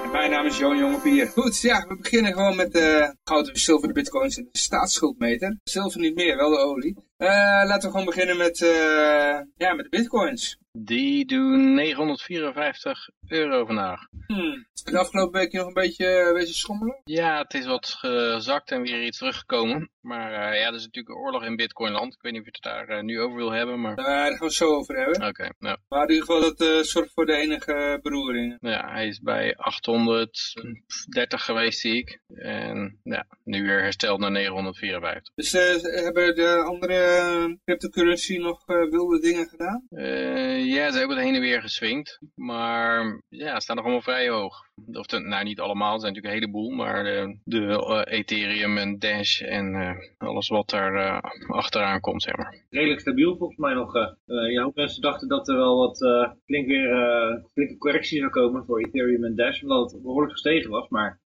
en mijn naam is Johan Jongepier. Goed, ja, we beginnen gewoon met de goud en zilver, de bitcoins en de staatsschuldmeter. Zilver niet meer, wel de olie. Eh, laten we gewoon beginnen met, eh, ja, met de bitcoins. Die doen 954 euro vandaag. Hmm. De afgelopen week nog een beetje uh, wezen schommelen? Ja, het is wat gezakt en weer iets teruggekomen. Maar uh, ja, er is natuurlijk een oorlog in Bitcoinland. Ik weet niet of je het daar uh, nu over wil hebben, maar... daar gaan we het zo over hebben. Oké, okay, nou. Maar in ieder geval, dat zorgt voor de enige beroering. Ja, hij is bij 830 geweest, zie ik. En ja, nu weer hersteld naar 954. Dus hebben de andere cryptocurrency nog wilde dingen gedaan? Ja, ze hebben het heen en weer geswingd. Maar ja, staan nog allemaal vrij hoog. Of de, nou, niet allemaal, er zijn natuurlijk een heleboel. Maar de, de Ethereum en Dash en uh, alles wat daar uh, achteraan komt, zeg maar. Redelijk stabiel volgens mij nog. Uh, ja, hoop mensen dachten dat er wel wat flink weer flinke correctie zou komen voor Ethereum en Dash. Omdat het behoorlijk gestegen was. Maar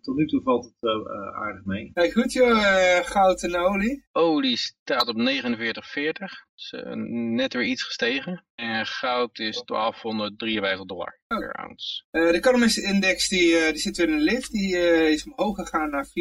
tot nu toe valt het aardig mee. Hey, goed joh, goud en olie. Olie staat op 49,40. Is net weer iets gestegen. En goud is 1253 dollar oh. Uh, de Economist Index die, uh, die zit weer in een lift. Die uh, is omhoog gegaan naar 445,71.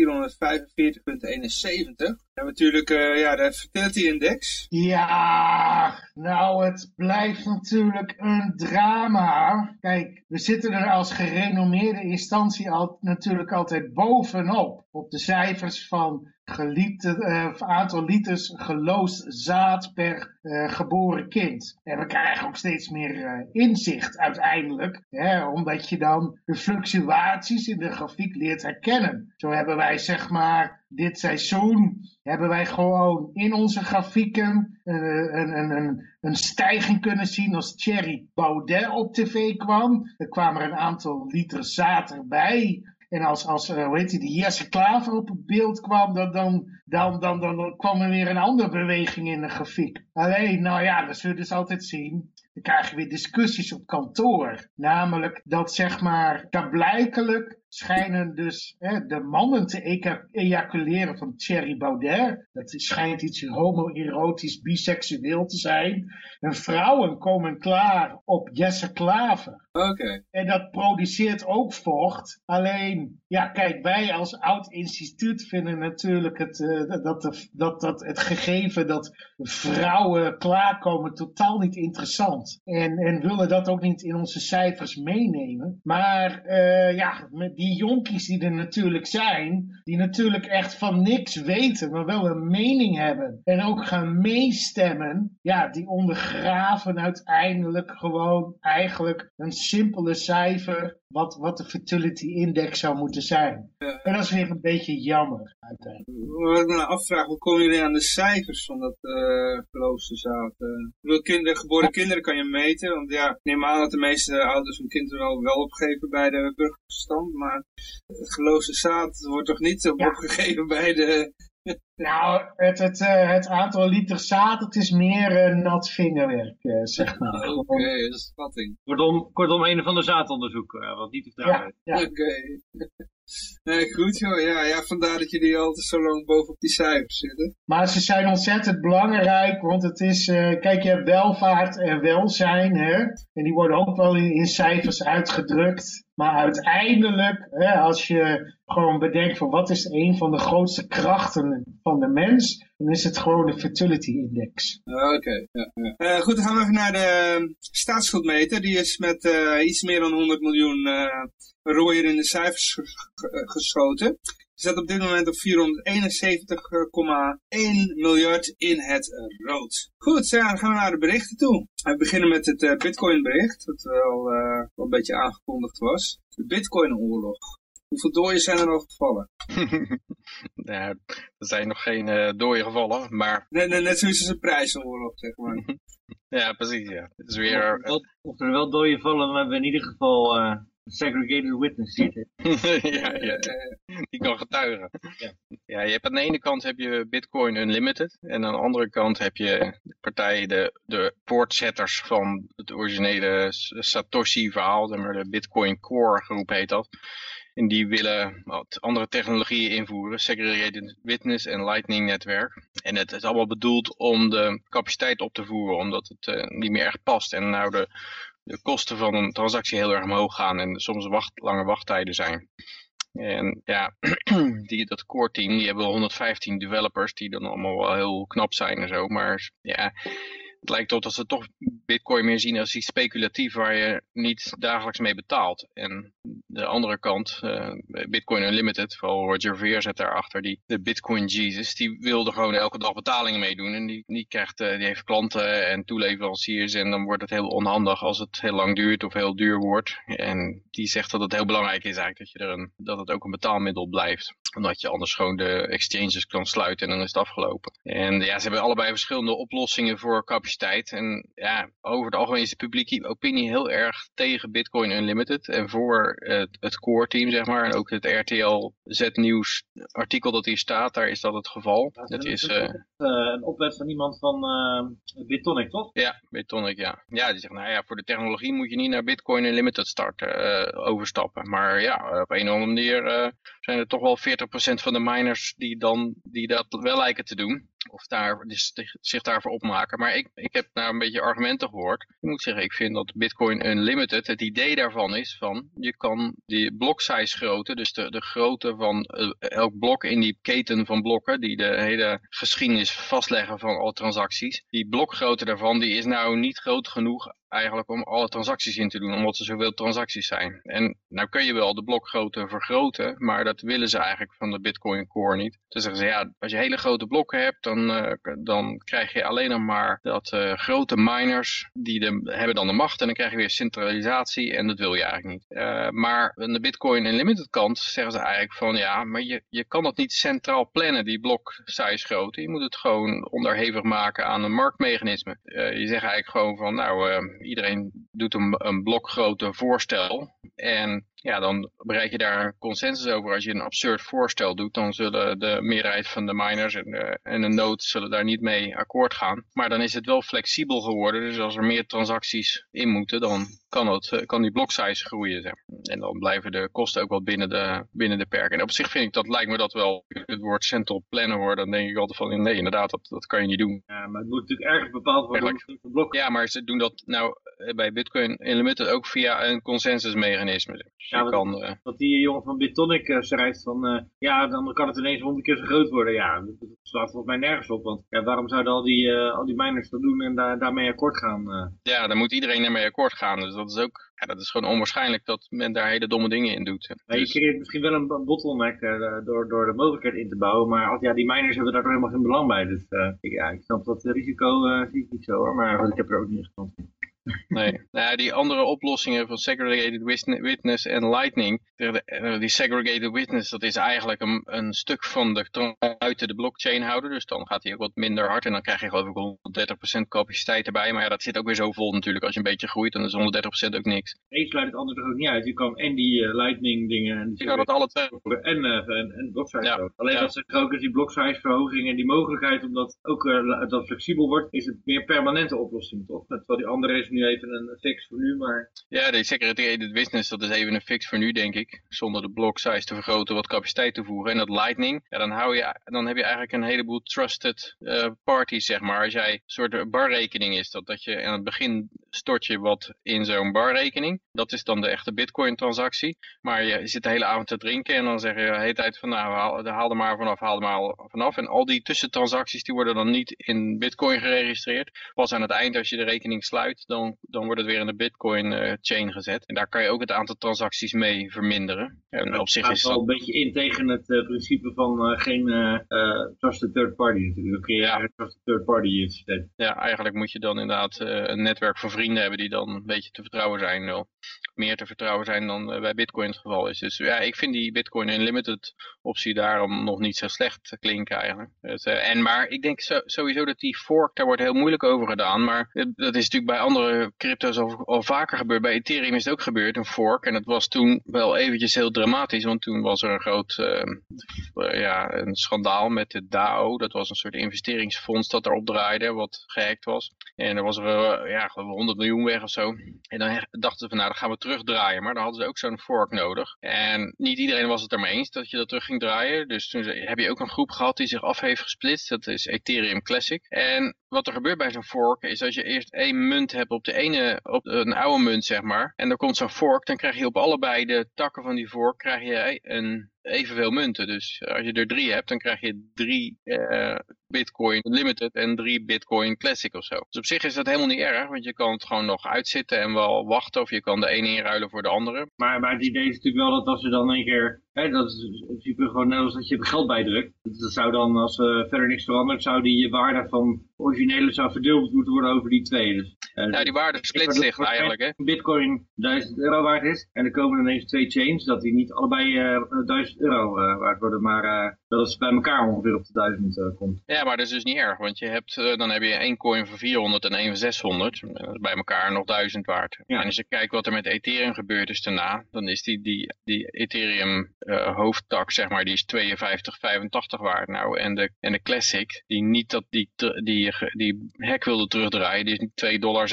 En natuurlijk ja, de Fertility Index. Ja, nou het blijft natuurlijk een drama. Kijk, we zitten er als gerenommeerde instantie al, natuurlijk altijd bovenop. Op de cijfers van gelieten, uh, aantal liters geloosd zaad per uh, geboren kind. En we krijgen ook steeds meer uh, inzicht uiteindelijk, hè, omdat je dan de fluctuaties in de grafiek leert herkennen. Zo hebben wij zeg maar dit seizoen, hebben wij gewoon in onze grafieken een, een, een, een stijging kunnen zien als Thierry Baudet op tv kwam. Er kwamen er een aantal liter zaad erbij. En als, als uh, hoe heet die, Jesse Klaver op het beeld kwam, dan, dan, dan, dan, dan, kwam er weer een andere beweging in de grafiek. Alleen, nou ja, dat zul je dus altijd zien. Dan krijg je weer discussies op kantoor. Namelijk dat zeg maar, dat blijkelijk schijnen dus hè, de mannen te ejaculeren van Thierry Baudet. Dat schijnt iets homoerotisch, biseksueel te zijn. En vrouwen komen klaar op Jesse Klaver. En dat produceert ook vocht. Alleen, ja, kijk, wij als oud instituut vinden natuurlijk het, uh, dat, dat, dat het gegeven dat vrouwen klaarkomen totaal niet interessant. En, en willen dat ook niet in onze cijfers meenemen. Maar uh, ja, met die jonkies die er natuurlijk zijn, die natuurlijk echt van niks weten, maar wel een mening hebben. En ook gaan meestemmen, ja, die ondergraven uiteindelijk gewoon eigenlijk een simpele cijfer wat, wat de fertility index zou moeten zijn. Ja. En dat is weer een beetje jammer uiteindelijk. Wat ik me nou afvraag, hoe komen jullie aan de cijfers van dat uh, geloofde zaad? Uh, kinder, geboren kinderen kan je meten, want ja, ik neem aan dat de meeste ouders hun kinderen wel, wel opgeven bij de burgerstand, maar het geloofde zaad wordt toch niet ja. opgegeven bij de... Nou, het, het, uh, het aantal liter zaad, het is meer uh, nat vingerwerk, uh, zeg maar. Oké, okay, dat is schatting. Kortom, kortom, een van de zaadonderzoek, wat niet te vertrouwen ja, ja. Oké. Okay. Nee, goed joh. Ja, ja, vandaar dat jullie altijd zo lang bovenop die cijfers zitten. Maar ze zijn ontzettend belangrijk, want het is, uh, kijk, je hebt welvaart en welzijn, hè. En die worden ook wel in, in cijfers uitgedrukt. Maar uiteindelijk, hè, als je gewoon bedenkt van wat is een van de grootste krachten van de mens, dan is het gewoon de fertility index. Oké, okay, ja, ja. uh, goed, dan gaan we even naar de staatsschuldmeter. Die is met uh, iets meer dan 100 miljoen uh, rooier in de cijfers geschoten. Die staat op dit moment op 471,1 miljard in het rood. Goed, dan gaan we naar de berichten toe. We beginnen met het Bitcoin bericht, dat wel, wel een beetje aangekondigd was. De Bitcoin oorlog. Hoeveel doden zijn er al gevallen? ja, er zijn nog geen uh, doden gevallen, maar... Net, net, net zoals een prijzenoorlog, zeg maar. ja, precies, ja. Het is weer... Of, of er wel doden vallen, maar we hebben in ieder geval uh, segregated witness ziet. ja, ja, die kan getuigen. Ja. ja, je hebt aan de ene kant heb je Bitcoin Unlimited en aan de andere kant heb je de partij, de, de voortzetters van het originele Satoshi-verhaal, de Bitcoin Core groep heet dat. En die willen wat andere technologieën invoeren, Segregated Witness en Lightning netwerk. En het is allemaal bedoeld om de capaciteit op te voeren, omdat het uh, niet meer echt past. En nou de, de kosten van een transactie heel erg omhoog gaan en soms wacht, lange wachttijden zijn. En ja, die, dat core team, die hebben wel 115 developers die dan allemaal wel heel knap zijn en zo. Maar ja, het lijkt erop dat ze toch bitcoin meer zien als iets speculatief waar je niet dagelijks mee betaalt. En de andere kant, uh, bitcoin unlimited, vooral Roger Ver zit daarachter, die, de bitcoin Jesus, die wilde gewoon elke dag betalingen meedoen. En die, krijgt, uh, die heeft klanten en toeleveranciers en dan wordt het heel onhandig als het heel lang duurt of heel duur wordt. En die zegt dat het heel belangrijk is eigenlijk dat, je er een, dat het ook een betaalmiddel blijft. Omdat je anders gewoon de exchanges kan sluiten en dan is het afgelopen. En ja, ze hebben allebei verschillende oplossingen voor capaciteit en ja, over het algemeen is de publieke opinie heel erg tegen Bitcoin Unlimited. En voor het, het core team, zeg maar. En ook het RTL Z-nieuws artikel dat hier staat, daar is dat het geval. dat, is, uh, een opwet van iemand van uh, Bitonic, toch? Ja, Bitonic, ja. Ja, die zegt, nou ja, voor de technologie moet je niet naar Bitcoin Unlimited starten, uh, overstappen. Maar ja, op een of andere manier zijn er toch wel 40% van de miners die, dan, die dat wel lijken te doen of daar, dus zich daarvoor opmaken. Maar ik, ik heb nou een beetje argumenten gehoord. Ik moet zeggen, ik vind dat Bitcoin Unlimited, het idee daarvan is van, je kan die block size grootte, dus de, de grootte van uh, elk blok in die keten van blokken, die de hele geschiedenis vastleggen van alle transacties, die blokgrootte daarvan, die is nou niet groot genoeg eigenlijk om alle transacties in te doen, omdat er zoveel transacties zijn. En nou kun je wel de blokgrootte vergroten, maar dat willen ze eigenlijk van de Bitcoin Core niet. Dus zeggen ze, ja, als je hele grote blokken hebt, dan, uh, dan krijg je alleen nog maar dat uh, grote miners, die de, hebben dan de macht en dan krijg je weer centralisatie en dat wil je eigenlijk niet. Uh, maar aan de Bitcoin Unlimited kant zeggen ze eigenlijk van, ja, maar je, je kan dat niet centraal plannen, die blok size grootte. Je moet het gewoon onderhevig maken aan een marktmechanisme. je zegt eigenlijk gewoon van, nou iedereen doet een, een voorstel. En ja, dan bereik je daar consensus over. Als je een absurd voorstel doet, dan zullen de meerderheid van de miners en de, en de nodes zullen daar niet mee akkoord gaan. Maar dan is het wel flexibel geworden. Dus als er meer transacties in moeten, dan kan, het, eh, kan die block size groeien. Zeg. En dan blijven de kosten ook wel binnen de, binnen de perken. En op zich vind ik dat, lijkt me dat wel, het woord central planner hoor, dan denk ik altijd van, nee inderdaad, dat, dat kan je niet doen. Ja, maar het moet natuurlijk ergens bepaald worden blok. Ja, maar ze doen dat nou eh, bij Bitcoin Unlimited ook via een consensusmechanisme. Dus ja, wat, kan, uh... wat die jongen van Bitonic uh, schrijft van, uh, ja, dan kan het ineens honderd keer zo groot worden. Ja, dat, dat slaat volgens mij nergens op, want ja, waarom zouden al die, al die miners dat doen en daar daarmee akkoord gaan? Ja, dan moet iedereen ermee akkoord gaan, dus dat is ook ja, dat is gewoon onwaarschijnlijk dat men daar hele domme dingen in doet. Ja, je dus- creëert misschien wel een bottleneck uh, door, door de mogelijkheid in te bouwen, maar ja, die miners hebben daar toch helemaal geen belang bij. Dus uh, ik, ja, ik snap dat risico zie ik niet zo hoor, maar ik heb er ook niet echt van. Nee, nou ja, die andere oplossingen van segregated witness en lightning, die segregated witness, dat is eigenlijk een, een stuk van de buiten de blockchain houden, dus dan gaat hij ook wat minder hard en dan krijg je geloof ik 130% capaciteit erbij, maar ja, dat zit ook weer zo vol natuurlijk, als je een beetje groeit, dan is 130% ook niks. Eén sluit het ander er ook niet uit, je kan en die uh, lightning dingen en die je kan dat alle twee. En, uh, en, en block size ja, Alleen ja. als er ook is die block size verhoging en die mogelijkheid om dat ook uh, dat flexibel wordt, is het meer permanente oplossing toch? Terwijl die andere is nu even een fix voor nu, maar... Ja, de segregated business, dat is even een fix voor nu, denk ik. Zonder de block size te vergroten, wat capaciteit te voegen. En dat lightning, ja, dan, hou je, dan heb je eigenlijk een heleboel trusted uh, parties, zeg maar. Als jij een soort barrekening is, dat, dat je aan het begin stort je wat in zo'n barrekening. Dat is dan de echte bitcoin transactie. Maar je zit de hele avond te drinken en dan zeg je de hele tijd van, nou, haal, haal er maar vanaf, haal er maar vanaf. En al die tussentransacties, die worden dan niet in bitcoin geregistreerd. Pas aan het eind, als je de rekening sluit, dan, dan wordt het weer in de bitcoin uh, chain gezet. En daar kan je ook het aantal transacties mee verminderen. En op zich is dat... wel een beetje in tegen het uh, principe van uh, geen trusted third party natuurlijk. Je ja. een trusted third party systeem. Ja, eigenlijk moet je dan inderdaad een netwerk van vrienden hebben die dan een beetje te vertrouwen zijn. Wel meer te vertrouwen zijn dan eh, bij Bitcoin het geval is. Dus ja, ik vind die Bitcoin Unlimited optie daarom nog niet zo slecht klinken eigenlijk. Het, en maar ik denk sowieso dat die fork, daar wordt heel moeilijk over gedaan. Maar dat is natuurlijk bij andere crypto's al, al, vaker gebeurd. Bij Ethereum is het ook gebeurd, een fork. En dat was toen wel eventjes heel dramatisch, want toen was er een groot uh, ja, een schandaal met de DAO. Dat was een soort investeringsfonds dat erop draaide, wat gehackt was. En er was er ja, 100 miljoen weg of zo. En dan dachten ze van nou, dan gaan we terugdraaien. Maar dan hadden ze ook zo'n fork nodig. En niet iedereen was het ermee eens dat je dat terug ging draaien. Dus toen heb je ook een groep gehad die zich af heeft gesplitst. Dat is Ethereum Classic. En wat er gebeurt bij zo'n fork is als je eerst één munt hebt op de ene, op een oude munt zeg maar. En er komt zo'n fork, dan krijg je op allebei de takken van die fork krijg je een evenveel munten. Dus als je er drie hebt, dan krijg je drie uh, Bitcoin Limited en drie Bitcoin Classic of zo. Dus op zich is dat helemaal niet erg, want je kan het gewoon nog uitzitten en wel wachten. Of je kan de ene inruilen voor de andere. Maar, maar het idee is natuurlijk wel dat als je dan een keer, hè, dat is in principe gewoon net als dat je geld bijdrukt. Dat zou dan, als uh, verder niks verandert, zou die waarde van originele zou verdeeld moeten worden over die twee. Dus, uh, nou, die waarde split zich eigenlijk, hè? Bitcoin 1000 euro waard is en er komen ineens twee chains, dat die niet allebei uh, 1000 euro waard worden, maar dat het bij elkaar ongeveer op de 1000 komt. Ja, maar dat is dus niet erg, want je hebt, dan heb je één coin voor 400 en één voor 600. Dat is bij elkaar nog 1000 waard. Ja. En als je kijkt wat er met Ethereum gebeurd is daarna, dan is die, die, die Ethereum uh, hoofdtak, zeg maar, die is 52, 85 waard nou. En de, en de Classic, die niet dat die, die, die hack wilde terugdraaien, die is 2,36 dollar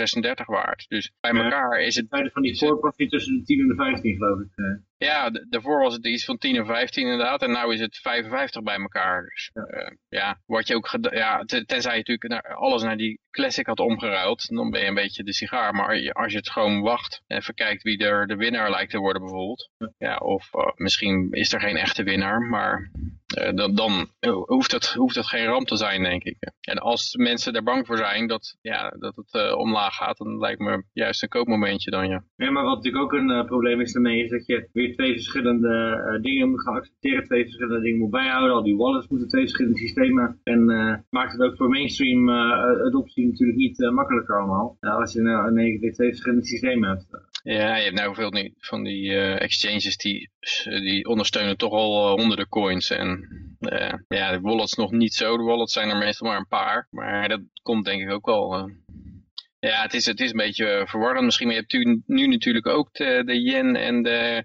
waard. Dus bij elkaar is het... Van die voorprofit tussen de 10 en de 15 geloof ik. Ja, daarvoor was het iets van 10 en 15 inderdaad. En nu is het 55 bij elkaar. Dus ja, uh, ja wat je ook ja, tenzij je natuurlijk naar, alles naar die classic had omgeruild, dan ben je een beetje de sigaar. Maar als je het gewoon wacht en even kijkt wie er de winnaar lijkt te worden bijvoorbeeld. Ja, of uh, misschien is er geen echte winnaar, maar dan, dan hoeft, het, hoeft het geen ramp te zijn, denk ik. En als mensen er bang voor zijn dat, ja, dat het omlaag gaat, dan lijkt me juist een koopmomentje dan, ja. Ja, maar wat natuurlijk ook een probleem is daarmee, is dat je weer twee verschillende dingen moet gaan accepteren, twee verschillende dingen moet bijhouden. Al die wallets moeten twee verschillende systemen. En maakt het ook voor mainstream adoptie natuurlijk niet makkelijker allemaal. als je nou in één twee verschillende systemen hebt. Ja, je hebt nou veel van die exchanges die, die ondersteunen toch al honderden coins. En ja, de wallets nog niet zo. De wallets zijn er meestal maar een paar. Maar dat komt denk ik ook wel ja, het is, het is een beetje verwarrend misschien. Maar je hebt nu natuurlijk ook de, de yen en de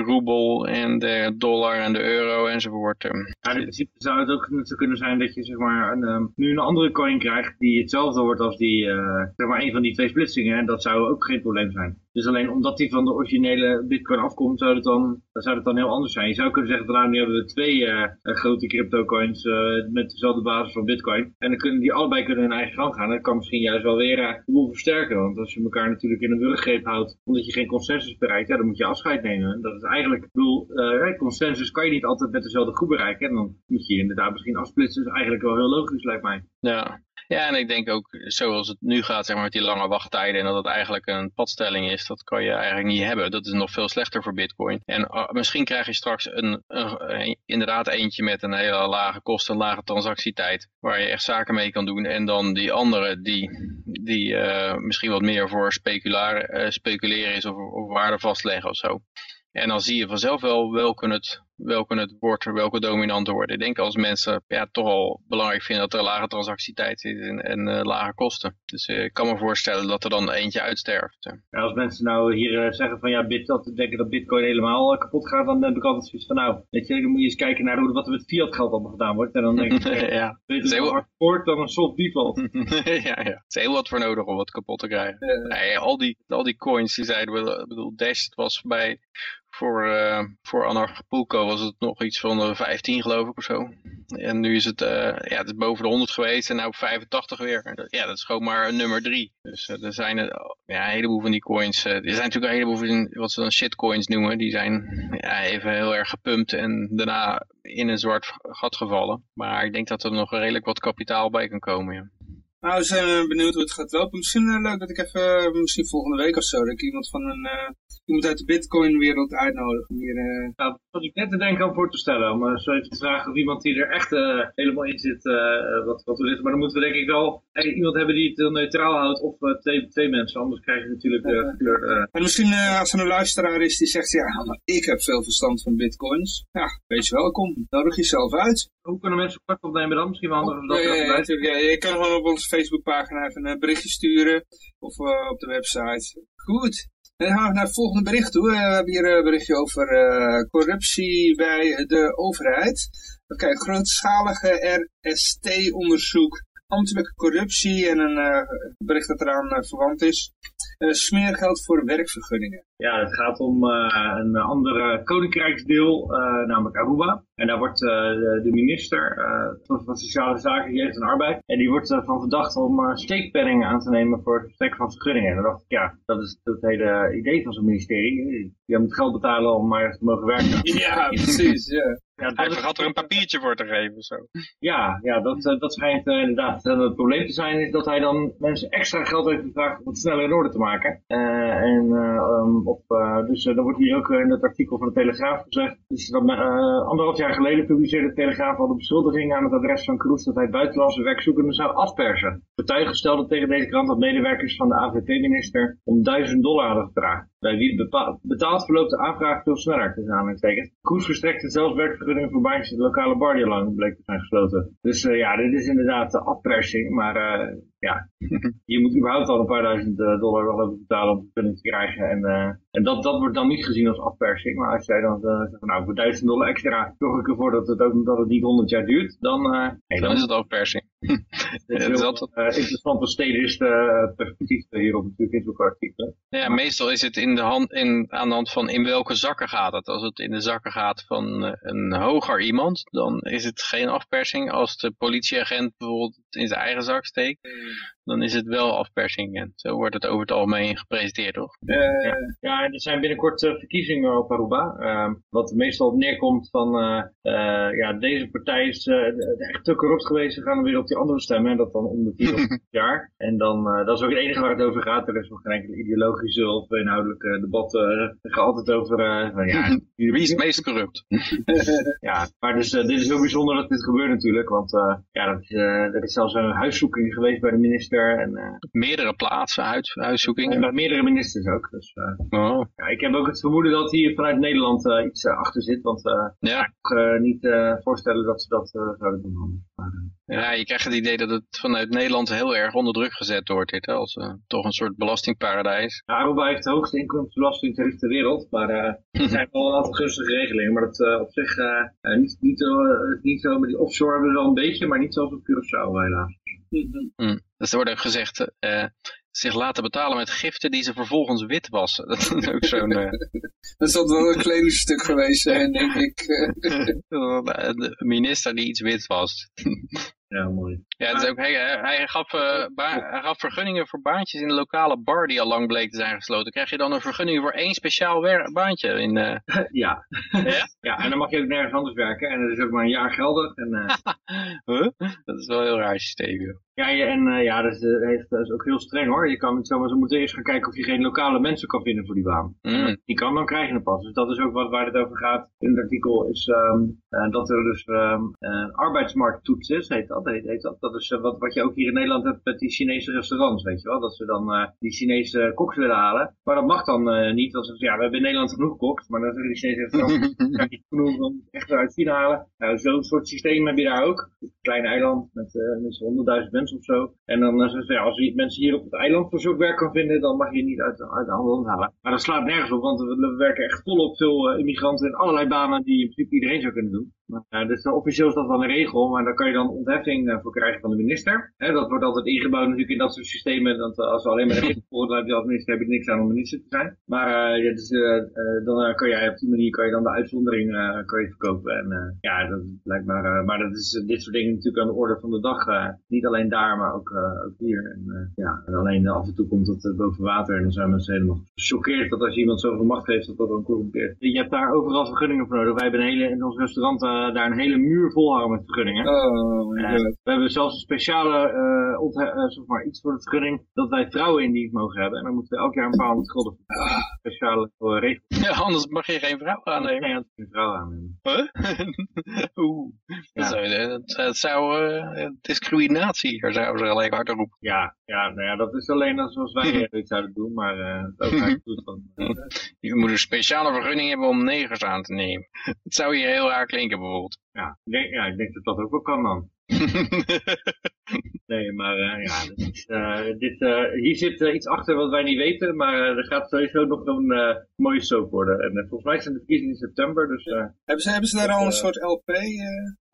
roebel en de dollar en de euro enzovoort. Ja, in principe zou het ook zo kunnen zijn dat je zeg maar, een, um, nu een andere coin krijgt die hetzelfde wordt als die, uh, zeg maar een van die twee splitsingen. En dat zou ook geen probleem zijn. Dus alleen omdat die van de originele bitcoin afkomt, zou het dan, zou het dan heel anders zijn. Je zou kunnen zeggen, nou nu hebben we twee uh, grote crypto coins met dezelfde basis van bitcoin. En dan kunnen die allebei kunnen hun eigen gang gaan. Dat kan misschien juist wel weer uh, de boel versterken. Want als je elkaar natuurlijk in een wurggreep houdt, omdat je geen consensus bereikt, ja, dan moet je afscheid nemen. Dat eigenlijk, ik bedoel, consensus kan je niet altijd met dezelfde groep bereiken. En dan moet je inderdaad misschien afsplitsen. Dat is eigenlijk wel heel logisch, lijkt mij. Ja, ja, en ik denk ook zoals het nu gaat, zeg maar, met die lange wachttijden en dat het eigenlijk een padstelling is, dat kan je eigenlijk niet hebben. Dat is nog veel slechter voor bitcoin. En uh, misschien krijg je straks een, een, inderdaad eentje met een hele lage kosten, lage transactietijd, waar je echt zaken mee kan doen. En dan die andere die, die uh, misschien wat meer voor uh, speculeren is of, of waarde vastleggen of zo. En dan zie je vanzelf wel welke het, welke het wordt, welke dominant wordt. Ik denk als mensen ja, toch al belangrijk vinden dat er lage transactietijd is en, en uh, lage kosten. Dus uh, ik kan me voorstellen dat er dan eentje uitsterft. Ja, als mensen nou hier uh, zeggen van ja, bit, dat, denken dat bitcoin helemaal kapot gaat, dan heb ik altijd zoiets van nou, weet je, dan moet je eens kijken naar hoe, wat er met fiat geld allemaal gedaan wordt. En dan denk ik, ja, weet het heel hard dan een soft default. ja, ja, het is heel wat voor nodig om wat kapot te krijgen. Nee, al, die, al die coins die zeiden, ik bedoel, Dash was bij voor, uh, voor Anarchapulco was het nog iets van uh, 15 geloof ik of zo. En nu is het, uh, ja, het is boven de 100 geweest en nu op 85 weer. Ja, dat is gewoon maar nummer 3. Dus er zijn ja, een heleboel van die coins. er zijn natuurlijk een heleboel van wat ze dan shitcoins noemen. Die zijn ja, even heel erg gepumpt en daarna in een zwart gat gevallen. Maar ik denk dat er nog redelijk wat kapitaal bij kan komen. Ja. Nou, we zijn benieuwd hoe het gaat lopen. Misschien uh, leuk dat ik even, misschien volgende week of zo, dat ik iemand van een, uh, iemand uit de bitcoin wereld uitnodig. Om hier, uh... Nou, ik net te denken om voor te stellen, om zo even te vragen of iemand die er echt helemaal in zit, wat, wat we dit. Maar dan moeten we denk ik wel iemand hebben die het heel neutraal houdt, of twee, twee mensen, anders krijg je natuurlijk uh, gekleurde... En misschien als er een luisteraar is die zegt, ja, maar ik heb veel verstand van bitcoins. Ja, wees welkom, nodig jezelf uit. Hoe kunnen mensen contact opnemen dan? Misschien wel handig om dat ja, ja, ja, je kan gewoon op onze Facebookpagina even een berichtje sturen. Of uh, op de website. Goed. Dan gaan we naar het volgende bericht toe. We hebben hier een berichtje over uh, corruptie bij de overheid. Kijk, grootschalige RST-onderzoek ambtelijke corruptie en een uh, bericht dat eraan uh, verwant is. Uh, smeergeld voor werkvergunningen. Ja, het gaat om een ander koninkrijksdeel, namelijk Aruba. En daar wordt de, de, minister van, van, Sociale Zaken, Jeugd en Arbeid, en die wordt van verdacht om steekpenningen aan te nemen voor het verstrekken van vergunningen. En dan dacht ik, ja, dat is het hele idee van zo'n ministerie. Je moet geld betalen om maar te mogen werken. Ja, precies, ja. Ja, Hij vergat er een papiertje voor te geven. Zo. Ja, ja dat, eh, dat schijnt uh, inderdaad het probleem te zijn. Is dat hij dan mensen extra geld heeft gevraagd om het sneller in orde te maken. Uh, en, um, op, dus dan wordt hier ook in het artikel van de Telegraaf gezegd. Dus dat, anderhalf jaar geleden publiceerde de Telegraaf al de beschuldiging aan het adres van Kroes dat hij buitenlandse werkzoekenden zou afpersen. Getuigen stelden tegen deze krant dat medewerkers van de AVP-minister om duizend dollar hadden gevraagd. Bij wie betaald verloopt de aanvraag veel sneller, tussen aanhalingstekens. Kroes verstrekte zelfs werkvergunningen voor baantjes in de lokale bar die lang bleek te zijn gesloten. Dus uh, ja, dit is inderdaad de afpersing, maar uh, ja, je moet überhaupt al een paar duizend uh, dollar wel betalen om vergunning te krijgen. En, en dat, dat wordt dan niet gezien als afpersing, maar als jij dan zegt van nou voor duizend dollar extra zorg ik ervoor dat het ook dat het niet honderd jaar duurt, dan, hey, dan, is het afpersing. Het is heel interessant als stedist perspectief hierop natuurlijk in zo'n artikel. Ja, meestal is het in de hand, in, aan de hand van in welke zakken gaat het. Als het in de zakken gaat van een hoger iemand, dan is het geen afpersing. Als de politieagent bijvoorbeeld in zijn eigen zak steekt, dan is het wel afpersing. En zo wordt het over het algemeen gepresenteerd, toch? Uh, ja. ja, er zijn binnenkort uh, verkiezingen op Aruba. Uh, wat meestal neerkomt van, eh, ja, deze partij is echt te corrupt geweest. Ze gaan weer op die andere stemmen. En dat dan om de vier jaar. En dan, dat is ook het enige waar het over gaat. Er is nog geen enkele ideologische of inhoudelijke debat. er gaat altijd over, van, ja, wie is het meest corrupt? ja, maar dus, dit is heel bijzonder dat dit gebeurt natuurlijk. Want ja, dat, er is zelfs een huiszoeking geweest bij de minister en, uh, meerdere plaatsen, huiszoekingen? En met meerdere ministers ook. Dus, uh, oh. ja, ik heb ook het vermoeden dat hier vanuit Nederland uh, iets achter zit. Want ja. ik kan niet voorstellen dat ze dat zouden doen. Ja, je krijgt het idee dat het vanuit Nederland heel erg onder druk gezet wordt. Dit, als toch een soort belastingparadijs. Ja, Aruba heeft de hoogste inkomstenbelastingtarief ter wereld. Maar er zijn wel een aantal gunstige regelingen. Maar dat op zich niet, niet, niet zo. Maar die offshore hebben we wel een beetje, maar niet zoals op Curaçao helaas. Mm. Dus er wordt ook gezegd, uh, zich laten betalen met giften die ze vervolgens wit wassen. Dat is ook zo'n... Uh... dat zal wel een kledingstuk geweest zijn, denk ik. de minister die iets wit was. Ja, mooi. Ja, het is ook, hij, hij, gaf, uh, hij gaf vergunningen voor baantjes in de lokale bar die al lang bleek te zijn gesloten. Krijg je dan een vergunning voor één speciaal baantje? In, uh... ja. ja. ja, en dan mag je ook nergens anders werken. En dat is ook maar een jaar geldig. En, uh... huh? Dat is wel een heel raar systeem, Ja, en uh, ja, dat is, dat is ook heel streng hoor. Je kan niet zomaar, ze moeten eerst gaan kijken of je geen lokale mensen kan vinden voor die baan. Mm. Die kan, dan krijg je een pas. Dus dat is ook wat, waar het over gaat in het artikel. Is um, dat er dus um, een arbeidsmarkttoets is, heet dat. Heet, heet dat. dat is wat, wat je ook hier in Nederland hebt met die Chinese restaurants, weet je wel. Dat ze dan die Chinese koks willen halen. Maar dat mag dan niet. Want ze, ja, we hebben in Nederland genoeg koks. Maar dan zeggen die Chinese restaurants, kan je genoeg om echt uit China halen. Nou, zo'n soort systeem heb je daar ook. Een klein eiland met, met honderdduizend mensen of zo. En dan zeggen ze, als je mensen hier op het eiland voor zo'n werk kan vinden, dan mag je niet uit, uit de andere halen. Maar dat slaat nergens op, want we, we werken echt volop veel immigranten in allerlei banen die in principe iedereen zou kunnen doen. Uh, dus officieel is dat wel een regel, maar daar kan je dan ontheffing uh, voor krijgen van de minister. dat wordt altijd ingebouwd natuurlijk in dat soort systemen. Dat als we alleen maar regels volgen, dan heb je als minister heb je niks aan om minister te zijn. Maar ja, dus, dan kan jij op die manier kan je dan de uitzondering kan je verkopen. En ja, dat lijkt maar, maar dat is dit soort dingen natuurlijk aan de orde van de dag. niet alleen daar, maar ook, hier. En, ja, en alleen af en toe komt het boven water en dan zijn mensen helemaal gechoqueerd dat als je iemand zoveel macht geeft, dat dat dan corrumpeert. Je hebt daar overal vergunningen voor nodig. Wij hebben een hele, in ons restaurant eh, daar een hele muur vol hangen met vergunningen. Oh, Eh, we hebben zelfs een speciale, eh, onthe- eh, zeg maar, iets voor de vergunning dat wij vrouwen in dienst mogen hebben. En dan moeten we elk jaar een paar honderd gulden voor speciale uh, regels. Ja, anders mag je geen vrouw aannemen. Nee, dat is een vrouw aannemen. Huh? Oeh, dat Ja. zou, dat, dat zou eh, discriminatie hier zouden ze gelijk hard roepen. Ja, ja, nou ja, dat is alleen als, als wij eh, dit zouden doen, maar eh eh, Je moet een speciale vergunning hebben om negers aan te nemen. Het zou hier heel raar klinken bijvoorbeeld. ja, ik denk, ja, ik denk dat dat ook wel kan dan. Nee, maar eh, ja, dit, is, eh, dit, eh, hier zit iets achter wat wij niet weten, maar eh, er gaat sowieso nog een eh, mooie soap worden. En volgens mij zijn de verkiezingen in september, dus... eh, Hebben ze, hebben ze daar al een soort LP,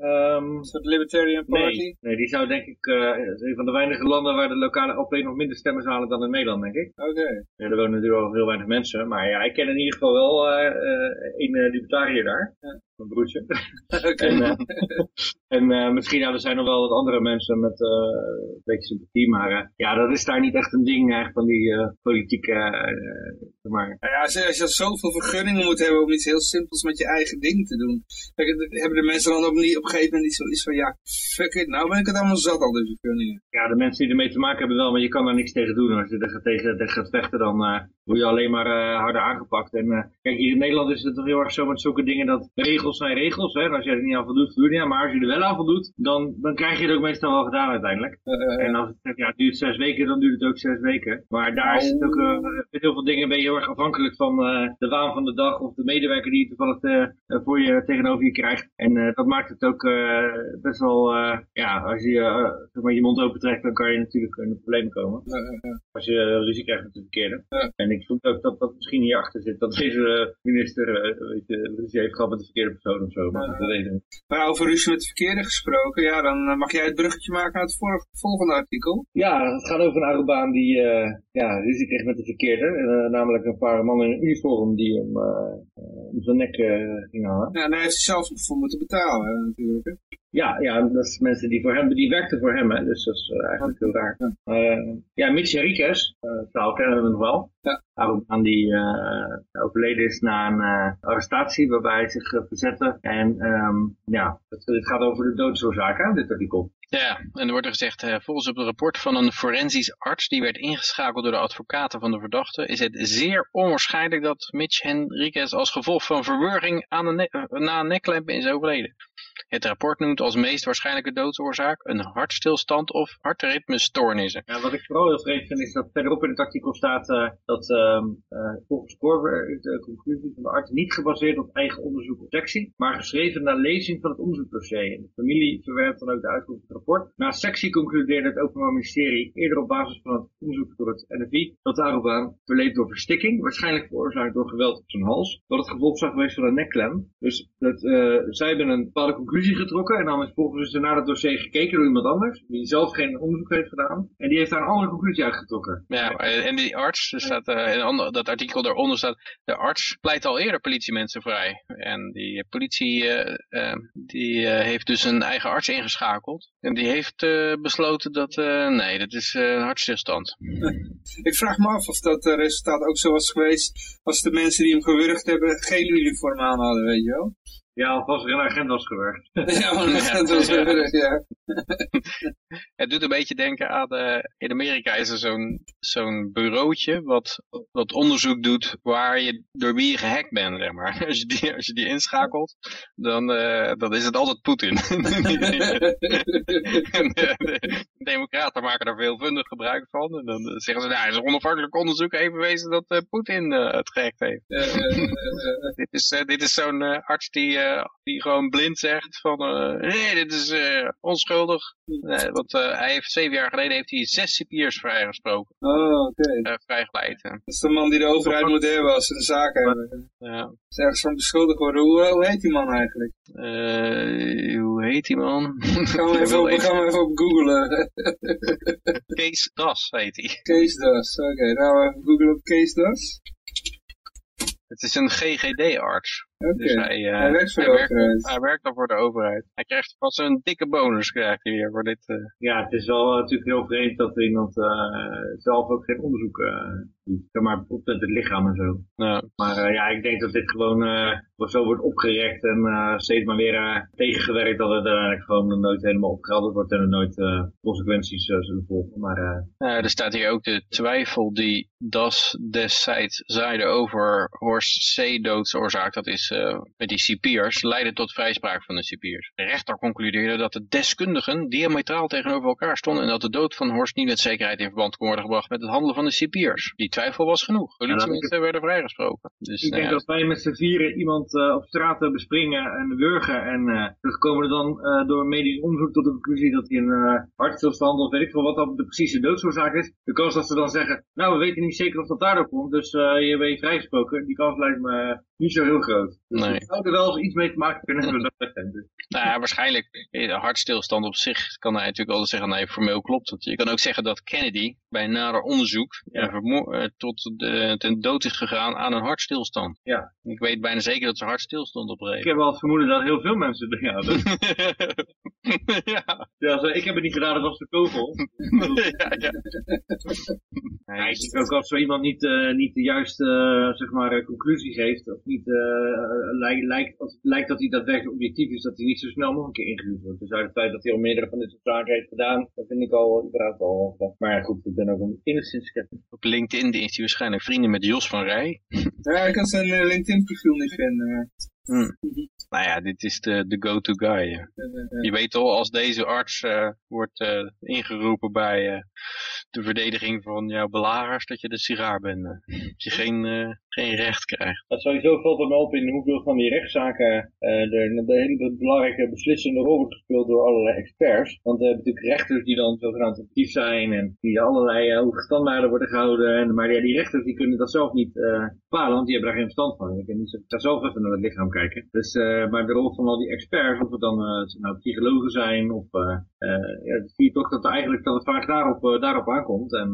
ehm, een soort Libertarian Party? nee, nee, die zou denk ik, eh, een van de weinige landen waar de lokale LP nog minder stemmen halen dan in Nederland, denk ik. Oké. Ja, er wonen natuurlijk al heel weinig mensen, maar ja, ik ken in ieder geval wel eh, eh, een eh, libertariër daar. Mijn broertje. Oké. En, en misschien, ja, er zijn nog wel wat andere mensen met een beetje sympathie, maar ja, dat is daar niet echt een ding eigenlijk van die politieke, zeg maar. Nou ja, als je, als je zoveel vergunningen moet hebben om iets heel simpels met je eigen ding te doen. Hebben de mensen dan op, niet, op gegeven moment zoiets van, ja, fuck it, nou ben ik het allemaal zat, al die vergunningen. Ja, de mensen die ermee te maken hebben wel, maar je kan daar niks tegen doen. Als je er tegen, tegen gaat vechten, dan eh, word je alleen maar eh, harder aangepakt. En eh, kijk, hier in Nederland is het toch heel erg zo met zulke dingen dat regels zijn regels. Hè? En als je er niet aan voldoet, niet aan. Maar als je er wel aan voldoet, dan, dan krijg je het ook meestal wel gedaan uiteindelijk. Eh, En als het, zegt, ja, het duurt zes weken, dan duurt het ook zes weken. Maar daar is het ook, eh, met heel veel dingen ben je heel erg afhankelijk van de waan van de dag of de medewerker die je toevallig voor je tegenover je krijgt. En dat maakt het ook best wel, ja, als je zeg maar, je mond open trekt, dan kan je natuurlijk in de problemen komen. Als je ruzie krijgt met de verkeerde. Ja. En ik voel ook dat dat misschien hierachter zit, dat deze eh, minister eh, weet je, ruzie heeft gehad met de verkeerde persoon of zo. Maar Ja. dat weten we niet. Maar over ruzie met de verkeerde gesproken, ja, dan eh, mag jij het bruggetje maken naar het vor- volgende artikel. Ja, het gaat over een Arubaan die eh, ja, ruzie kreeg met de verkeerde. Eh, namelijk een paar mannen in een uniform die hem om zijn nek gingen hangen. Ja, en heeft hij zelf nog voor moeten betalen, natuurlijk. hè. Ja, ja, dat is mensen die voor hem, die werkten voor hem, hè, dus dat is eh, eigenlijk heel raar. Ja. Eh, ja, Mitch Henriquez, uh, verhaal kennen we nog wel. Ja. Arubaan die eh, overleden is na een eh, arrestatie waarbij hij zich eh, verzette. En ehm, ja, het, het gaat over de doodsoorzaak, hè, dit artikel. Ja, en er wordt er gezegd, eh, volgens het rapport van een forensisch arts die werd ingeschakeld door de advocaten van de verdachte, is het zeer onwaarschijnlijk dat Mitch Henriquez als gevolg van verwurging aan een ne- eh, na een nekklem is overleden. Het rapport noemt als meest waarschijnlijke doodsoorzaak een hartstilstand of hartritmestoornissen. Ja, wat ik vooral heel vreemd vind is dat verderop in het artikel staat eh, dat ehm, eh, volgens Corber de conclusie van de arts niet gebaseerd op eigen onderzoek of sectie, maar geschreven na lezing van het onderzoekdossier. De familie verwerpt dan ook de uitkomst van het rapport. Na sectie concludeerde het Openbaar Ministerie eerder op basis van het onderzoek door het NFI dat Arubaan verleed door verstikking, waarschijnlijk veroorzaakt door geweld op zijn hals, wat het gevolg zou geweest van een nekklem. Dus dat, eh, zij hebben een bepaalde conclusie getrokken en dan is volgens er naar het dossier gekeken door iemand anders, die zelf geen onderzoek heeft gedaan. En die heeft daar een andere conclusie uitgetrokken. Ja, eh, en die arts, er staat, eh, een ander- dat artikel daaronder staat, de arts pleit al eerder politiemensen vrij. En die politie eh, eh, die, heeft dus een eigen arts ingeschakeld. En die heeft eh, besloten dat, eh, nee, dat is eh, een hartstilstand. Ik vraag me af of dat resultaat ook zo was geweest als de mensen die hem gewurgd hebben geen uniform aan hadden, weet je wel. Ja, of als er een agent was gewerkt. ja, maar dat was gewurgd, ja. Het doet een beetje denken aan, eh, in Amerika is er zo'n zo'n bureautje wat, wat onderzoek doet waar je, door wie je gehackt bent, zeg maar. Als je die, als je die inschakelt, dan, eh, dan is het altijd Poetin. En eh, de democraten maken daar veelvuldig gebruik van. En dan zeggen ze, nou, het is onafhankelijk onderzoek even bewezen dat eh, Poetin eh, het gehackt heeft. Dit is, dit is zo'n arts die, eh, die gewoon blind zegt van, eh, nee, dit is eh, onschuldig. Nee, want hij heeft zeven jaar geleden heeft hij zes cipiers vrijgesproken, Oh, oké. vrijgeleid. Dat is de man die de overheid hebben als ze een zaak hebben. Ja. Ze ergens van beschuldigd worden. Hoe, hoe heet die man eigenlijk? Hoe heet die man? Gaan we even op, gaan we even op googlen. Kees Das heet hij. Case Das. Oké, nou even googlen op Case Das. Het is een GGD-arts. Dus hij, eh, Hij werkt voor de hij, werkt, overheid. hij werkt dan voor de overheid. Hij krijgt vast een dikke bonus krijgt hij weer voor dit. eh. Ja, het is wel eh, natuurlijk heel vreemd dat iemand eh, zelf ook geen onderzoek eh doet. Zeg maar op het lichaam en zo. nou, Maar eh, ja, ik denk dat dit gewoon eh, zo wordt opgerekt en eh, steeds maar weer eh, tegengewerkt dat het uiteindelijk gewoon nooit helemaal opgehelderd wordt en er nooit eh, consequenties eh, zullen volgen. Maar eh, er staat hier ook de twijfel die Das destijds zeide over Horst C. doodsoorzaak, dat is eh, met die cipiers, leidde tot vrijspraak van de cipiers. De rechter concludeerde dat de deskundigen diametraal tegenover elkaar stonden en dat de dood van Horst niet met zekerheid in verband kon worden gebracht met het handelen van de cipiers. Die twijfel was genoeg. Politiemensen werden vrijgesproken. Dus, ik nou denk ja, dat wij met z'n vieren iemand eh, op straat eh, bespringen en wurgen en uh, terug komen we dan door medisch onderzoek tot de conclusie dat hij een hartstilstand of weet ik veel wat dan de precieze doodsoorzaak is. De kans dat ze dan zeggen, nou we weten niet zeker of dat daardoor komt, dus je bent vrijgesproken, die kans lijkt me niet zo heel groot. Dus Nee. we zouden er wel eens iets mee te maken kunnen hebben. dat. Nou ja, waarschijnlijk, eh, hartstilstand op zich kan hij natuurlijk altijd zeggen, nee, formeel klopt het. Je kan ook zeggen dat Kennedy bij nader onderzoek Ja. eh, eh, tot de, ten dood is gegaan aan een hartstilstand. Ja. Ik weet bijna zeker dat ze hartstilstand Ik opreed. heb wel het vermoeden dat heel veel mensen ja, dat, ja, ja, zo- ik heb het niet gedaan, dat was de kogel. ja, ja. Ja, ik denk ook als zo iemand niet, eh, niet de juiste zeg maar, conclusie geeft, of niet eh, lijkt, lijkt, als het lijkt dat hij daadwerkelijk objectief is, dat hij niet zo snel nog een keer ingehuurd wordt. Dus uit het feit dat hij al meerdere van dit soort zaken heeft gedaan, dat vind ik al überhaupt al. Maar ja, goed, ik ben ook een enigszins sceptisch. Op LinkedIn is hij waarschijnlijk vrienden met Jos van Rij. Ja, ik kan zijn eh, LinkedIn profiel niet vinden. maar, Nou ja, dit is de, de go-to guy. ja. Je weet al, als deze arts eh, wordt eh, ingeroepen bij eh, de verdediging van jouw belagers, dat je de sigaar bent. eh. Dat je geen, eh, geen recht krijgt. Dat sowieso valt er me op in hoeveel van die rechtszaken eh er de hele belangrijke beslissende rol wordt gespeeld door allerlei experts. Want we hebben natuurlijk rechters die dan zogenaamd actief zijn en die allerlei eh, hoge standaarden worden gehouden. En, maar ja, die rechters die kunnen dat zelf niet eh bepalen, want die hebben daar geen verstand van. Ik ga zelf even naar het lichaam kijken. Dus, maar de rol van al die experts, of het dan nou, psychologen zijn of ja, zie je toch dat, eigenlijk, dat het vaak daarop, daarop aankomt. En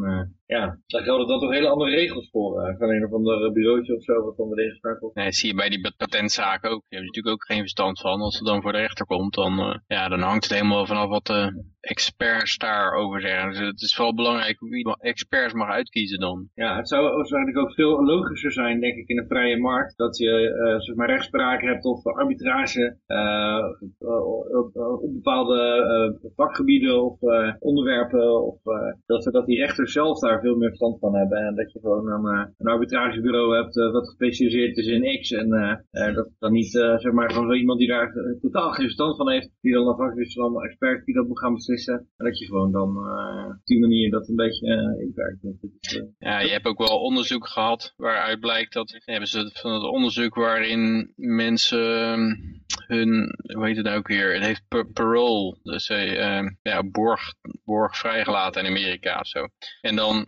ja, daar gelden dan toch hele andere regels voor. eh van een of ander bureautje of zo, wat dan de regels wordt. Nee, dat zie je bij die patentzaak ook. Je hebt natuurlijk ook geen verstand van. Als het dan voor de rechter komt, dan, eh, ja, dan hangt het helemaal vanaf wat de experts daarover zeggen. Dus het is vooral belangrijk wie experts mag uitkiezen dan. Ja, het zou waarschijnlijk ook veel logischer zijn, denk ik, in een vrije markt. Dat je eh, zeg maar rechtspraak hebt of arbitrage eh, op, bepaalde eh, vakgebieden of eh, onderwerpen. Of, eh, dat, dat die rechters zelf daar veel meer verstand van hebben. En dat je gewoon een, eh, een arbitragebureau hebt eh, wat gespecialiseerd is in X. En eh, dat dan niet, zeg maar, gewoon zo iemand die daar totaal geen verstand van heeft. Die dan afhankelijk is van allemaal experts die dat moet gaan beslissen. En dat je gewoon dan op die manier dat een beetje inwerkt. Ja, je hebt ook wel onderzoek gehad waaruit blijkt dat, hebben ze van het onderzoek waarin mensen ehm, hun, hoe heet het nou ook weer, het heeft pa- parole, dus eh, ja, borg, borg vrijgelaten in Amerika of zo. En dan,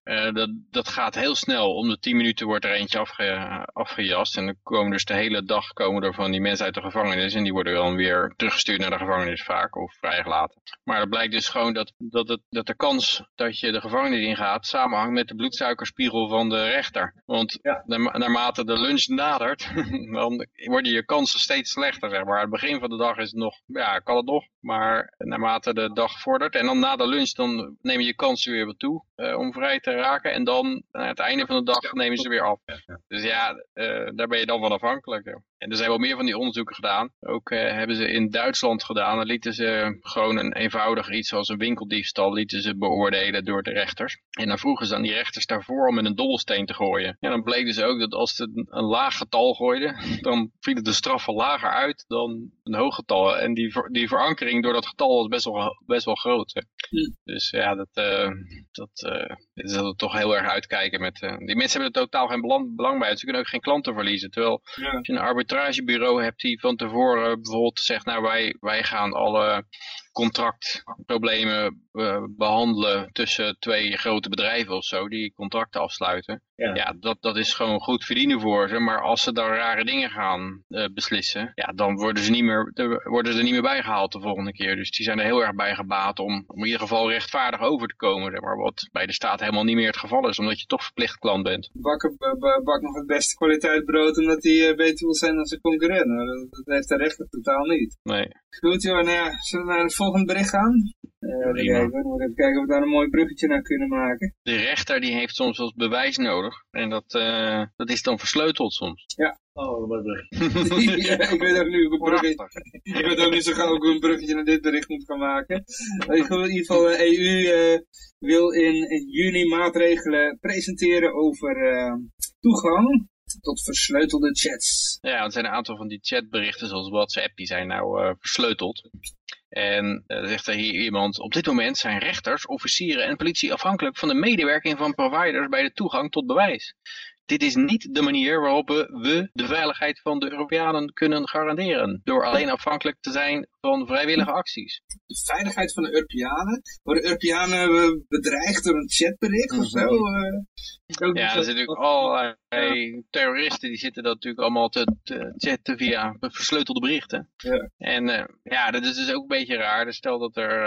eh, dat, dat gaat heel snel, om de 10 minuten wordt er eentje afge, afgejast en dan komen dus de hele dag komen er van die mensen uit de gevangenis en die worden dan weer teruggestuurd naar de gevangenis vaak of vrijgelaten. Maar het blijkt dus gewoon dat, dat, het, dat de kans dat je de gevangenis ingaat samenhangt met de bloedsuikerspiegel van de rechter. Want Ja. naarmate de lunch nadert, dan worden je kansen steeds slechter. Zeg maar. Aan het begin van de dag is het nog, ja, kan het nog. Maar naarmate de dag vordert en dan na de lunch, dan nemen je kansen weer wat toe eh, om vrij te raken. En dan aan het einde van de dag nemen ze weer af. Dus ja, eh, daar ben je dan van afhankelijk. En er zijn wel meer van die onderzoeken gedaan. Ook eh, hebben ze in Duitsland gedaan. Dan lieten ze gewoon een eenvoudig iets zoals een winkeldiefstal lieten ze beoordelen door de rechters. En dan vroegen ze aan die rechters daarvoor om met een dobbelsteen te gooien. En dan bleek dus ook dat als ze een, laag getal gooiden, dan vielen de straffen lager uit dan een hoog getal. En die, ver- die verankering door dat getal was best wel, best wel groot. hè. Dus ja, dat, eh, dat uh, is dat we toch heel erg uitkijken met... eh, die mensen hebben er totaal geen belang, belang bij. Ze kunnen ook geen klanten verliezen. Terwijl Ja. als je een arbitragebureau hebt die van tevoren bijvoorbeeld zegt... nou, wij, wij gaan alle contractproblemen uh, behandelen tussen twee grote bedrijven of zo, die contracten afsluiten. Ja, ja dat, dat is gewoon goed verdienen voor ze. Maar als ze dan rare dingen gaan uh, beslissen, ja, dan worden ze, niet meer, worden ze niet meer bijgehaald de volgende keer. Dus die zijn er heel erg bij gebaat om, om in ieder geval rechtvaardig over te komen. Zeg maar, wat bij de staat helemaal niet meer het geval is, omdat je toch verplicht klant bent. Bakker bak nog het beste kwaliteit brood omdat hij uh, beter wil zijn dan zijn concurrent. Dat, dat heeft de rechter totaal niet. Nee. Goed joh, nou ja, zullen we naar het volgende bericht gaan? Uh, kijken, we even kijken of we daar een mooi bruggetje naar kunnen maken. De rechter die heeft soms als bewijs nodig. En dat, uh, dat is dan versleuteld soms. Ja. Oh, wat ja, ik weet ook nu hoe een bruggetje, ik weet ook niet zo gauw hoe een bruggetje naar dit bericht moet gaan maken. In ieder geval, de EU uh, wil in juni maatregelen presenteren over toegang tot versleutelde chats. Ja, er zijn een aantal van die chatberichten zoals WhatsApp, die zijn nou uh, versleuteld. En uh, zegt er hier iemand, op dit moment zijn rechters, officieren en politie afhankelijk van de medewerking van providers bij de toegang tot bewijs. Dit is niet de manier waarop we de veiligheid van de Europeanen kunnen garanderen. Door alleen afhankelijk te zijn van vrijwillige acties. De veiligheid van de Europeanen? Worden Europeanen eh, bedreigd door een chatbericht of zo? Uh, ja, er zitten natuurlijk allerlei terroristen die zitten dat natuurlijk allemaal te, te chatten via versleutelde berichten. Ja. En uh, ja, dat is dus ook een beetje raar. Dus stel dat er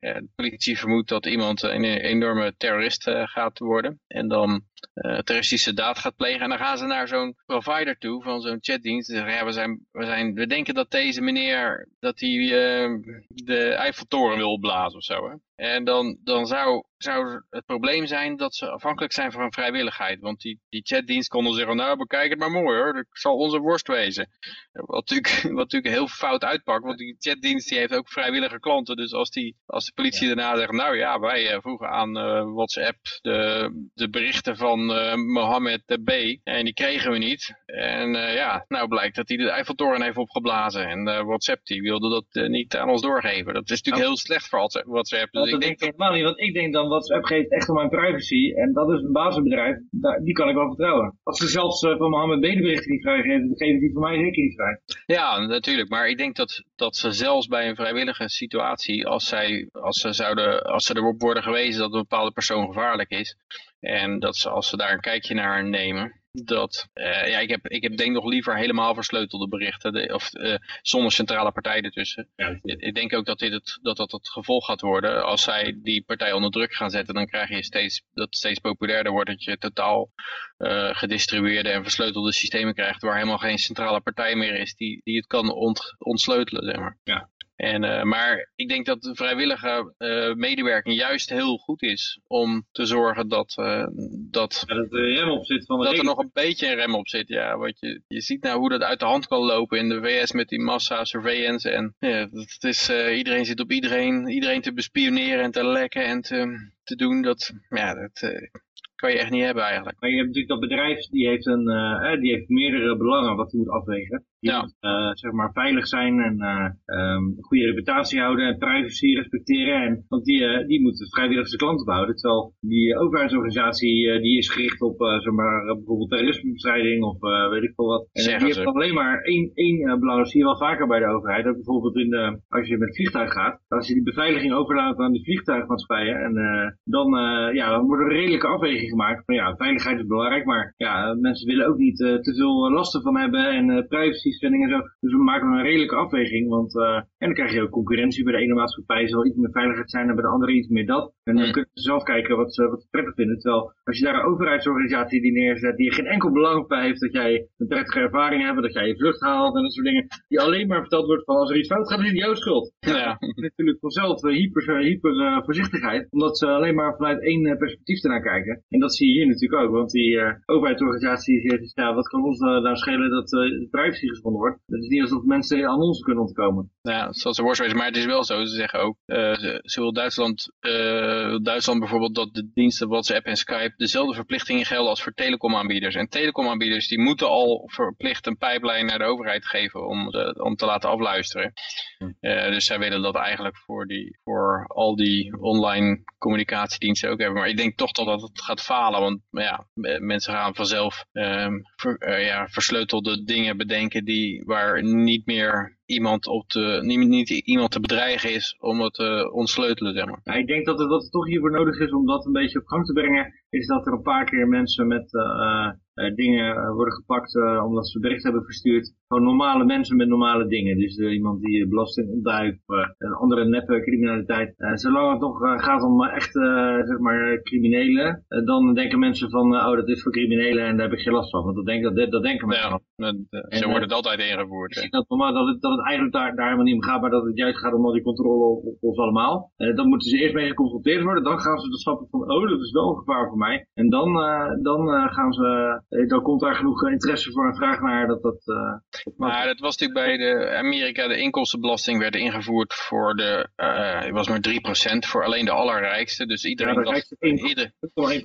de politie vermoedt dat iemand een enorme terrorist gaat worden. En dan terroristische daad gaat plegen. En dan gaan ze naar zo'n provider toe van zo'n chatdienst. En zeggen, ja, we, zijn, we, zijn, we denken dat deze meneer, dat hij uh, de Eiffeltoren wil opblazen of zo. Hè? En dan, dan zou, zou het probleem zijn dat ze afhankelijk zijn van vrijwilligheid. Want die, die chatdienst kon dan zeggen, nou bekijk het maar mooi hoor, dat zal onze worst wezen. Wat natuurlijk, wat natuurlijk heel fout uitpakt, want die chatdienst die heeft ook vrijwillige klanten. Dus als, die, als de politie ja. daarna zegt, nou ja, wij uh, vroegen aan uh, WhatsApp de, de berichten van uh, Mohammed B. En die kregen we niet. En ja, nou blijkt dat hij de Eiffeltoren heeft opgeblazen. En WhatsApp die wilde dat niet aan ons doorgeven. Dat is natuurlijk heel slecht voor WhatsApp. Dus dat denk ik helemaal niet, want ik denk dan WhatsApp geeft echt om mijn privacy. En dat is een basisbedrijf, die kan ik wel vertrouwen. Als ze zelfs uh, van Mohammed berichten niet vrijgeven, dan geven die voor mij zeker niet vrij. Ja, natuurlijk. Maar ik denk dat, dat ze zelfs bij een vrijwillige situatie, als, zij, als, ze zouden, als ze erop worden gewezen dat een bepaalde persoon gevaarlijk is, en dat ze, als ze daar een kijkje naar nemen, dat, uh, ja, ik heb, ik heb denk nog liever helemaal versleutelde berichten, de, of uh, zonder centrale partij ertussen. Ja. Ik, denk ook dat, dit het, dat dat het gevolg gaat worden. Als zij die partij onder druk gaan zetten, dan krijg je steeds, dat het steeds populairder wordt, dat je totaal uh, gedistribueerde en versleutelde systemen krijgt, waar helemaal geen centrale partij meer is die, die het kan ont, ontsleutelen, zeg maar. Ja. En, uh, maar ik denk dat de vrijwillige uh, medewerking juist heel goed is om te zorgen dat, uh, dat, ja, dat, er, rem op zit van de dat er nog een beetje een rem op zit. Ja, want je, je ziet nou hoe dat uit de hand kan lopen in de VS met die massa surveillance. En ja, dat is, iedereen zit op iedereen, iedereen te bespioneren en te lekken en te, te doen. Dat, ja, dat kan je echt niet hebben eigenlijk. Maar je hebt natuurlijk dat bedrijf, die heeft, een, uh, die heeft meerdere belangen wat hij moet afwegen. Ja. uh, zeg maar veilig zijn en uh, um, een goede reputatie houden en privacy respecteren. En, want die, uh, die moet vrijwillig zijn klanten behouden. Terwijl die overheidsorganisatie die is gericht op zeg maar, bijvoorbeeld terrorismebestrijding of weet ik veel wat. En Zeggen die ze. heeft alleen maar één, één belang. Dat zie je wel vaker bij de overheid. Dat bijvoorbeeld in de, als je met het vliegtuig gaat, als je die beveiliging overlaat aan de vliegtuigmaatschappijen. En dan, ja, dan wordt er een redelijke afweging gemaakt van ja, veiligheid is belangrijk. Maar ja, mensen willen ook niet te veel lasten van hebben en privacy en zo. Dus we maken een redelijke afweging. Want, uh, en dan krijg je ook concurrentie. Bij de ene maatschappij zal iets meer veiligheid zijn en bij de andere iets meer dat. En dan Mm. kunnen ze zelf kijken wat ze, wat ze prettig vinden. Terwijl als je daar een overheidsorganisatie die neerzet, die er geen enkel belang bij heeft dat jij een prettige ervaring hebt, dat jij je vlucht haalt en dat soort dingen. Die alleen maar verteld wordt van als er iets fout gaat, is het jouw schuld. Ja. Natuurlijk vanzelf uh, hyper, hyper uh, voorzichtigheid. Omdat ze alleen maar vanuit één perspectief ernaar kijken. En dat zie je hier natuurlijk ook. Want die uh, overheidsorganisatie zegt, ja, wat kan ons nou schelen dat uh, de privacy geschonden wordt. Het is niet alsof mensen aan ons kunnen ontkomen. Ja, dat zal ze worst. Maar het is wel zo. Ze zeggen ook, uh, ze, wil Duitsland, uh, Duitsland bijvoorbeeld dat de diensten WhatsApp en Skype dezelfde verplichtingen gelden als voor telecomaanbieders. En telecomaanbieders die moeten al verplicht een pijplijn naar de overheid geven om, de, om te laten afluisteren. Uh, dus zij willen dat eigenlijk voor, die, voor al die online communicatiediensten ook hebben. Maar ik denk toch dat dat het gaat falen. Want ja, mensen gaan vanzelf um, ver, ja, versleutelde dingen bedenken die, waar niet meer iemand op te, niet, niet iemand te bedreigen is om het te ontsleutelen, zeg maar. Ik denk dat het, wat toch hiervoor nodig is om dat een beetje op gang te brengen, is dat er een paar keer mensen met uh, uh, dingen worden gepakt omdat ze bericht hebben verstuurd. Gewoon normale mensen met normale dingen. Dus iemand die belasting ontduikt, een andere neppe criminaliteit. zolang het nog gaat om echt, zeg maar, criminelen, dan denken mensen van, oh dat is voor criminelen en daar heb ik geen last van. Want dat, denk, dat, dat denken mensen. Ja, zo wordt het altijd ingevoerd. Ik dat, normaal, dat, het, dat het eigenlijk daar, daar helemaal niet om gaat, maar dat het juist gaat om al die controle op, op ons allemaal. dan moeten ze eerst mee geconfronteerd worden, dan gaan ze de stappen van, oh dat is wel een gevaar voor mij. En dan, dan gaan ze eh, dan komt daar genoeg interesse voor een vraag naar dat dat... Maar dat was natuurlijk bij de Amerika, de inkomstenbelasting werd ingevoerd voor de, uh, het was maar 3% voor alleen de allerrijkste. Dus iedereen ja, dacht... 1, ieder, 1%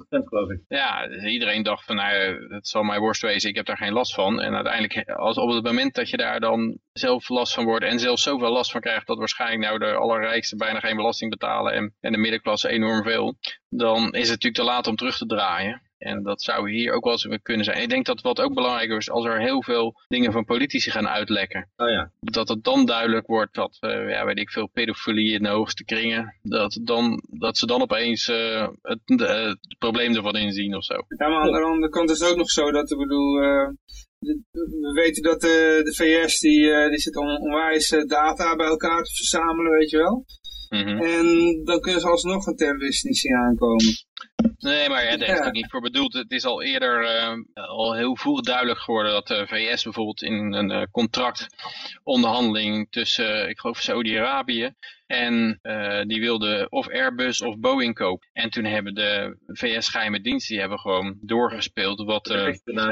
geloof ik. Ja, dus iedereen dacht van nou, het zal mij worst wezen, ik heb daar geen last van. En uiteindelijk, als op het moment dat je daar dan zelf last van wordt en zelfs zoveel last van krijgt dat waarschijnlijk nou de allerrijkste bijna geen belasting betalen en, en de middenklasse enorm veel, dan is het natuurlijk te laat om terug te draaien. En dat zou hier ook wel eens kunnen zijn. Ik denk dat wat ook belangrijker is, als er heel veel dingen van politici gaan uitlekken. Oh ja. Dat het dan duidelijk wordt dat, uh, ja, weet ik veel, pedofilie in de hoogste kringen. Dat, dan, dat ze dan opeens uh, het, het, probleem ervan inzien of zo. Ja, maar aan de andere kant is het ook nog zo dat, ik bedoel, we weten dat de, de VS, die, die zit om onwijs data bij elkaar te verzamelen, weet je wel. Mm -hmm. En dan kunnen ze alsnog een terrorist niet zien aankomen. Nee, maar ja, daar is ook niet voor bedoeld. Het is al eerder uh, al heel vroeg duidelijk geworden dat de VS bijvoorbeeld in een uh, contractonderhandeling tussen, uh, ik geloof, Saudi-Arabië en die wilde of Airbus of Boeing kopen. En toen hebben de VS geheime diensten die hebben gewoon doorgespeeld wat,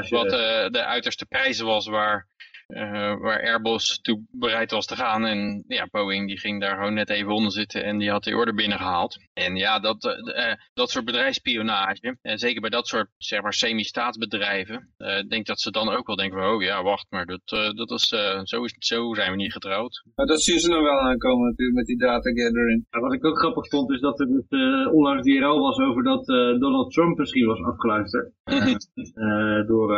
wat de uiterste prijzen was waar uh, waar Airbus toe bereid was te gaan. En ja, Boeing die ging daar gewoon net even onder zitten en die had die order binnengehaald. En ja, dat, uh, dat soort bedrijfsspionage, en zeker bij dat soort zeg maar semi-staatsbedrijven, uh, denk dat ze dan ook wel denken, oh ja, wacht, maar dat, dat is, zo, is, zo zijn we niet getrouwd. Maar dat zien ze nog wel aankomen natuurlijk met die data gathering. Ja, wat ik ook grappig vond is dat er dus, onlangs die al was over dat Donald Trump misschien was afgeluisterd door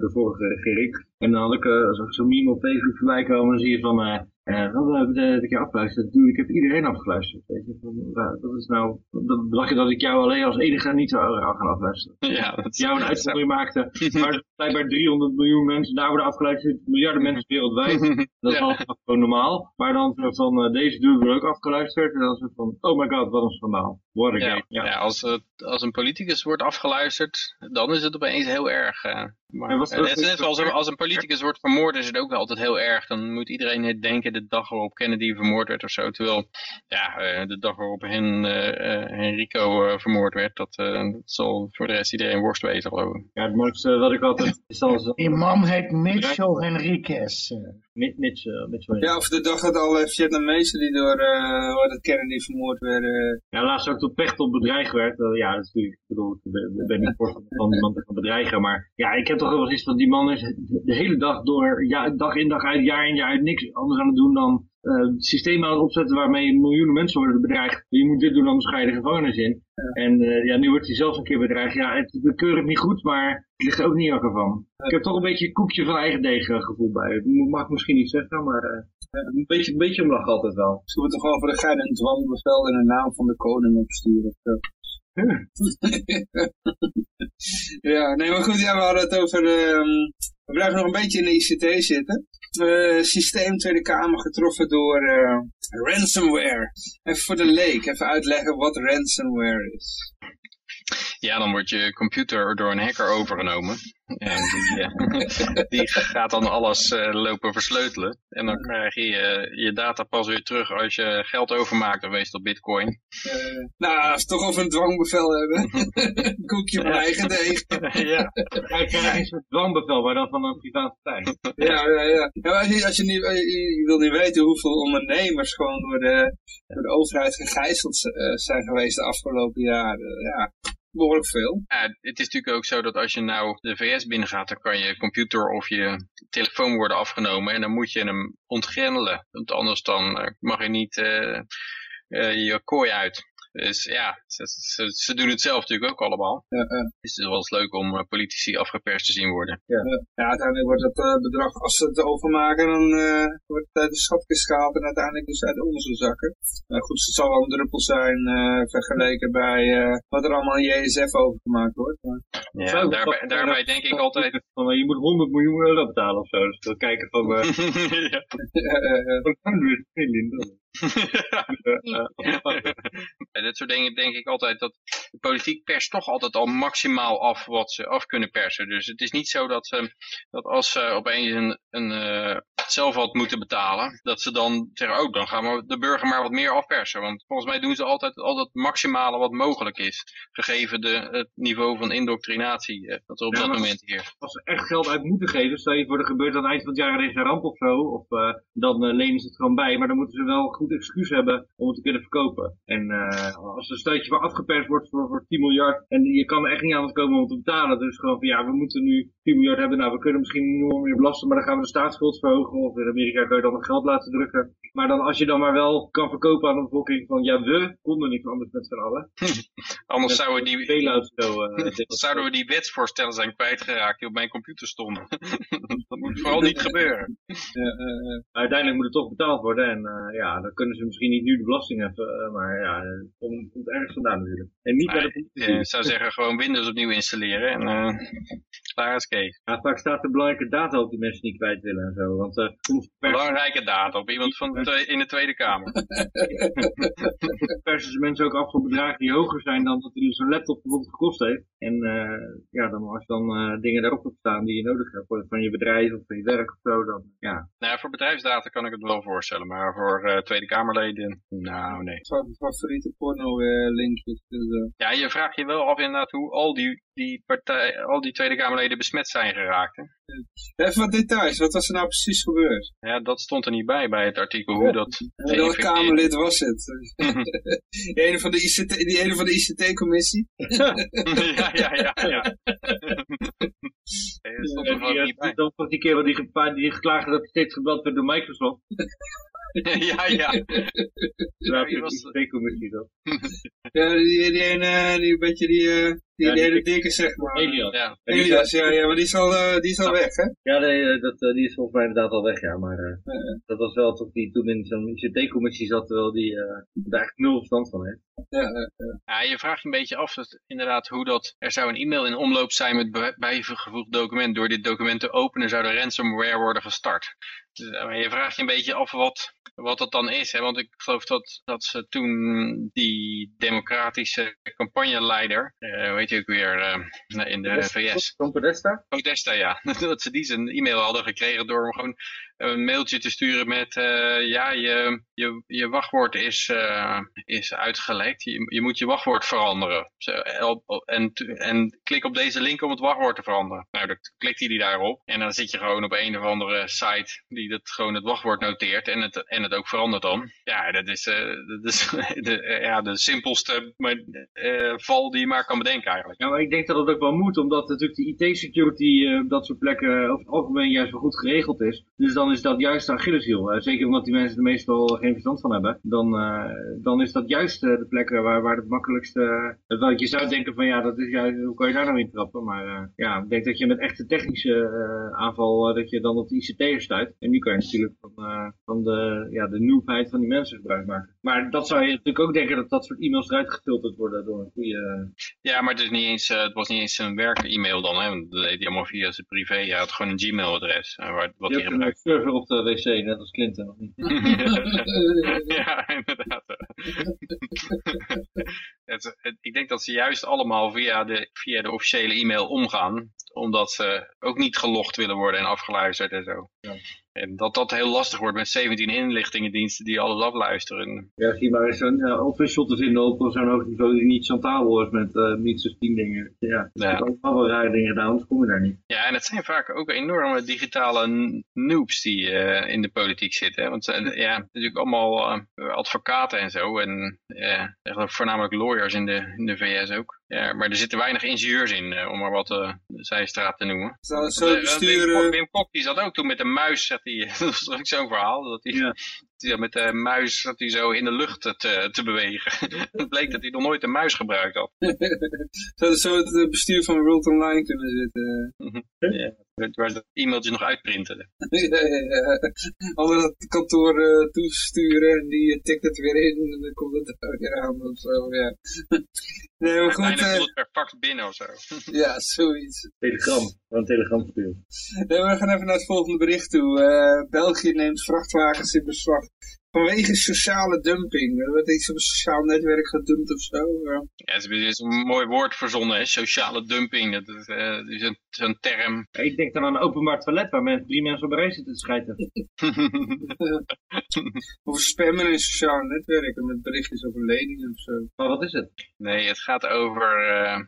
de vorige regering. En dan had ik uh, zo'n meme op Facebook voorbij komen, dan zie je van, uh, uh, wat heb ik een keer afgeluisterd? ik heb iedereen afgeluisterd. Weet je? Van, dat is nou, dan dacht je dat ik jou alleen als enige niet zou gaan afluisteren. Ja, dat jou een uitzondering maakte, maar blijkbaar 300 miljoen mensen daar worden afgeluisterd, miljarden mensen wereldwijd. Dat is ja. gewoon normaal. Maar dan van, deze dude wordt ook afgeluisterd. En dan zo van, oh my god, wat een schandaal. What a ja, game. Ja, ja als, als een politicus wordt afgeluisterd, dan is het opeens heel erg. Uh, maar, het is net zoals als een politicus wordt vermoord, is het ook altijd heel erg. Dan moet iedereen denken de dag waarop Kennedy vermoord werd of zo. Terwijl ja, uh, de dag waarop Hen, uh, Henrico vermoord werd, dat, dat, zal voor de rest iedereen worst wezen geloof ik. Ja, het mooiste wat ik altijd... Is als, Die man heet Mitchell Henriquez. Mitchell, Mitchell. Ja, of de dag dat alle Vietnamezen die door uh, Kennedy vermoord werden. Ja, laatst ook tot Pechtel bedreigd werd. ja, dat is natuurlijk, ik bedoel, ik ben niet voor van iemand te gaan bedreigen. Maar ja, ik heb toch wel eens van die man is de hele dag door, ja, dag in dag uit, jaar in jaar uit, niks anders aan het doen dan uh, systemen aan het opzetten waarmee miljoenen mensen worden bedreigd. Je moet dit doen, anders ga je de gevangenis in. En uh, ja, nu wordt hij zelf een keer bedreigd. Ja, het keur het niet goed, maar het ligt er ook niet erg van. Ik heb toch een beetje een koekje van eigen deeg gevoel bij. Dat mag ik misschien niet zeggen, maar uh, een, beetje, een beetje omlach altijd wel. We toch gewoon voor de gein een dwangbevel in de naam van de koning opsturen? ja, nee, maar goed, ja, we hadden het over... Um, we blijven nog een beetje in de ICT zitten. Uh, systeem Tweede Kamer getroffen door uh, ransomware. Even voor de leek, even uitleggen wat ransomware is. Ja, dan wordt je computer door een hacker overgenomen. En die, uh, die gaat dan alles uh, lopen versleutelen. En dan krijg je je data pas weer terug als je geld overmaakt, dan wees dat bitcoin. Uh, nou, als we toch over een dwangbevel hebben. Koekje van eigen deeg. ja, kijk, krijg eens een dwangbevel, maar dan van een private partij. ja, ja, ja. ja als je, als je, niet, je, wil niet weten hoeveel ondernemers gewoon door de, door de overheid gegijzeld zijn geweest de afgelopen jaren. Ja, behoorlijk veel. Ja, het is natuurlijk ook zo dat als je nou de VS binnengaat, dan kan je computer of je telefoon worden afgenomen en dan moet je hem ontgrendelen. Want anders dan eh, mag je niet uh, uh, je kooi uit. Dus ja, ze, ze, ze doen het zelf natuurlijk ook allemaal. Ja, ja. Dus het is wel eens leuk om eh, politici afgeperst te zien worden. Ja, uiteindelijk wordt dat eh, bedrag, als ze het overmaken, dan eh, wordt het uit de schatkist gehaald en uiteindelijk dus uit onze zakken. Maar goed, het zal wel een druppel zijn eh, vergeleken bij eh, wat er allemaal in JSF overgemaakt wordt. Maar, Ja, daarbij, daarbij denk ik altijd... Van, je moet 100 miljoen euro betalen of zo. Dus we kijken van... eh, ja. eh, eh, 100 million dollar. Bij dit soort dingen denk ik altijd dat de politiek perst toch altijd al maximaal af wat ze af kunnen persen. Dus het is niet zo dat, ze, dat als ze opeens een, een, eh, zelf wat moeten betalen, dat ze dan zeggen, oh dan gaan we de burger maar wat meer afpersen. Want volgens mij doen ze altijd al het maximale wat mogelijk is, gegeven de, het niveau van indoctrinatie eh, dat er op Ja, dat moment heerst. Als ze echt geld uit moeten geven, stel je voor er gebeurt aan het eind van het jaar een ramp of zo, of eh, dan lenen ze het gewoon bij, maar dan moeten ze wel een excuus hebben om het te kunnen verkopen. En eh, als een stuitje van afgeperst wordt voor, voor 10 miljard en je kan er echt niet aan komen om te betalen, dus gewoon van ja, we moeten nu 10 miljard hebben, nou we kunnen misschien niet meer belasten, maar dan gaan we de staatsschuld verhogen, of in Amerika kun je dan nog geld laten drukken. Maar dan als je dan maar wel kan verkopen aan de bevolking van ja, we konden niet anders met z'n allen. Anders zouden die, Bailout zo. eh, zouden we die wetsvoorstellen zijn kwijtgeraakt die op mijn computer stonden. dat moet vooral niet gebeuren. eh, eh, eh. Maar uiteindelijk moet het toch betaald worden. En eh, ja, dan kunnen ze misschien niet nu de belasting hebben. eh, maar ja, het komt, komt ergens vandaan natuurlijk. En niet bij de. Ik zou zeggen gewoon Windows opnieuw installeren en eh, klaar is Kees. Ja, vaak staat er belangrijke data op die mensen niet kwijt willen en zo. Want eh, Belangrijke data op iemand van de twee- in de Tweede Kamer. persen ze mensen ook af voor bedragen die hoger zijn dan dat die zo'n laptop bijvoorbeeld gekost heeft. En eh, ja, dan als dan eh, dingen daarop op staan die je nodig hebt voor- van je bedrijf of van je werk of zo, dan ja. Nou, voor bedrijfsdata kan ik het wel voorstellen, maar voor eh, Tweede Kamerleden, nou nee. Fa- favoriete porno eh, linkjes. Dus. Ja, je vraagt je wel af inderdaad hoe al die, die, partij, al die Tweede Kamerleden besmet zijn geraakt. Hè? Even wat details, wat was er nou precies gebeurd? Ja, dat stond er niet bij bij het artikel hoe dat... En welk Kamerlid was het? die ene van de ICT, die ene van de ICT-commissie? ja, ja, ja, ja. Nee, stond er die, niet bij. dat was die kerel die, die geklaagd had dat hij steeds gebeld werd door Microsoft. ja, ja. Daar was- je die commissie dat. Ja, die, die ene, die een beetje die, eh, die, Ja, die die hele dikke- zeg maar. Elias. Ja, Elias, ja, ja, maar die is al, eh, die is al weg, hè? Ja, nee, eh, dat, eh, die is volgens mij inderdaad al weg, ja. Maar eh, dat was wel toch die toen in zo'n ICT-commissie zat, terwijl die eh, daar echt nul verstand van heeft. Ja, eh, Ja, je vraagt je een beetje af dat, inderdaad hoe dat... Er zou een e-mail in omloop zijn met bij- bijgevoegd document. Door dit document te openen zou de ransomware worden gestart. Dus, eh, maar je vraagt je een beetje af wat, wat dat dan is. Hè? Want ik geloof dat, dat ze toen die democratische campagneleider... eh hoe heet hij ook weer eh, in de VS... Van Podesta? Podesta, ja. dat ze die zijn e-mail hadden gekregen door hem gewoon een mailtje te sturen met... eh, ja, je, je, je wachtwoord is, eh, is uitgelekt. Je, je moet je wachtwoord veranderen. En, en klik op deze link om het wachtwoord te veranderen. Nou, dan klikt hij die daarop. En dan zit je gewoon op een of andere site die dat gewoon het wachtwoord noteert. En het, en het ook verandert dan. Ja, dat is, eh, dat is de, ja, de simpelste maar, val die je maar kan bedenken eigenlijk. Ja, maar ik denk dat het ook wel moet, omdat natuurlijk de IT-security op dat soort plekken over het algemeen juist wel goed geregeld is. Dus dan is dat juist de Achilleshiel. Eh, zeker omdat die mensen er meestal geen verstand van hebben. Dan, eh, dan is dat juist eh, de plekken waar, waar het makkelijkste... Want je zou denken van ja, dat is juist, hoe kan je daar nou in trappen? Maar ja, ik denk dat je met echte technische aanval, dat je dan op de ICT'er stuit. En nu kan je natuurlijk van, van de, ja, de noobheid van die mensen gebruik maken. Maar dat zou je natuurlijk ook denken dat dat soort e-mails eruit gefilterd worden door een goede... Ja, maar het, is niet eens, het was niet eens een werk-e-mail dan. Hè? want Dat deed hij allemaal via zijn privé. Hij had gewoon een Gmail-adres. wat Je hij gebruikt. Op de wc, net als Clinton, of niet? ja, inderdaad. het, het- ik denk dat ze juist allemaal via de, via de officiële e-mail omgaan. Omdat ze ook niet gelogd willen worden en afgeluisterd en zo. En dat dat heel lastig wordt met 17 inlichtingendiensten die alles afluisteren. Ja, zie maar eens zo'n uh, official te vinden op zo'n hoog niveau die niet chantabel is met uh, minstens 10 dingen. Ja, Ja. ja. ook wel rare dingen gedaan, anders kom je daar niet. Ja, en het zijn vaak ook enorme digitale noobs die eh, in de politiek zitten. Hè? Want uh, ja, natuurlijk allemaal advocaten en zo. En voornamelijk lawyers in de, in de VS ook. Ja, maar er zitten weinig ingenieurs in, uh, om maar wat uh, zijstraat te noemen. Zo, zo besturen... Wim Kok die zat ook toen met een muis, zegt hij. dat was ook zo'n verhaal. Dat hij, ja. met de muis zat hij zo in de lucht te, te bewegen. Het bleek dat hij nog nooit een muis gebruikt had. Zou zo het bestuur van World Online kunnen zitten? Ja, waar ze dat e-mailtje nog uitprinten. ja, ja, ja. Dat kantoor uh, toesturen en die tikt het weer in en dan komt het er weer aan of zo, ja. Nee, maar goed. Uiteindelijk eh, komt het per fax binnen of zo. ja, zoiets. Telegram. Een telegram sturen. Nee, we gaan even naar het volgende bericht toe. Eh, België neemt vrachtwagens in beslag vanwege sociale dumping. Er wordt iets op een sociaal netwerk gedumpt of zo. Ja. Ja, het is een mooi woord verzonnen, hè? sociale dumping. Dat is, eh, dat is een, een term. Ik denk dan aan een openbaar toilet waar mensen, drie mensen op een rij zitten te schijten. Of spammen in sociale netwerken met berichtjes over leningen of zo. Maar wat is het? Nee, het gaat over eh,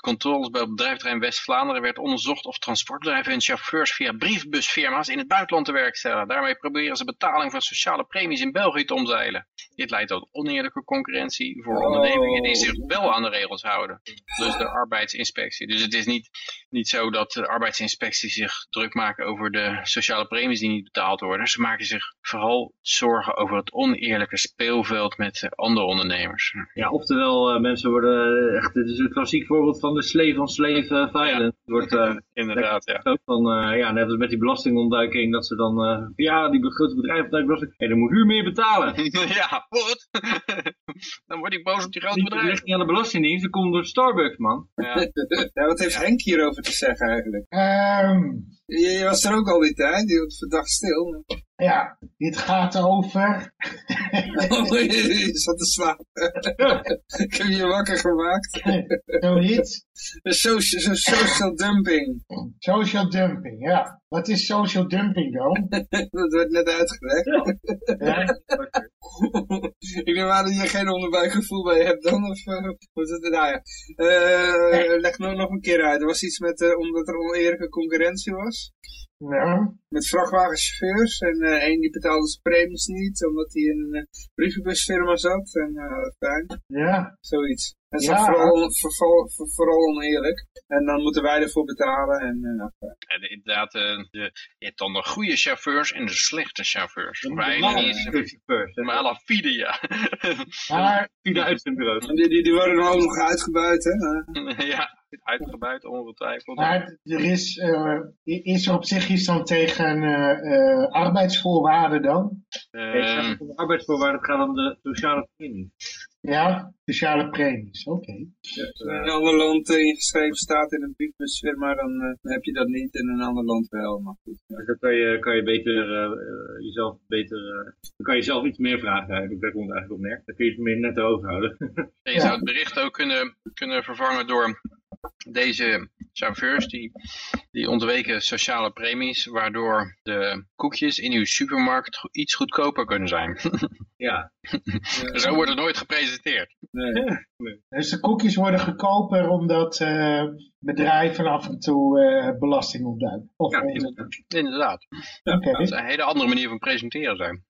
controles bij het bedrijventerrein West-Vlaanderen. werd onderzocht of transportbedrijven hun chauffeurs via briefbusfirma's in het buitenland te werk stellen. Daarmee proberen ze betaling van sociale premies in België te omzeilen. Dit leidt tot oneerlijke concurrentie voor Oh. ondernemingen die zich wel aan de regels houden. Dus de arbeidsinspectie. Dus het is niet, niet zo dat de arbeidsinspectie zich druk maken over de sociale premies die niet betaald worden. Ze maken zich vooral zorgen over het oneerlijke speelveld met eh, andere ondernemers. Ja, oftewel, eh, mensen worden echt, dit is een klassiek voorbeeld van de slave on slave eh, violence. Het wordt eh, Inderdaad, ja. ook van, eh, ja, net als met die belastingontduiking, dat ze dan, eh, ja, die grote bedrijven ontduiken belasting, hey, dan moet u meer betalen. ja, wat? Dan word ik boos op die grote Die bedrijven. ligt niet aan de Belastingdienst, dat komt door Starbucks, man. Ja. Ja, wat heeft Henk hierover te zeggen eigenlijk? Ehm, Je, je was er ook al die tijd, die was verdacht stil. ja, dit gaat over... je zat te slapen. Ik heb je wakker gemaakt. Zoiets. Social, so- social dumping. Social dumping, ja. Wat is social dumping dan? Dat werd net uitgelegd. Ja, ik neem aan dat je geen onderbuikgevoel bij hebt dan, of uh, hoe het nou ja. Eh, leg nog, nog een keer uit. Er was iets met, eh, omdat er oneerlijke concurrentie was. ja, Met vrachtwagenchauffeurs. En één die betaalde zijn premies niet, omdat hij in een brievenbusfirma zat. En uh, fijn, ja, zoiets. En dat Ja. is vooral, vooral, voor- vooral oneerlijk. En dan moeten wij ervoor betalen. En, eh, nou, fijn. En inderdaad, eh, de, je hebt dan de goede chauffeurs en de slechte chauffeurs. De Wij chauffeurs, maar alle fide, ja. maar Via de uitzendbureaus. En die, die, die worden dan ook nog uitgebuit, hè. Eh, ja, uitgebuit ongetwijfeld. Maar er is, eh, is er op zich iets dan tegen eh, eh, arbeidsvoorwaarden dan? Ehm, de arbeidsvoorwaarden, het gaat om de sociale premie. Ja, sociale premies, oké. Als in een ander land eh, ingeschreven staat in een briefbusfirma, dan, eh, dan heb je dat niet. In een ander land wel, maar goed. ja. Dus dan kan je, kan je beter eh, eh, jezelf beter, eh, dan kan je zelf iets meer vragen eigenlijk. Daar komt het eigenlijk op neer. Dan kun je het meer net overhouden. En je zou het bericht ook kunnen, kunnen vervangen door deze chauffeurs die, die ontweken sociale premies, waardoor de koekjes in uw supermarkt iets goedkoper kunnen zijn. ja. Zo wordt het nooit gepresenteerd. Nee. Dus de koekjes worden goedkoper omdat eh, bedrijven af en toe eh, belasting ontduiken. Of Ja, Inderdaad. Oké. Dat is een hele andere manier van presenteren zijn.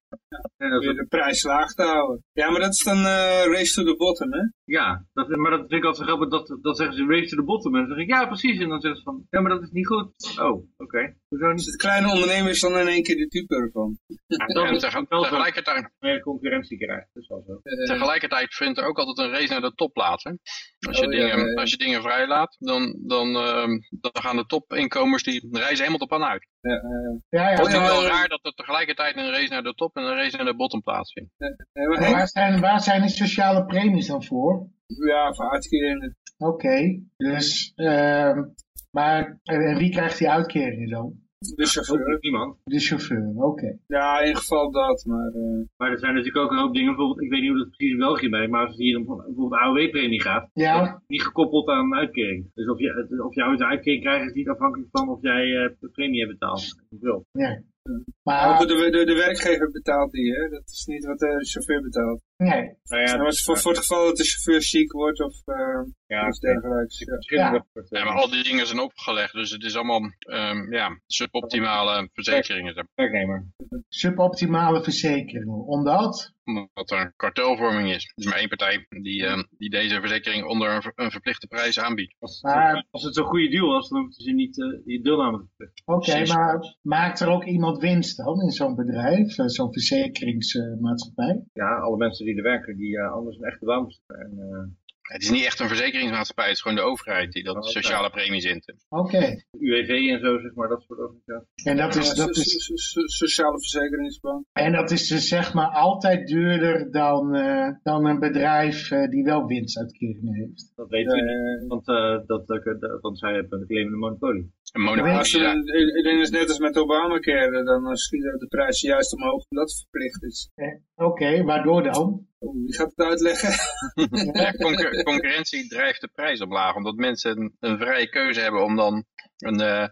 En dat Weer de prijs laag te houden. Ja, maar dat is dan eh, race to the bottom, hè? Ja, dat, maar dat vind ik altijd zo grappig, dat, dat zeggen ze race to the bottom. En dan zeg ik, ja precies, en dan zeggen ze van, ja maar dat is niet goed. Oh, oké. Hoezo Dus niet? het kleine ondernemer is dan in één keer de dupe ervan. Ja, dan En is dat tegelijkertijd, concurrentie krijgt, wel zo. Eh, tegelijkertijd vindt er ook altijd een race naar de top plaats. Hè? Als, je Oh, ja, dingen, ja. als je dingen vrijlaat, dan, dan, ehm, dan gaan de topinkomers die reizen helemaal op aan uit. ja, eh, Ja, ja. Het is ja, wel ja. raar dat er tegelijkertijd een race naar de top en een race naar de bottom plaatsvindt. waar, zijn, waar zijn die sociale premies dan voor? ja, voor uitkeringen. Oké, dus, ehm, maar en wie krijgt die uitkeringen dan? De chauffeur. Niemand. De chauffeur, oké. Ja, in ieder geval dat, maar... eh, Maar er zijn natuurlijk ook een hoop dingen, bijvoorbeeld, ik weet niet hoe dat precies in België werkt, maar als het hier om bijvoorbeeld AOW-premie gaat, Ja. niet gekoppeld aan een uitkering. Dus of je, of uitkering krijgt is niet afhankelijk van of jij eh, de premie hebt betaald. Maar Maar, de, de, de werkgever betaalt die, hè? Dat is niet wat de chauffeur betaalt. Nee. Nou ja, Ja, maar voor, voor het geval dat de chauffeur ziek wordt of eh ja, iets dergelijks. Ja. Ja, maar al die dingen zijn opgelegd, dus het is allemaal ehm, ja, suboptimale verzekeringen. werknemer. Suboptimale verzekeringen. Omdat? omdat er een kartelvorming is. Er is maar één partij die, uh, die deze verzekering onder een, ver, een, verplichte prijs aanbiedt. Als, maar, als het zo'n goede deal was, dan hoefden ze niet uh, die deelname te. Oké, okay, maar maakt er ook iemand winst dan in zo'n bedrijf, zo'n verzekeringsmaatschappij? ja, alle mensen die er werken, die anders een echte baan en, het is niet echt een verzekeringsmaatschappij, het is gewoon de overheid die dat oh, okay. sociale premies int. Oké. Okay. UWV en zo, zeg maar, dat soort organisaties. En dat is, dat is... Sociale verzekeringsbank. En dat is dus zeg maar altijd duurder dan, uh, dan een bedrijf uh, die wel winstuitkeringen heeft. Dat weten we uh, niet, want, uh, dat, uh, want zij hebben een claimende monopolie. Een monopolie, ja. Ik denk het net als met Obamacare, dan schieten de prijzen juist omhoog omdat het verplicht is. Oké, okay, waardoor dan? Wie gaat het uitleggen? ja, concur concurrentie drijft de prijs omlaag, omdat mensen een, een vrije keuze hebben om dan een, uh,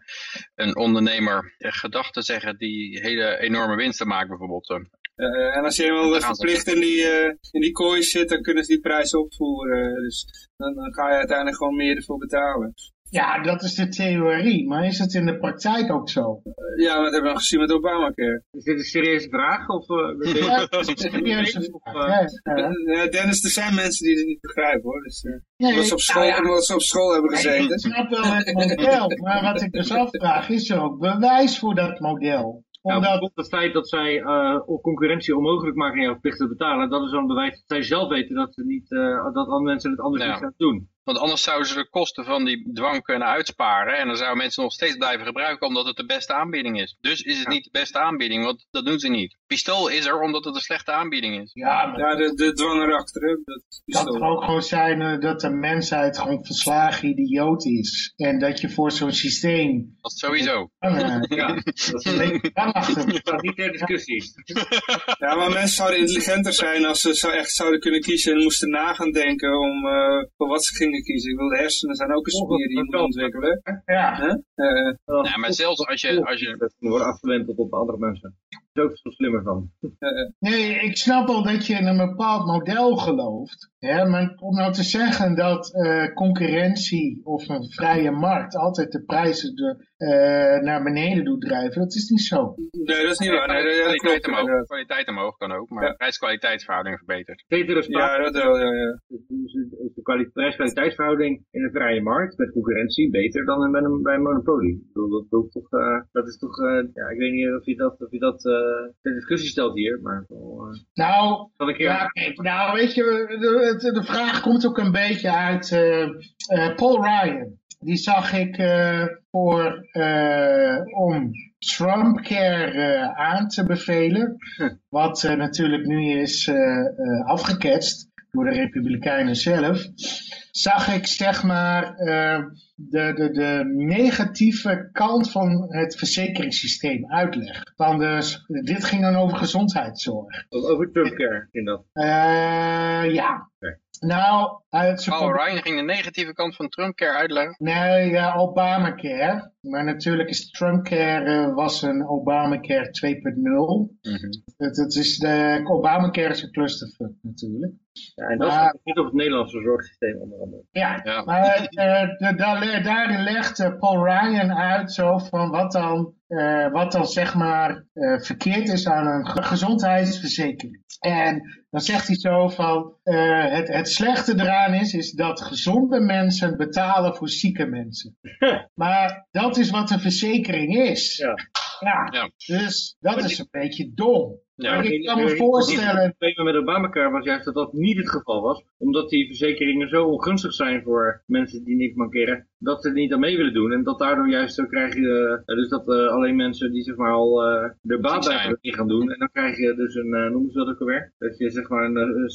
een ondernemer gedacht te zeggen die hele enorme winsten maakt bijvoorbeeld. Uh, en als je helemaal verplicht in die, uh, in die kooi zit, dan kunnen ze die prijs opvoeren. Dus dan, dan ga je uiteindelijk gewoon meer ervoor betalen. Ja, dat is de theorie, maar is het in de praktijk ook zo? Uh, ja, dat hebben we gezien met Obamacare. Is dit een serieuze vraag? Of, uh, ja, dat is een serieuze vraag. Ja, Dennis, er zijn mensen die het niet begrijpen hoor. Dus, uh, nee, omdat, ze op school, nou ja, omdat ze op school hebben gezeten. Ik snap wel het model, maar wat ik dus afvraag, is er ook bewijs voor dat model? Omdat... Nou, het feit dat zij uh, concurrentie onmogelijk maken en jou verplicht te betalen, dat is een bewijs dat zij zelf weten dat, ze niet, uh, dat andere mensen het anders ja. niet gaan doen. Want anders zouden ze de kosten van die dwang kunnen uitsparen. En dan zouden mensen nog steeds blijven gebruiken omdat het de beste aanbieding is. Dus is het ja. niet de beste aanbieding, want dat doen ze niet. Pistool is er omdat het een slechte aanbieding is. Ja, maar... ja de, de dwang erachter. Hè? Dat, dat kan ook gewoon zijn uh, dat de mensheid gewoon verslagen idioot is. En dat je voor zo'n systeem... Dat sowieso. Uh, ja, dat staat niet ter discussie. ja, maar mensen zouden intelligenter zijn als ze zo echt zouden kunnen kiezen en moesten na gaan denken om uh, voor wat ze gingen kiezen. Ik wil de hersenen zijn ook een spier die je moet ontwikkelen. Ja. Uh, ja, maar zelfs als je... Als je... Dat worden afgewend op andere mensen. Daar is ook veel slimmer van. nee, ik snap wel dat je in een bepaald model gelooft. Hè, maar om nou te zeggen dat uh, concurrentie of een vrije markt altijd de prijzen de, uh, naar beneden doet drijven, dat is niet zo. Nee, dat is niet waar. Nee, nee, kwaliteit, klopt, omhoog, ja. kwaliteit omhoog kan ook, maar ja. prijs-kwaliteitsverhouding verbetert. Ja, dat wel, ja, ja. Is de prijs-kwaliteitsverhouding in een vrije markt met concurrentie beter dan bij een, bij een monopolie? Dat, dat, toch, uh, dat is toch, ja, ik weet niet of je dat, of je dat ter discussie stelt hier, maar... Nou, ja, nou, weet je, de, de vraag komt ook een beetje uit uh, Paul Ryan. Die zag ik uh, voor om Trumpcare aan te bevelen. Wat natuurlijk nu is afgeketst door de Republikeinen zelf. Zag ik zeg maar de, de, de negatieve kant van het verzekeringssysteem uitleg. Van dus, dit ging dan over gezondheidszorg. Over Trumpcare in dat? Uh, ja. Okay. Nou, uit Paul Ryan ging de negatieve kant van Trumpcare uitleggen? Nee, ja, Obamacare. Maar natuurlijk is Trumpcare uh, was een Obamacare 2.0. Mm -hmm. het, het, is de Obamacare is een clusterfuck natuurlijk. Ja, en dat maar, is niet op het Nederlandse zorgsysteem onder andere. Ja, ja. maar uh, de, daarin legt uh, Paul Ryan uit zo van wat dan, uh, wat dan zeg maar verkeerd is aan een gezondheidsverzekering. En dan zegt hij zo van, het, het slechte eraan is, is dat gezonde mensen betalen voor zieke mensen. maar dat is wat een verzekering is. Ja. Ja, ja. dus dat is een beetje dom. Ja, maar ik kan me voorstellen... Het probleem met Obamacare was juist dat dat niet het geval was. Omdat die verzekeringen zo ongunstig zijn voor mensen die niks mankeren. Dat ze er niet aan mee willen doen. En dat daardoor juist zo krijg je... Uh, dus dat uh, alleen mensen die zeg maar al uh, er baat bij gaan doen. En dan krijg je dus een... noemen ze dat ook alweer? Dat je zeg maar een,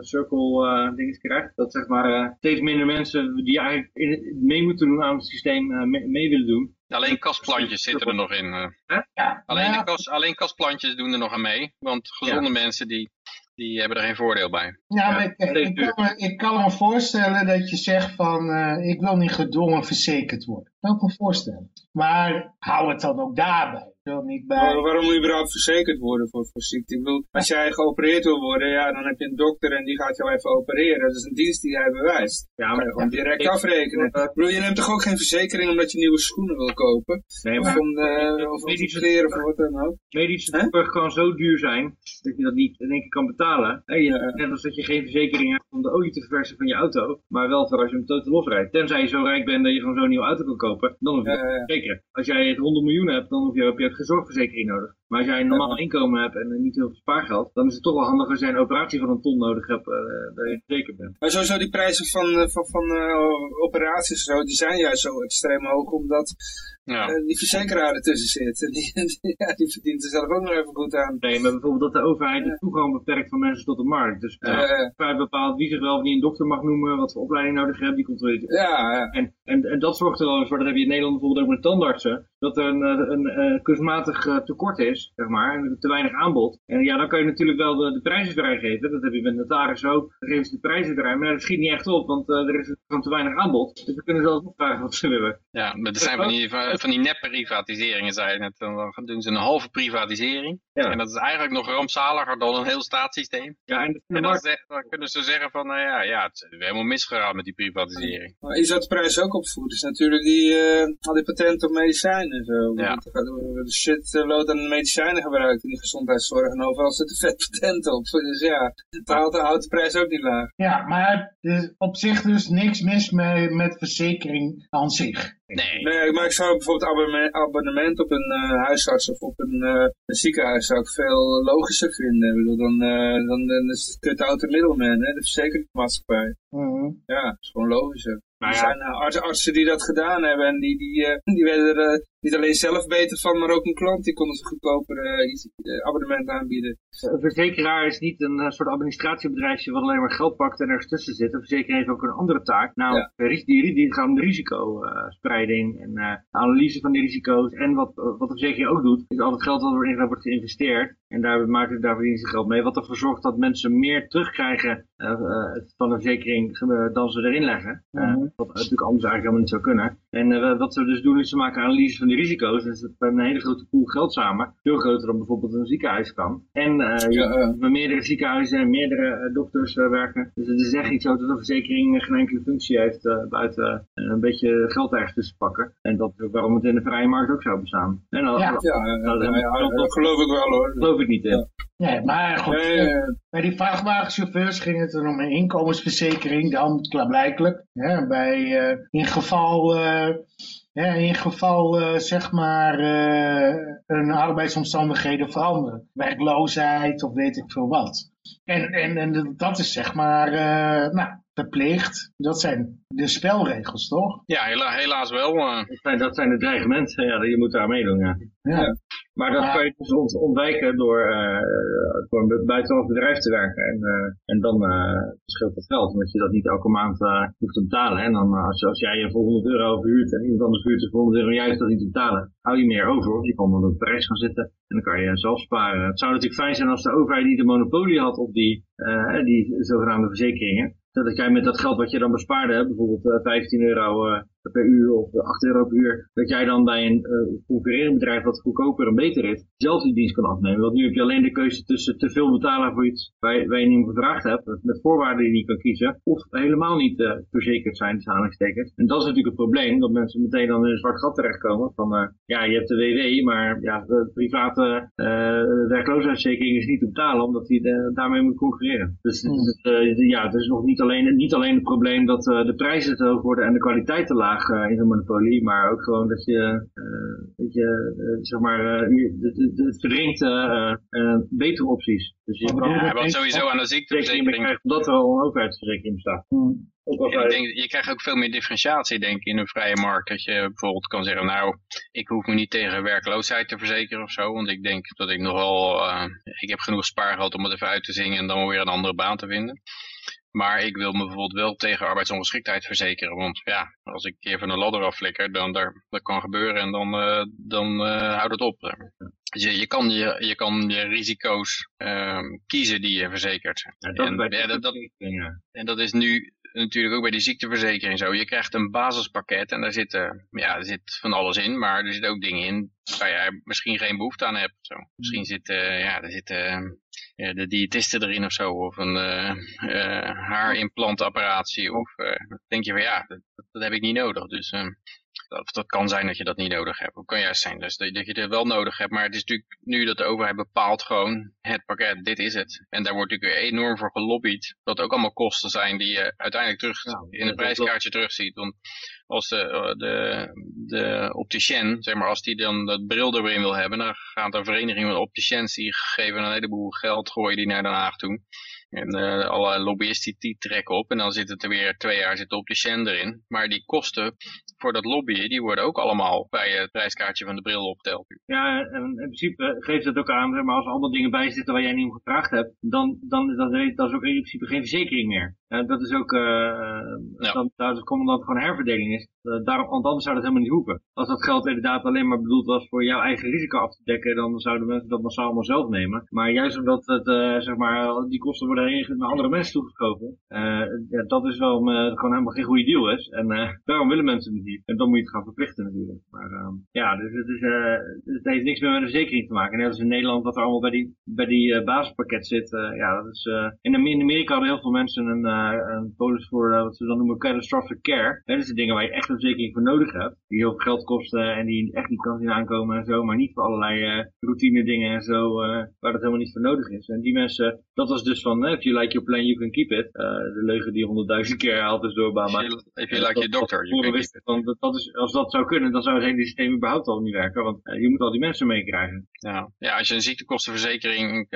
circle ding krijgt. Dat zeg maar steeds minder mensen die eigenlijk in, mee moeten doen aan het systeem mee, mee willen doen. Alleen kastplantjes zitten er nog in. Huh? Ja, alleen, de kas, alleen kastplantjes doen er nog aan mee. Want gezonde ja. mensen die, die hebben er geen voordeel bij. Ja, maar ik, ik, kan me, ik, kan me, voorstellen dat je zegt van uh, ik wil niet gedwongen verzekerd worden. Dat kan ik me voorstellen. Maar hou het dan ook daarbij. Wil niet bij. Maar waarom moet je überhaupt verzekerd worden voor, voor ziekte? Ik bedoel, als jij geopereerd wil worden, ja, dan heb je een dokter en die gaat jou even opereren. Dat is een dienst die hij bewijst. Ja, maar gewoon direct ik- afrekenen. Ik bedoel, je neemt toch ook geen verzekering omdat je nieuwe schoenen wil kopen? nee, Of maar om, eh, of om medische- kleren of wat dan ook. medische zorg kan zo duur zijn dat je dat niet in één keer kan betalen. En je, Ja. Net als dat je geen verzekering hebt om de olie te verversen van je auto, maar wel voor als je hem totaal losrijdt. Tenzij je zo rijk bent dat je gewoon zo'n nieuwe auto kan kopen, dan hoef je te verzekeren. Als jij het 100 miljoen hebt, dan hoef je, heb je zorgverzekering nodig. Maar als jij een normaal inkomen hebt en niet heel veel spaargeld, dan is het toch wel handig als jij een operatie van een ton nodig hebt, eh, dat je verzekerd bent. Maar sowieso die prijzen van, eh, van, van eh, operaties en zo, die zijn juist zo extreem hoog, omdat Ja. die verzekeraar ertussen zit. En die, die- ja, die verdient er zelf ook nog even goed aan. Nee, maar bijvoorbeeld dat de overheid de toegang beperkt van mensen tot de markt. Dus de overheid bepaalt wie zich wel of niet een dokter mag noemen, wat voor opleiding nodig heeft, die controleert ja, ja. En, en, en dat zorgt er wel eens voor, dat heb je in Nederland bijvoorbeeld ook met tandartsen, dat er een, een, eh, kunstmatig tekort is, zeg maar, en te weinig aanbod. En ja, dan kan je natuurlijk wel de, de prijzen vrijgeven, dat heb je met notaris ook, dan geven ze de prijzen vrij, maar dat schiet niet echt op, want eh, er is gewoon te weinig aanbod. Dus we kunnen zelf opvragen wat ze willen. Ja, maar er zijn van die, van van die nep-privatiseringen, zei je net. Dan dan doen ze een halve privatisering. Ja. En dat is eigenlijk nog rampzaliger dan een heel staatssysteem. Ja, en dan, markt, zeg- dan kunnen ze zeggen van, nou ja, ja, het is helemaal misgegaan met die privatisering. Maar wat de prijs ook opvoert is natuurlijk die, eh, al die patenten op medicijnen en zo. Ja. De shitload aan medicijnen gebruikt in die gezondheidszorg en overal zitten vet patenten op. Dus ja, het houdt, houdt de prijs ook niet laag. Ja, maar er is op zich dus niks mis met, met verzekering aan zich. Nee. Nee, maar ik zou bijvoorbeeld abonnement, abonnement op een eh, huisarts of op een, eh, een ziekenhuis zou ik veel logischer vinden. Ik bedoel, dan, eh, dan, dan is het cut-out de middleman, hè, de verzekeringsmaatschappij. Mhm. Ja, dat is gewoon logischer. Nou er ja. zijn arts- artsen die dat gedaan hebben en die, die, eh, die werden er eh, niet alleen zelf beter van, maar ook een klant die konden ze goedkoper eh, abonnement aanbieden. Een verzekeraar is niet een eh, soort administratiebedrijfje wat alleen maar geld pakt en ergens tussen zit. Een verzekeraar heeft ook een andere taak. Nou, die, die gaat om de risicospreiding en eh, analyse van die risico's. En wat, wat de verzekering ook doet, is al het geld wat erin wordt geïnvesteerd. En daar, maken, daar verdienen ze geld mee. Wat ervoor zorgt dat mensen meer terugkrijgen van een verzekering dan ze erin leggen. Mhm. wat natuurlijk anders eigenlijk helemaal niet zou kunnen. En wat ze dus doen is ze maken analyse van die risico's. En ze hebben een hele grote pool geld samen. Veel groter dan bijvoorbeeld een ziekenhuis kan. En eh, Ja, met meerdere ziekenhuizen en meerdere eh, dokters eh, werken. Dus het is echt niet zo dat een verzekering geen enkele functie heeft eh, buiten een beetje geld ergens tussen pakken. En dat is ook waarom het in de vrije markt ook zou bestaan. En Ja. dat Ja, ja, ja, dat- ja, dat geloof ik wel hoor. geloof ik niet in. Nee, maar goed, Nee, bij die vrachtwagenchauffeurs ging het dan om een inkomensverzekering, dan klaarblijkelijk. Hè, bij, eh, in geval, eh, hè, in geval eh, zeg maar, eh hun arbeidsomstandigheden veranderen. Werkloosheid of weet ik veel wat. En, en, en dat is zeg maar, eh, nou, verplicht. Dat zijn de spelregels, toch? Ja, hela- helaas wel. eh. Dat zijn, dat zijn de dreigementen. Ja, je moet daar meedoen. Ja. Ja. Maar dat Ja. kan je dus ont- ontwijken door eh, voor een buitenlands bedrijf te werken. En, eh, en dan eh, scheelt dat geld, omdat je dat niet elke maand hoeft te betalen. En dan, als, als jij je voor 100 euro verhuurt en iemand anders huurt je voor 100 euro, jij hoeft dat niet te betalen. Hou je meer over, of je kan dan op de prijs gaan zitten en dan kan je zelf sparen. Het zou natuurlijk fijn zijn als de overheid niet de monopolie had op die, eh, die zogenaamde verzekeringen. Zodat jij met dat geld wat je dan bespaarde, bijvoorbeeld eh, 15 euro eh, per uur of 8 euro per uur, dat jij dan bij een eh, concurrerend bedrijf wat goedkoper en beter is, zelf die dienst kan afnemen. Want nu heb je alleen de keuze tussen te veel betalen voor iets waar je, waar je niet om gevraagd hebt, met voorwaarden die je niet kan kiezen, of helemaal niet eh, verzekerd zijn, aanhalingstekens. En dat is natuurlijk het probleem, dat mensen meteen dan in een zwart gat terechtkomen van, eh, ja, je hebt de WW, maar ja, de private eh werkloosheidsverzekering is niet te betalen, omdat die eh, daarmee moet concurreren. Dus Hmm. het, eh, ja, het is nog niet alleen, niet alleen het probleem dat eh, de prijzen te hoog worden en de kwaliteit te laag eh, in zo'n monopolie, maar ook gewoon dat je, eh, dat je eh, zeg maar, eh, het- verdringt eh, eh, betere opties. Dus je Maar Ja, sowieso aan de verzekering ziekteverzekering. krijgt omdat er al een overheidsverzekering bestaat. Hmm. Ja, ik denk, je krijgt ook veel meer differentiatie, denk ik, in een vrije markt. Dat je bijvoorbeeld kan zeggen, nou, ik hoef me niet tegen werkloosheid te verzekeren of zo. Want ik denk dat ik nogal, eh ik heb genoeg spaargeld om het even uit te zingen en dan weer een andere baan te vinden. Maar ik wil me bijvoorbeeld wel tegen arbeidsongeschiktheid verzekeren. Want ja, als ik een keer van een ladder afflikker, dan daar, dat kan gebeuren en dan, eh, dan eh, houdt het op. Dus je, je, kan je, je kan je risico's ehm, kiezen die je verzekert. Ja, dat en, ja, dat, en dat is nu natuurlijk ook bij die ziekteverzekering zo. Je krijgt een basispakket en daar zit, uh, ja, zit van alles in, maar er zitten ook dingen in waar jij misschien geen behoefte aan hebt. Zo. Misschien zit, uh, ja, er zit uh, de diëtiste erin of zo, of een haarimplantapparatie. Of denk je van ja, dat, dat, heb ik niet nodig. Dus of dat kan zijn dat je dat niet nodig hebt. Het kan juist zijn dus dat, je het wel nodig hebt. Maar het is natuurlijk nu dat de overheid bepaalt gewoon het pakket, dit is het. En daar wordt natuurlijk enorm voor gelobbyd. Dat ook allemaal kosten zijn die je uiteindelijk terug in het prijskaartje terugziet. Want als de, de, de opticien, zeg maar, als die dan dat bril erin wil hebben, dan gaat een vereniging van opticiens die geven een heleboel geld, gooien die naar Den Haag toe. En uh, alle lobbyisten die trekken op en dan zit het er weer twee jaar zit op de Shen erin. Maar die kosten voor dat lobbyen, die worden ook allemaal bij het prijskaartje van de bril opgeteld. Ja, en in principe geeft het ook aan, maar als er allemaal dingen bij zitten waar jij niet om gevraagd hebt, dan, dan, dat is ook in principe geen verzekering meer. Dat is ook, uh, ja. dan, daar komt omdat het gewoon herverdeling is. Uh, daarom, want anders zou dat helemaal niet hoeven. Als dat geld inderdaad alleen maar bedoeld was voor jouw eigen risico af te dekken, dan zouden mensen dat massaal allemaal zelf nemen. Maar juist omdat het, zeg maar, die kosten worden naar andere mensen toegeschoven, ja, dat is wel gewoon helemaal geen goede deal is. En daarom willen mensen het niet. En dan moet je het gaan verplichten natuurlijk. Maar ehm, ja, dus het, is, het heeft niks meer met een verzekering te maken. Net als in Nederland, wat er allemaal bij die, bij die basispakket zit. ja, dat is, in, Amerika hadden heel veel mensen een een polis voor wat ze dan noemen catastrophic care. Dat zijn dingen waar je echt een verzekering voor nodig hebt. Die heel veel geld kosten en die echt niet kan zien aankomen en zo. Maar niet voor allerlei routine dingen en zo waar dat helemaal niet voor nodig is. En die mensen, dat was dus van, if you like your plan, you can keep it. de leugen die honderdduizend keer haalt is door Obama. If you like your doctor, you can keep it. Want dat, is, als dat zou kunnen, dan zou het hele systeem überhaupt al niet werken. Want je moet al die mensen meekrijgen. Ja. ja, als je een ziektekostenverzekering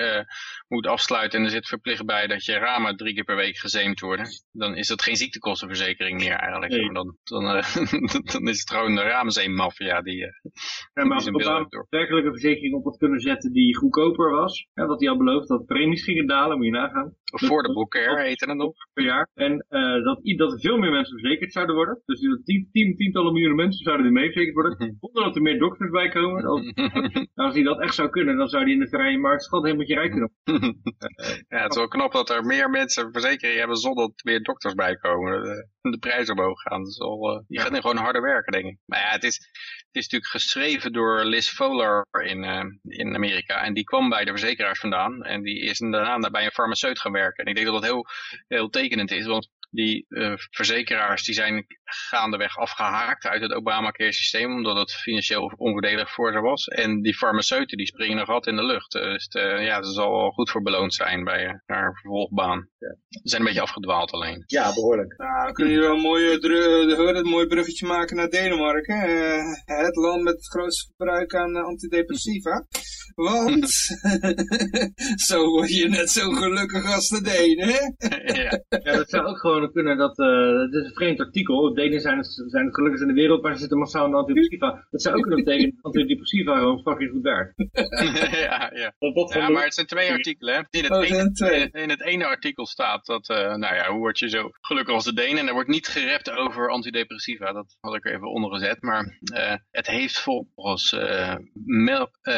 moet afsluiten en er zit verplicht bij dat je ramen drie keer per week gezeemd worden, dan is dat geen ziektekostenverzekering meer eigenlijk. Nee. Dan, dan, dan, is het gewoon de raamzeemafia die, ja, maar als Obama werkelijk een verzekering op had kunnen zetten die goedkoper was, ja, dat hij al beloofd dat premies gingen dalen, moet je nagaan. Voor de Booker heette het nog. Per jaar. En uh, dat, dat er veel meer mensen verzekerd zouden worden. Dus dat tien, tien, tientallen miljoenen mensen zouden er mee verzekerd worden. Mhm. Zonder dat er meer dokters bij komen. Als, als hij dat echt zou kunnen, dan zou hij in de vrije markt schat helemaal rijk kunnen Ja, het is wel knap dat er meer mensen verzekering hebben zonder dat er meer dokters bij komen. De, de prijs omhoog gaan. Dus al, uh, die ja. gaat nu gewoon harder werken, denk ik. Maar ja, het is, het is natuurlijk geschreven door Liz Fowler in, uh, in Amerika. En die kwam bij de verzekeraars vandaan. En die is daarna bij een farmaceut werken. En ik denk dat dat heel, heel tekenend is. Want die uh, verzekeraars die zijn gaandeweg afgehaakt uit het Obamacare systeem, omdat het financieel onvoordelig voor ze was. En die farmaceuten die springen nog altijd in de lucht. Dus de, ja, ze zal wel goed voor beloond zijn bij haar vervolgbaan. Ja. Ze zijn een beetje afgedwaald alleen. Ja, behoorlijk. Nou, dan kunnen jullie wel een mooi, een mooi bruggetje maken naar Denemarken. Uh, het land met het grootste verbruik aan uh, antidepressiva. Want zo word je net zo gelukkig als de Denen, hè? ja. ja, dat zou ook gewoon kunnen dat, uh, het is een vreemd artikel, Denen zijn het, zijn het gelukkigst in de wereld, maar ze zitten massaal in antidepressiva. Dat zou ook kunnen betekenen dat antidepressiva gewoon fucking goed werkt. ja, ja. ja, maar het zijn twee artikelen, hè. In het, oh, ene, in het ene artikel staat dat, uh, nou ja, hoe word je zo gelukkig als de Denen? En er wordt niet gerept over antidepressiva, dat had ik er even onder gezet, maar uh, het heeft volgens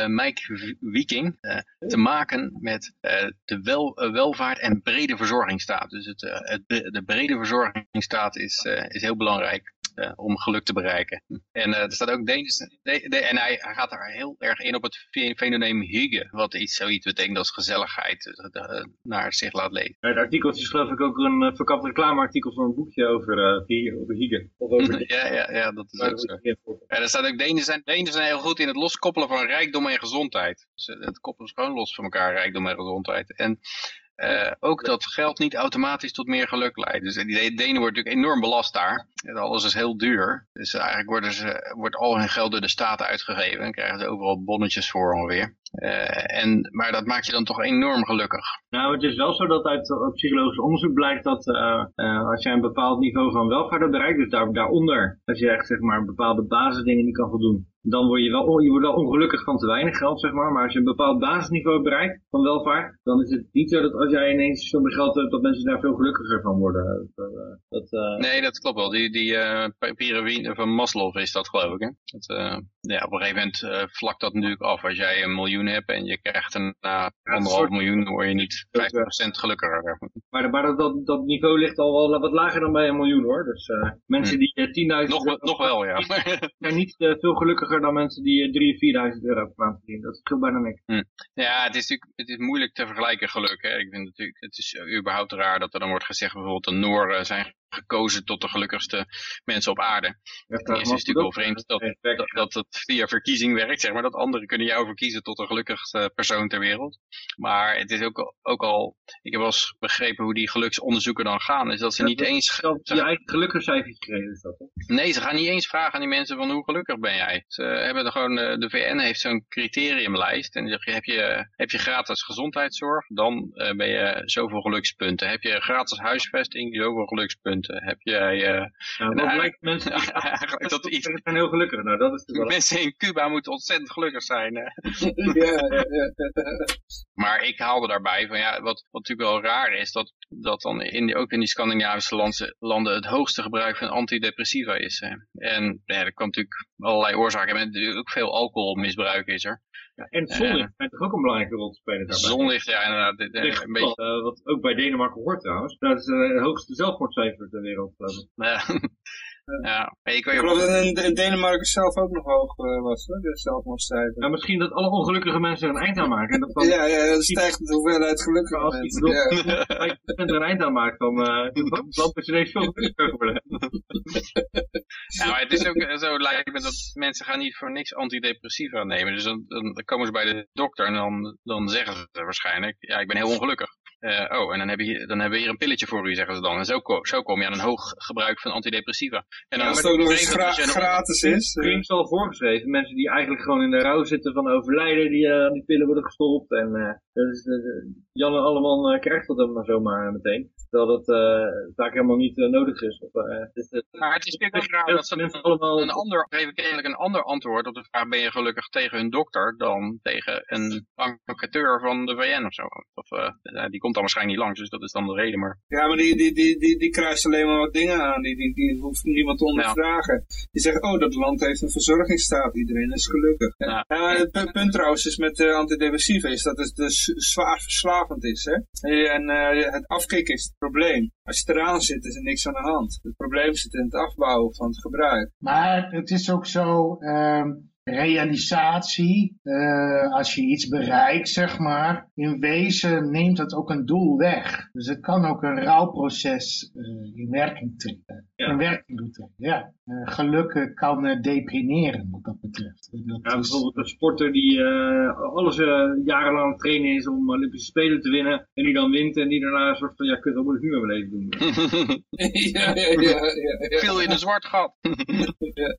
Mike Viking uh, te maken met uh, de wel, uh, welvaart en brede verzorgingsstaat. Dus het, het, de brede verzorgingsstaat is, is heel belangrijk. Uh, om geluk te bereiken. En uh, er staat ook Deens, de, de, en hij, hij, gaat er heel erg in op het fenomeen hygge, wat iets zoiets betekent als gezelligheid uh, naar zich laat leven. Ja, het artikel is geloof ik ook een verkapt reclameartikel voor een boekje over, over hygge. Of over ja, ja, ja, dat is ook zo. Ja, er staat ook Denen zijn, Denen zijn heel goed in het loskoppelen van rijkdom en gezondheid. Dus, het koppelen is gewoon los van elkaar, rijkdom en gezondheid. En uh, ook dat geld niet automatisch tot meer geluk leidt. Dus die Denen wordt natuurlijk enorm belast daar. Alles is heel duur. Dus eigenlijk worden ze, wordt al hun geld door de staat uitgegeven. En krijgen ze overal bonnetjes voor ongeveer. Uh, en, maar dat maakt je dan toch enorm gelukkig. Nou, het is wel zo dat uit psychologisch onderzoek blijkt dat uh, uh, als jij een bepaald niveau van welvaart bereikt, dus daar, daaronder, als je echt zeg maar bepaalde basisdingen niet kan voldoen, dan word je wel, je wordt wel ongelukkig van te weinig geld, zeg maar. Maar als je een bepaald basisniveau bereikt van welvaart, dan is het niet zo dat als jij ineens zoveel geld hebt, dat mensen daar veel gelukkiger van worden. Dat, dat, nee, dat klopt wel. Die, die uh, piramide van Maslow is dat, geloof ik. Hè? Dat, ja, op een gegeven moment vlakt dat natuurlijk af. Als jij een miljoen hebt en je krijgt een uh, anderhalf miljoen, dan word je niet 50% gelukkiger. Maar, maar dat, dat, dat niveau ligt al wel wat lager dan bij een miljoen hoor. Dus uh, mensen die uh, 10.000 nog, nog wel, ja. zijn niet uh, veel gelukkiger dan mensen die 3.000, 4.000 euro per maand verdienen. Dat scheelt bijna niks. Hm. Ja, het is natuurlijk het is moeilijk te vergelijken geluk. Hè. Ik vind natuurlijk, het is überhaupt raar dat er dan wordt gezegd bijvoorbeeld de Nooren zijn gekozen tot de gelukkigste mensen op aarde. Ja, het is natuurlijk wel vreemd dat, dat, dat het via verkiezing werkt, zeg maar, dat anderen kunnen jou verkiezen tot de gelukkigste persoon ter wereld. Maar het is ook, ook al, ik heb wel eens begrepen hoe die geluksonderzoeken dan gaan, is dat ze niet eens... Dat je eigen gekregen is dat, hè? Nee, ze gaan niet eens vragen aan die mensen van hoe gelukkig ben jij. Ze hebben er gewoon, eh, de VN heeft zo'n criteriumlijst en zeg je, heb je, heb je gratis gezondheidszorg, dan uh, ben je zoveel gelukspunten. Heb je gratis huisvesting, zoveel gelukspunten heb jij... Uh, nou, wat lijkt mensen eigenlijk dat iets... zijn heel gelukkig. Nou, dat is mensen in Cuba moeten ontzettend gelukkig zijn. ja, ja, ja. Maar ik haalde daarbij van ja, wat, wat natuurlijk wel raar is, dat, dat dan in die, ook in die Scandinavische landen, landen het hoogste gebruik van antidepressiva is. Hè. En ja, dat kan natuurlijk allerlei oorzaken hebben. Ook veel alcoholmisbruik is er. Ja, en zonlicht uh, toch ook een belangrijke rol te spelen daarbij. Zonlicht, ja inderdaad. Dit, uh, een beetje... Uh, wat ook bij Denemarken hoort trouwens. Dat is het hoogste zelfmoordcijfer ter wereld. Ja. Ja, ik, weet ik geloof dat in, in, Denemarken zelf ook nog hoog uh, was, hoor, de zelfmoordcijfer. Ja, misschien dat alle ongelukkige mensen er een eind aan maken. En dat dan ja, ja, dat stijgt de hoeveelheid gelukkige als mensen. Als je er een eind aan maakt, dan uh, het land is ineens veel gelukkiger worden. ja, maar het is ook zo, lijkt me dat mensen gaan niet voor niks antidepressiva nemen. Dus dan, dan komen ze bij de dokter en dan, dan zeggen ze waarschijnlijk, ja, ik ben heel ongelukkig. Uh, oh, en dan, heb je, dan hebben we hier een pilletje voor u, zeggen ze dan. En zo, zo kom je aan een hoog gebruik van antidepressiva. En dan ja, als het ook nog eens gra gratis is. Cream is al voorgeschreven. Mensen die eigenlijk gewoon in de rouw zitten van overlijden, die aan uh, die pillen worden gestopt. En uh, dat is, Jan allemaal krijgt dat dan maar zomaar meteen. Terwijl dat vaak helemaal niet nodig is. Of, het, maar het is natuurlijk raar dat ze een, allemaal... een ander, geven kennelijk een ander antwoord op de vraag ben je gelukkig tegen hun dokter dan tegen een enquêteur van de VN of zo. Of, die komt dan waarschijnlijk niet langs, dus dat is dan de reden. Maar... Ja, maar die, die, die, die, die kruist alleen maar wat dingen aan. Die, die, die hoeft niemand te ondervragen. Die zegt, oh, dat land heeft een verzorgingsstaat. Iedereen is gelukkig. Ja. het punt trouwens is met uh, antidepressiva is dat het dus zwaar verslavend is. Hè? En uh, het afkicken is probleem. Als je eraan zit, is er niks aan de hand. Het probleem zit in het afbouwen van het gebruik. Maar het is ook zo... Um realisatie, uh, als je iets bereikt, zeg maar, in wezen neemt dat ook een doel weg. Dus het kan ook een rouwproces uh, in werking trekken. Ja. In werking doen trekken, ja. Uh, gelukken kan deprimeren wat dat betreft. Dat ja, bijvoorbeeld een sporter die alles jarenlang trainen is om Olympische Spelen te winnen, en die dan wint en die daarna een soort van, ja kut, wat moet ik nu met mijn leven doen? ja, ja, ja, ja, Veel in een zwart gat.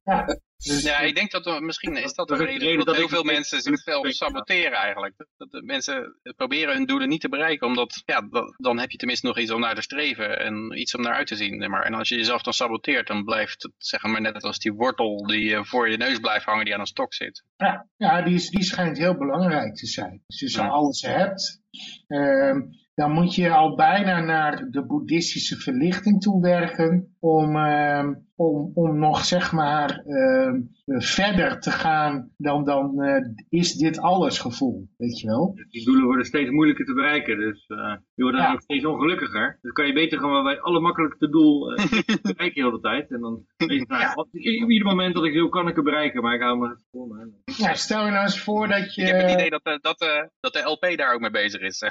ja. Dus, ja, ik denk dat er, misschien is dat de reden dat heel veel mensen zichzelf saboteren eigenlijk. Dat de mensen proberen hun doelen niet te bereiken, omdat ja, dan heb je tenminste nog iets om naar te streven en iets om naar uit te zien. Maar, en als je jezelf dan saboteert, dan blijft het zeg maar net als die wortel die voor je neus blijft hangen die aan een stok zit. Ja, ja die, is, die schijnt heel belangrijk te zijn. Dus als je ja. alles hebt, uh, dan moet je al bijna naar de boeddhistische verlichting toe werken om, uh, om, om nog zeg maar uh, verder te gaan dan, dan uh, is dit alles gevoel, weet je wel. Die doelen worden steeds moeilijker te bereiken, dus uh, je wordt dan ja. ook steeds ongelukkiger. Dus kan je beter gewoon bij het allermakkelijkste doel uh, bereiken de hele tijd. En dan weet je, nou, ja. op ieder moment dat ik wil, kan ik het bereiken, maar ik hou me gewoon. Ja, stel je nou eens voor dat je... Ik heb het idee dat, dat, dat de LP daar ook mee bezig is.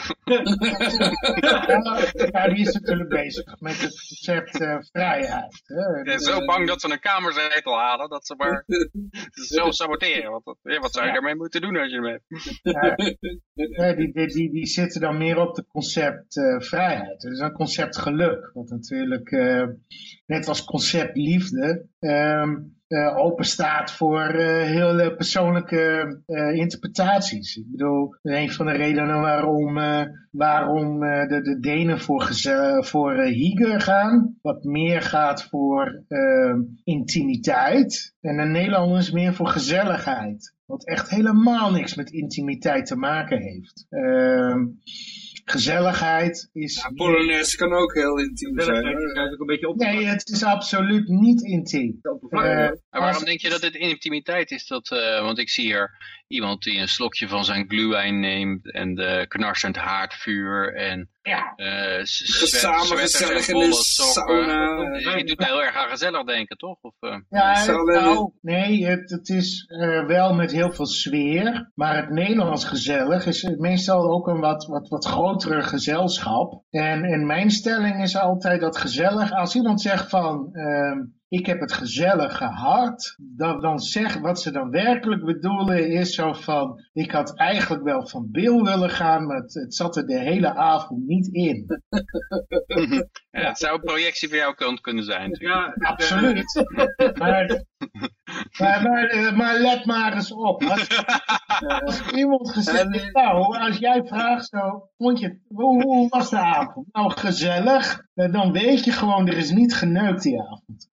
ja, die is natuurlijk bezig met het concept vrijheid. Hè. Ja, zo bang dat ze een kamerzetel halen, dat ze maar zelf saboteren. Want dat, wat zou je daarmee moeten doen als je hem hebt? Ja, die, die, die, die zitten dan meer op het concept uh, vrijheid. Is een concept geluk. Wat natuurlijk, uh, net als concept liefde, um, uh, open staat voor uh, heel persoonlijke uh, interpretaties. Ik bedoel, een van de redenen waarom, waarom de, de Denen voor, voor Hieger gaan, wat meer gaat voor intimiteit, en de Nederlanders meer voor gezelligheid. Wat echt helemaal niks met intimiteit te maken heeft. Uh, gezelligheid is... Ja, Polonaise kan ook heel intiem zijn. Ook een beetje op... Nee, het is absoluut niet intiem. Uh, maar waarom denk je dat het intimiteit is? Dat, uh, want ik zie hier iemand die een slokje van zijn gluwijn neemt en de knarsend haardvuur en Ja, eh, s- Samen gezellig in de sokken. sauna. Je je doet heel erg aan gezellig denken, toch? Of, eh, Ja, eh, nou, nee, het, het is eh, wel met heel veel sfeer. Maar het Nederlands gezellig is meestal ook een wat, wat, wat grotere gezelschap. En, en mijn stelling is altijd dat gezellig, als iemand zegt van... ik heb het gezellig gehad, dan, dan zeg wat ze dan werkelijk bedoelen is zo van, ik had eigenlijk wel van Bill willen gaan, maar het, het zat er de hele avond niet in. ja, het zou een projectie van jouw kant kunnen zijn. natuurlijk. Ja, Absoluut. Maar, maar, maar, maar let maar eens op. Als, als iemand gezegd heeft, nou, als jij vraagt zo, vond je, hoe, hoe was de avond? Nou, gezellig. Dan weet je gewoon, er is niet geneukt die avond.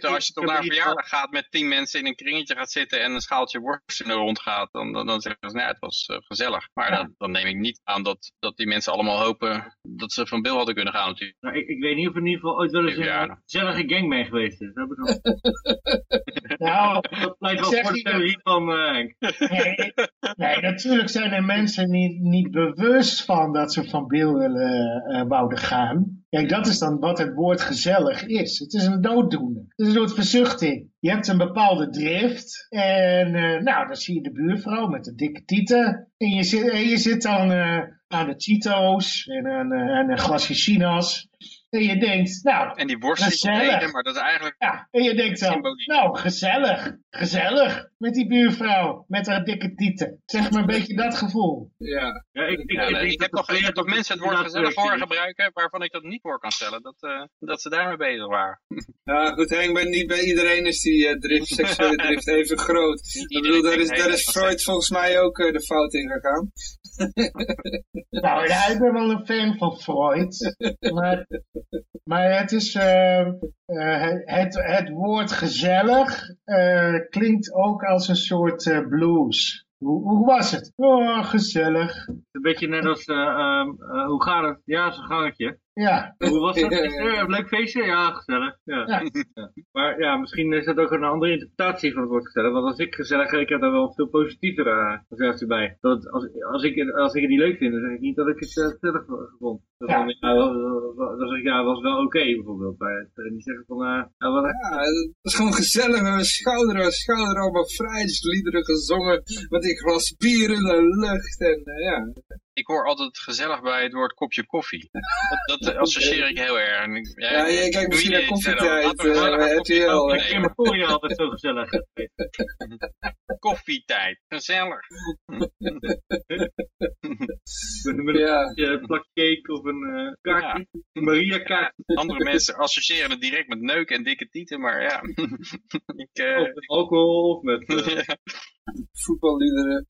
als je toch naar een verjaardag gaat met tien mensen in een kringetje gaat zitten en een schaaltje worst er rond gaat, dan, dan, dan zeggen ze, nou, het was eh, gezellig. Maar Ja. dan, dan neem ik niet aan dat, dat die mensen allemaal hopen dat ze van Bill hadden kunnen gaan natuurlijk. nou, ik, ik weet niet of er in ieder geval ooit wel eens een gezellige gangbang geweest is. Dat, heb ik Nou, dat pleit wel voor de van Henk. nee, nee, natuurlijk zijn er mensen niet, niet bewust van dat ze van Bill willen, eh, wouden gaan. Kijk, dat is dan wat het woord gezellig is. Het is een dooddoener. Het is een soort verzuchting. Je hebt een bepaalde drift. En eh, nou, dan zie je de buurvrouw met de dikke tieten. En je zit, en je zit dan eh, aan de Cheetos en aan, aan een glasje China's. En je denkt, nou, En die worst Gezellig. eten, maar dat is eigenlijk ja, en je denkt dan, Symboliek. nou, gezellig, gezellig met die buurvrouw, met haar dikke tieten. Zeg maar een beetje dat gevoel. Ja. Ja, ik, ik, Ja, ik, ik, denk heb dat toch, heb toch mensen het woord gezellig voor is. gebruiken waarvan ik dat niet voor kan stellen. Dat, eh, dat ze daarmee bezig waren. ja, goed Henk, maar niet bij iedereen is die eh, drift, seksuele drift even groot. Ik bedoel, daar is, daar is Freud volgens mij ook eh, de fout in gegaan. Nou, ja, ik ben wel een fan van Freud. Maar, maar het is, eh, eh, het, het woord gezellig eh, klinkt ook als een soort eh, blues. Hoe, hoe was het? Oh, gezellig. Een beetje net als, eh, ehm, eh, hoe gaat het? Ja, zo'n gangetje. Ja, Hoe was dat? Ja, ja, gisteren? ja. Leuk feestje? Ja, gezellig. Ja. Ja. Ja. Maar ja, misschien is dat ook een andere interpretatie van het woord gezellig. Want als ik gezellig, ik heb daar wel een veel positievere uh, gezellig bij. Dat als, als, ik, als ik het niet leuk vind, dan zeg ik niet dat ik het uh, gezellig vond. Dan, Ja. ja. dan zeg ik, ja, was wel oké bijvoorbeeld. Maar het niet zeggen van, uh, ja, wat, Ja, het was gewoon gezellig. We hebben schouder aan schouder allemaal vrijheidsliederen gezongen. Met een glas bier in de lucht. En eh, ja, Ik hoor altijd gezellig bij het woord kopje koffie. Dat, dat associeer ik heel erg. En ik- ja je kijkt misschien naar koffietijd, eh, koffie RTL. ik vind mijn koren altijd zo gezellig. Koffietijd. Gezellig. Met, met Ja. een uh, plak cake of een uh, kaartje. Een Maria kaart. Andere mensen associëren het direct met neuken en dikke tieten, maar ja. ik, eh, Of met alcohol of met... Voetballiederen.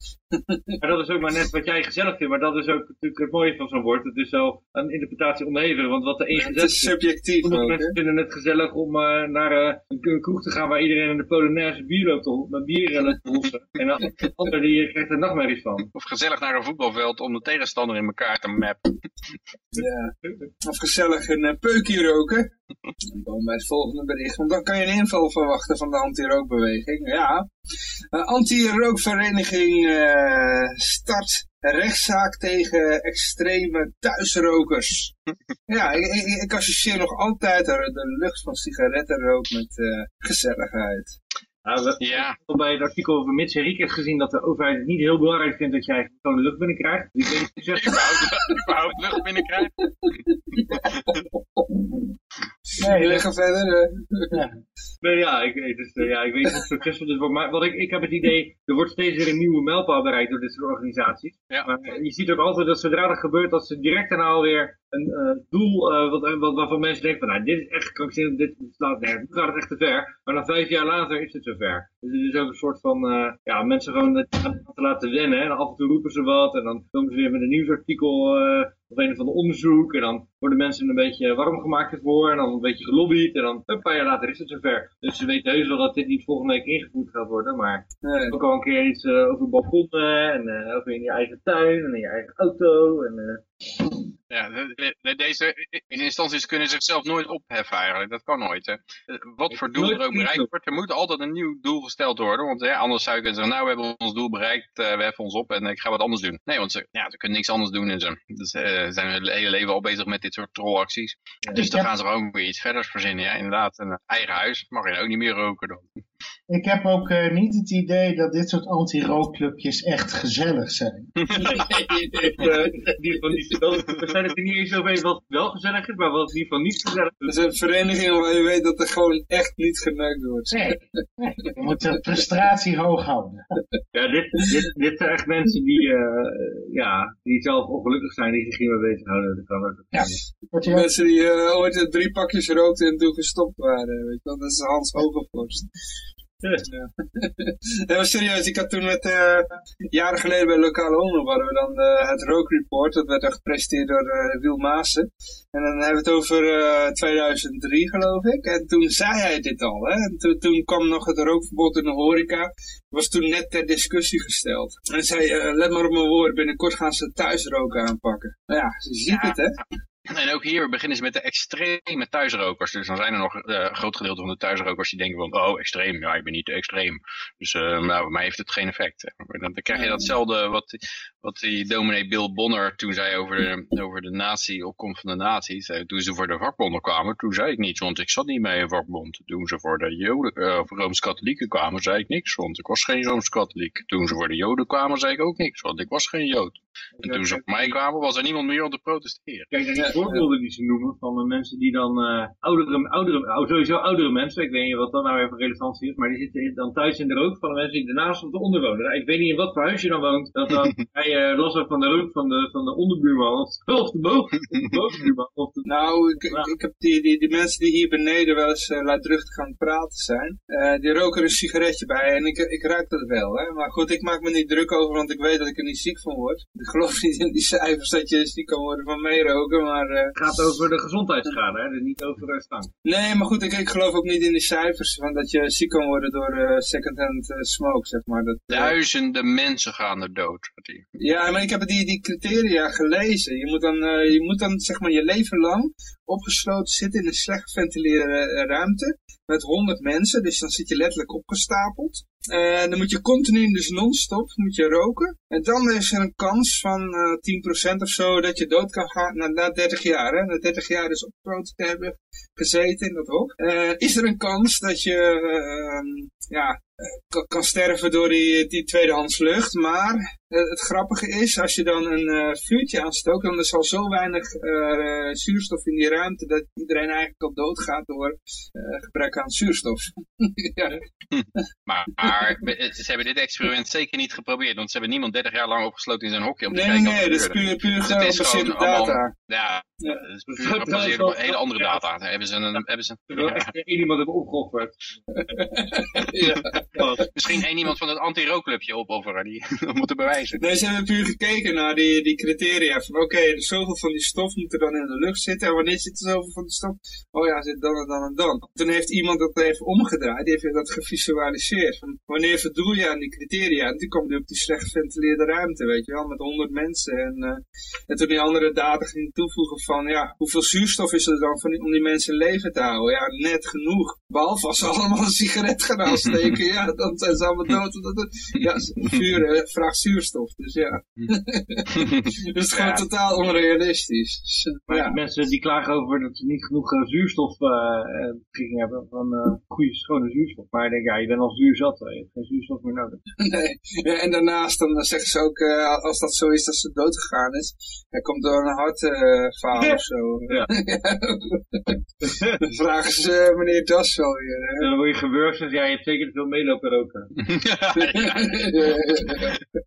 maar dat is ook maar net wat jij gezellig vindt. Maar dat is ook natuurlijk het mooie van zo'n woord. Het is wel een interpretatie onderhevig. Want wat de een Het gezellig is subjectief Sommige ook, mensen vinden het gezellig om uh, naar uh, een kroeg te gaan waar iedereen in de Polonaise bier loopt te met bier loopt te hoesten. En dan ander die krijgt er nachtmerries van. Of gezellig naar een voetbalveld om de tegenstander in elkaar te mappen. Ja. Of gezellig een uh, peukje roken. Dan komen we bij het volgende bericht. Want dan kan je een inval verwachten van de anti-rookbeweging. Ja. Anti-rookvereniging uh, start rechtszaak tegen extreme thuisrokers. ja, ik, ik, ik, associeer nog altijd de, de lucht van sigarettenrook met uh, gezelligheid. Ja, we ja. hebben bij het artikel over Mits en gezien dat de overheid het niet heel belangrijk vindt dat jij gewoon de lucht binnenkrijgt. Dus ik weet niet of je überhaupt, überhaupt lucht binnenkrijgt. Nee, we gaan verder. Uh. Ja. Nee, ja, ik, dus, uh, ja, ik weet niet of succesvol dit wordt. Maar wat ik, ik heb het idee, er wordt steeds weer een nieuwe mijlpaal bereikt door dit soort organisaties. Ja. Maar je ziet ook altijd dat zodra dat gebeurt, dat ze direct daarna alweer een uh, doel, uh, wat, wat, waarvan mensen denken van, nou, dit is echt krankzinnig, dit slaat nergens, nu gaat het echt te ver. Maar dan vijf jaar later is het zover. Dus het is ook een soort van, uh, ja, mensen gewoon het te laten wennen. En af en toe roepen ze wat en dan komen ze weer met een nieuwsartikel uh, of een of ander onderzoek. En dan worden mensen een beetje warm gemaakt ervoor en dan een beetje gelobbyd. En dan een paar jaar later is het zover. Dus ze weten heus wel dat dit niet volgende week ingevoerd gaat worden. Maar nee. ook al een keer iets uh, over balkonnen en uh, over in je eigen tuin en in je eigen auto. En, Ja, de- de- deze instanties kunnen zichzelf nooit opheffen eigenlijk. Dat kan nooit. Hè. Wat voor doel er ook bereikt wordt, er moet altijd een nieuw doel gesteld worden. Want ja, anders zou je kunnen zeggen, nou we hebben ons doel bereikt, eh, we heffen ons op en ik ga wat anders doen. Nee, want ze, ja, ze kunnen niks anders doen. En ze, dus, ze zijn hun hele leven al bezig met dit soort trollacties. Dus dan gaan ze gewoon weer iets verders verzinnen. Ja, inderdaad, een eigen huis mag je ook niet meer roken dan. Ik heb ook eh, niet het idee dat dit soort anti-rookclubjes echt gezellig zijn. die van die, wel, we zijn het er niet eens over eens wat wel gezellig is, maar wat die van niet gezellig Het is. is een vereniging waar je weet dat er gewoon echt niet geneukt wordt. Nee, nee. je moet de frustratie hoog houden. Ja, dit, dit, dit zijn echt mensen die, eh, ja, die zelf ongelukkig zijn, die zich hiermee bezighouden. Dat kan ook. Ja. Wat je ook- Mensen die eh, ooit eh, drie pakjes rookten en toen gestopt waren. Weet je wel? Dat is Hans Hogevorst. Ja. nee, maar serieus, ik had toen met, eh, jaren geleden bij Lokale Omroep hadden we dan eh, het rookreport. Dat werd dan gepresenteerd door eh Wiel Maassen. En dan hebben we het over eh, 2003 geloof ik. En toen zei hij dit al. Hè? En toen, toen kwam nog het rookverbod in de horeca. was toen net ter discussie gesteld. En hij zei, let maar op mijn woord, binnenkort gaan ze thuisroken aanpakken. Nou ja, je ziet Ja. het hè. En ook hier beginnen ze met de extreme thuisrokers. Dus dan zijn er nog eh, een groot gedeelte van de thuisrokers die denken van, oh, extreem. Ja, ik ben niet te extreem. Dus nou, bij mij heeft het geen effect. Maar Dan, dan krijg je datzelfde wat, wat die dominee Bill Bonner toen zei over de, over de nazi, opkomst van de nazi's. Eh, Toen ze voor de vakbonden kwamen, toen zei ik niets, want ik zat niet bij een vakbond. Toen ze voor de Joden, of Rooms-Katholieken kwamen, zei ik niks, want ik was geen Rooms-Katholiek. Toen ze voor de Joden kwamen, zei ik ook niks, want ik was geen Jood. En toen ze voor mij kwamen, was er niemand meer om te protesteren. Kijk naar die voorbeelden die ze noemen van de mensen die dan eh, oudere, oudere, oh, sowieso oudere mensen, ik weet niet wat dan nou even relevantie is, maar die zitten dan thuis in de rook van de mensen die ernaast of eronder wonen. Nou, ik weet niet in wat voor huis je dan woont, dat dan los hebt van de rook van de, van de onderbuurman of, of de boven, de bovenbuurman. Of de, Nou, ik, ik, ik heb die, die, die mensen die hier beneden wel eens uh, luidruchtig aan het praten zijn, uh, die roken er een sigaretje bij en ik, ik ruik dat wel. Hè? Maar goed, ik maak me niet druk over, want ik weet dat ik er niet ziek van word. Ik geloof niet in die cijfers dat je ziek kan worden van meeroken, maar... Uh, het gaat over de gezondheidsschade, hè? dus niet over uh, stank. Nee, maar goed, ik, ik geloof ook niet in die cijfers van dat je ziek kan worden door uh, second-hand smoke, zeg maar. Dat, Duizenden mensen gaan er dood. Ja, maar ik heb die, die criteria gelezen. Je moet, dan, je moet dan, zeg maar, je leven lang opgesloten zitten in een slecht geventileerde ruimte met 100 mensen, dus dan zit je letterlijk opgestapeld. En dan moet je continu, dus non-stop, moet je roken. En dan is er een kans van uh, 10% of zo dat je dood kan gaan na, na 30 jaar. Hè? Na 30 jaar dus opgesloten te hebben gezeten in dat hok. Is er een kans dat je uh, ja, kan sterven door die, die tweedehands lucht. Maar het grappige is, als je dan een uh, vuurtje aanstookt, dan is al zo weinig uh, zuurstof in die ruimte dat iedereen eigenlijk al doodgaat door uh, gebrek aan zuurstof. ja. maar, maar, ze hebben dit experiment zeker niet geprobeerd, want ze hebben niemand 30 jaar lang opgesloten in zijn hokje om te nee, kijken nee, nee, dat is puur, puur dus gebaseerd op data. Allemaal, ja, ja, dat is puur gebaseerd op hele andere data. Hebben ze een... Hebben ze, ja. iemand heeft opgeofferd. ja. Misschien één iemand van het anti-rookclubje opofferen, die moeten bewijzen. Nee, ze hebben puur gekeken naar die, die criteria. Van oké, okay, zoveel van die stof moet er dan in de lucht zitten. En wanneer zit er zoveel van die stof? Oh ja, zit dan en dan en dan. Toen heeft iemand dat even omgedraaid. Die heeft dat gevisualiseerd. Van wanneer voldoe je aan die criteria? En toen kwam hij op die slecht geventileerde ruimte, weet je wel. Met honderd mensen. En, uh, en toen die andere data ging toevoegen van ja, hoeveel zuurstof is er dan van die, om die mensen in leven te houden? Ja, net genoeg. Behalve als ze allemaal een sigaret gaan aansteken. ja, dan zijn ze allemaal dood. Het, ja, vuur uh, vraagt zuurstof. Dus ja. dus het is gewoon ja. totaal onrealistisch. Dus, maar ja. mensen die klagen over dat ze niet genoeg uh, zuurstof uh, hebben van uh, goede schone zuurstof. Maar ik denk, ja, je bent al zuur zat, je hebt geen zuurstof meer nodig. nee, ja, en daarnaast dan zeggen ze ook, als dat zo is dat ze dood gegaan is, hij komt door een hartfaal ja. of zo. Ja. dan vragen ze meneer Das wel weer. Hè? Ja, dan word je gewurgd ja, je hebt zeker veel meelopen roken.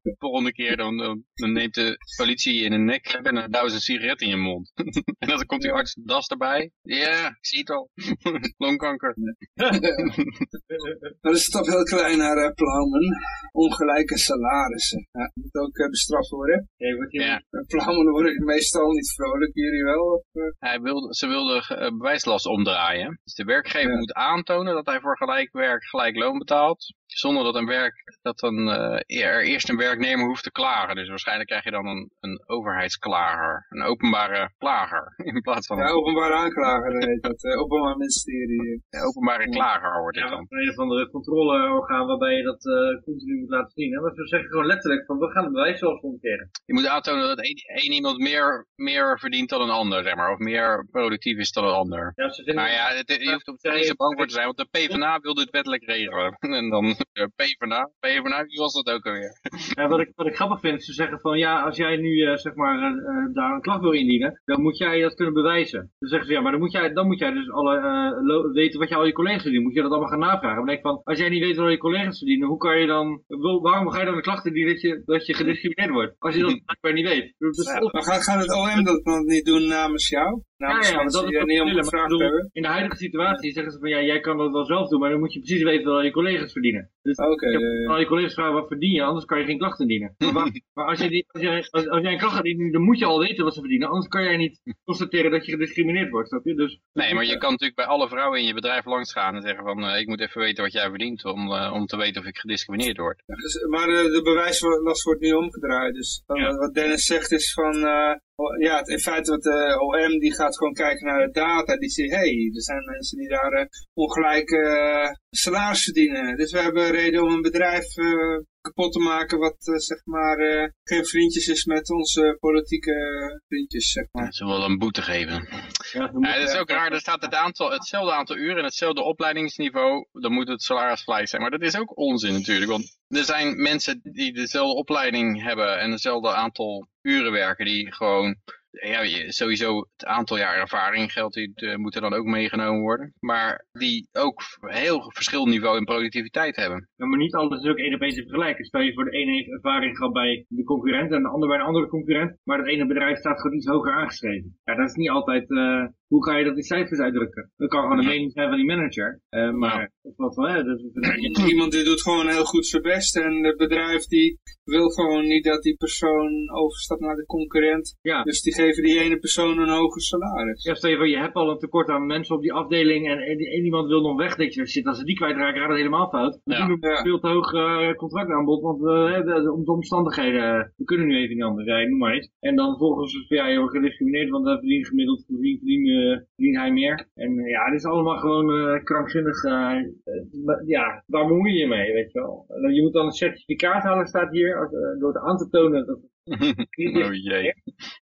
De volgende keer dan, dan, neemt de politie je in een nek en dan duwt een sigaret in je mond. en dan komt die arts das erbij. Ja, ik zie het al. Longkanker. dat is toch heel klein naar uh, Plaumen. Ongelijke salarissen. Ja, moet ook uh, bestraft worden. Ja, ja. Plaumen worden meestal niet vrolijk. Jullie wel? Of, uh... hij wilde, ze wilden bewijslast omdraaien. Dus de werkgever ja. moet aantonen dat hij voor gelijk werk gelijk loon betaalt. out zonder dat, een werk, dat een, uh, er eerst een werknemer hoeft te klagen. Dus waarschijnlijk krijg je dan een, een overheidsklager, een openbare klager in plaats van... Ja, openbare aanklager heet dat, uh, openbaar ministerie. Ja, openbare klager wordt het Ja, dan. een of andere controleorgaan waarbij je dat eh, continu moet laten zien. Hè? Maar ze zeggen gewoon letterlijk van we gaan het bewijs zoals omkeren. Je moet aantonen dat één, één iemand meer, meer verdient dan een ander, zeg maar. Of meer productief is dan een ander. Ja, ze vinden Maar ja, het, je hoeft op niet zo bang voor te zijn, want de PvdA wil dit wettelijk regelen. En dan uh, PvdA, PvdA, wie was dat ook alweer? Ja, wat, ik, wat ik grappig vind, is ze zeggen van ja, als jij nu eh, zeg maar eh, eh, daar een klacht wil indienen, dan moet jij dat kunnen bewijzen. Dan zeggen ze ja, maar dan moet jij, dan moet jij dus alle, eh, weten wat je al je collega's verdienen. Moet je dat allemaal gaan navragen. Dan denk ik van, als jij niet weet wat je collega's verdienen, hoe kan je dan, waarom ga je dan een klacht indienen dat je, dat je gediscrimineerd wordt? Als je dat blijkbaar niet weet. Ja, gaat, gaat het OM dat dan niet doen namens jou? Namens ja, dat is bedoel, hebben? In de huidige situatie zeggen ze van ja, jij kan dat wel zelf doen, maar dan moet je precies weten wat al je collega's verdienen. Dus ja. al je collega's vragen wat verdien je, anders kan je geen klacht indienen. Maar, maar als, je die, als, jij, als, als jij een klacht gaat indienen, dan moet je al weten wat ze verdienen, anders kan jij niet constateren dat je gediscrimineerd wordt, snap je? Dus, Nee, maar je kan natuurlijk bij alle vrouwen in je bedrijf langs gaan en zeggen van, eh, ik moet even weten wat jij verdient om, eh, om te weten of ik gediscrimineerd word. Dus, maar de, de bewijslast wordt nu omgedraaid. Dus wat Dennis zegt is van... eh, oh, ja, het, in feite wat de OM die gaat gewoon kijken naar de data. Die ziet, hé, hey, er zijn mensen die daar eh, ongelijk eh, salaris verdienen. Dus we hebben reden om een bedrijf eh, kapot te maken wat eh, zeg maar eh, geen vriendjes is met onze politieke vriendjes, zeg maar. Ze willen een boete geven. ja, dat is ook raar, er staat het aantal, hetzelfde aantal uren en hetzelfde opleidingsniveau, dan moet het salaris gelijk zijn. Maar dat is ook onzin natuurlijk, want er zijn mensen die dezelfde opleiding hebben en hetzelfde aantal uren werken, die gewoon, ja, sowieso het aantal jaar ervaring geldt, die eh, moeten dan ook meegenomen worden. Maar die ook heel verschillend niveau in productiviteit hebben. Ja, maar niet is ook te vergelijken. Stel je voor de ene heeft ervaring gehad bij de concurrent en de ander bij een andere concurrent, maar het ene bedrijf staat gewoon iets hoger aangeschreven. Ja, dat is niet altijd, eh, hoe ga je dat in cijfers uitdrukken? Dat kan gewoon de mening zijn van die manager, eh, maar of wat van, hè, Iemand die doet gewoon heel goed zijn best en het bedrijf die wil gewoon niet dat die persoon overstapt naar de concurrent. ja. Dus die geven die ene persoon een hoger salaris. Ja, stel je voor, je hebt al een tekort aan mensen op die afdeling en, en, en iemand wil nog weg. Denk je, shit, als ze die kwijtraken, gaat het helemaal fout. We Ja. doen een veel te hoog eh, contractaanbod, want eh, de, de, om de omstandigheden, we kunnen nu even niet anders. Ja, noem maar eens. En dan volgens van, ja, je wordt gediscrimineerd, want dat verdient gemiddeld verdient, verdient, eh, verdient hij meer. En eh, ja, het is allemaal gewoon eh, krankzinnig. eh, eh, ja, waar bemoei je je mee, weet je wel? Eh, Je moet dan een certificaat halen, staat hier, als, eh, door het aan te tonen dat oh jee.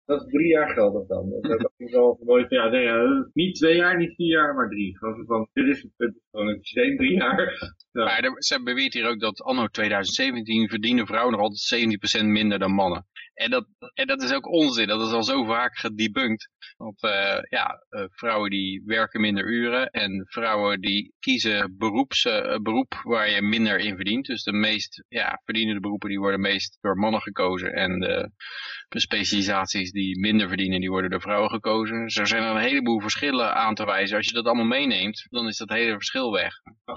dat is drie jaar geldig dan. Dat ook wel mooi. Ja, nee, ja, niet twee jaar, niet vier jaar, maar drie. Van, dit is het, gewoon het systeem, drie jaar. Ja. Maar er- ze beweert hier ook dat anno 2017 verdienen vrouwen nog altijd 70% minder dan mannen. En dat, en dat is ook onzin, dat is al zo vaak gedebunked. Want eh, ja, eh, vrouwen die werken minder uren en vrouwen die kiezen beroeps, eh, beroep waar je minder in verdient. Dus de meest ja, verdienende beroepen die worden meest door mannen gekozen. En specialisaties die minder verdienen, die worden door vrouwen gekozen. Dus er zijn er een heleboel verschillen aan te wijzen. Als je dat allemaal meeneemt, dan is dat hele verschil weg.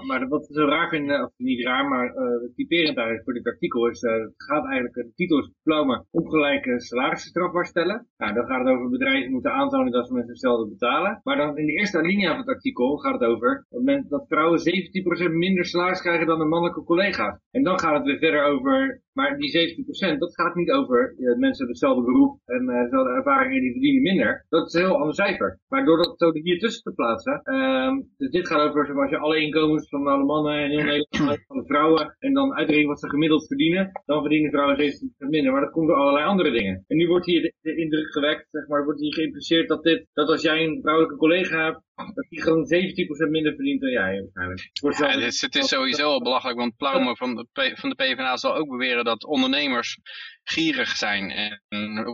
Maar wat ik zo raar vind, eh, of niet raar, maar eh typerend eigenlijk voor dit artikel is, eh, gaat eigenlijk, de titel diploma ongelijke salarissen strafbaar stellen. Nou, dan gaat het over bedrijven moeten aantonen dat ze mensen hetzelfde betalen. Maar dan in de eerste alinea van het artikel gaat het over dat, dat vrouwen 17% minder salaris krijgen dan de mannelijke collega's. En dan gaat het weer verder over, maar die 17% dat gaat niet over eh, mensen hebben hetzelfde beroep en eh, dezelfde ervaringen die verdienen minder. Dat is een heel ander cijfer. Maar door dat zo hier tussen te plaatsen, ehm, dus dit gaat over zeg als je alle inkomens van alle mannen en heel Nederland van de vrouwen en dan uitrekent wat ze gemiddeld verdienen, dan verdienen vrouwen 17% minder. Maar dat komt door allerlei andere dingen. En nu wordt hier de, de indruk gewekt, zeg maar, wordt hier geïmpliceerd dat dit, dat als jij een vrouwelijke collega hebt, dat die gewoon 17% minder verdient dan jij waarschijnlijk. Wordt Ja, zelf- het, is, sowieso al belachelijk, want Plaume van de, van de PvdA zal ook beweren dat ondernemers gierig zijn en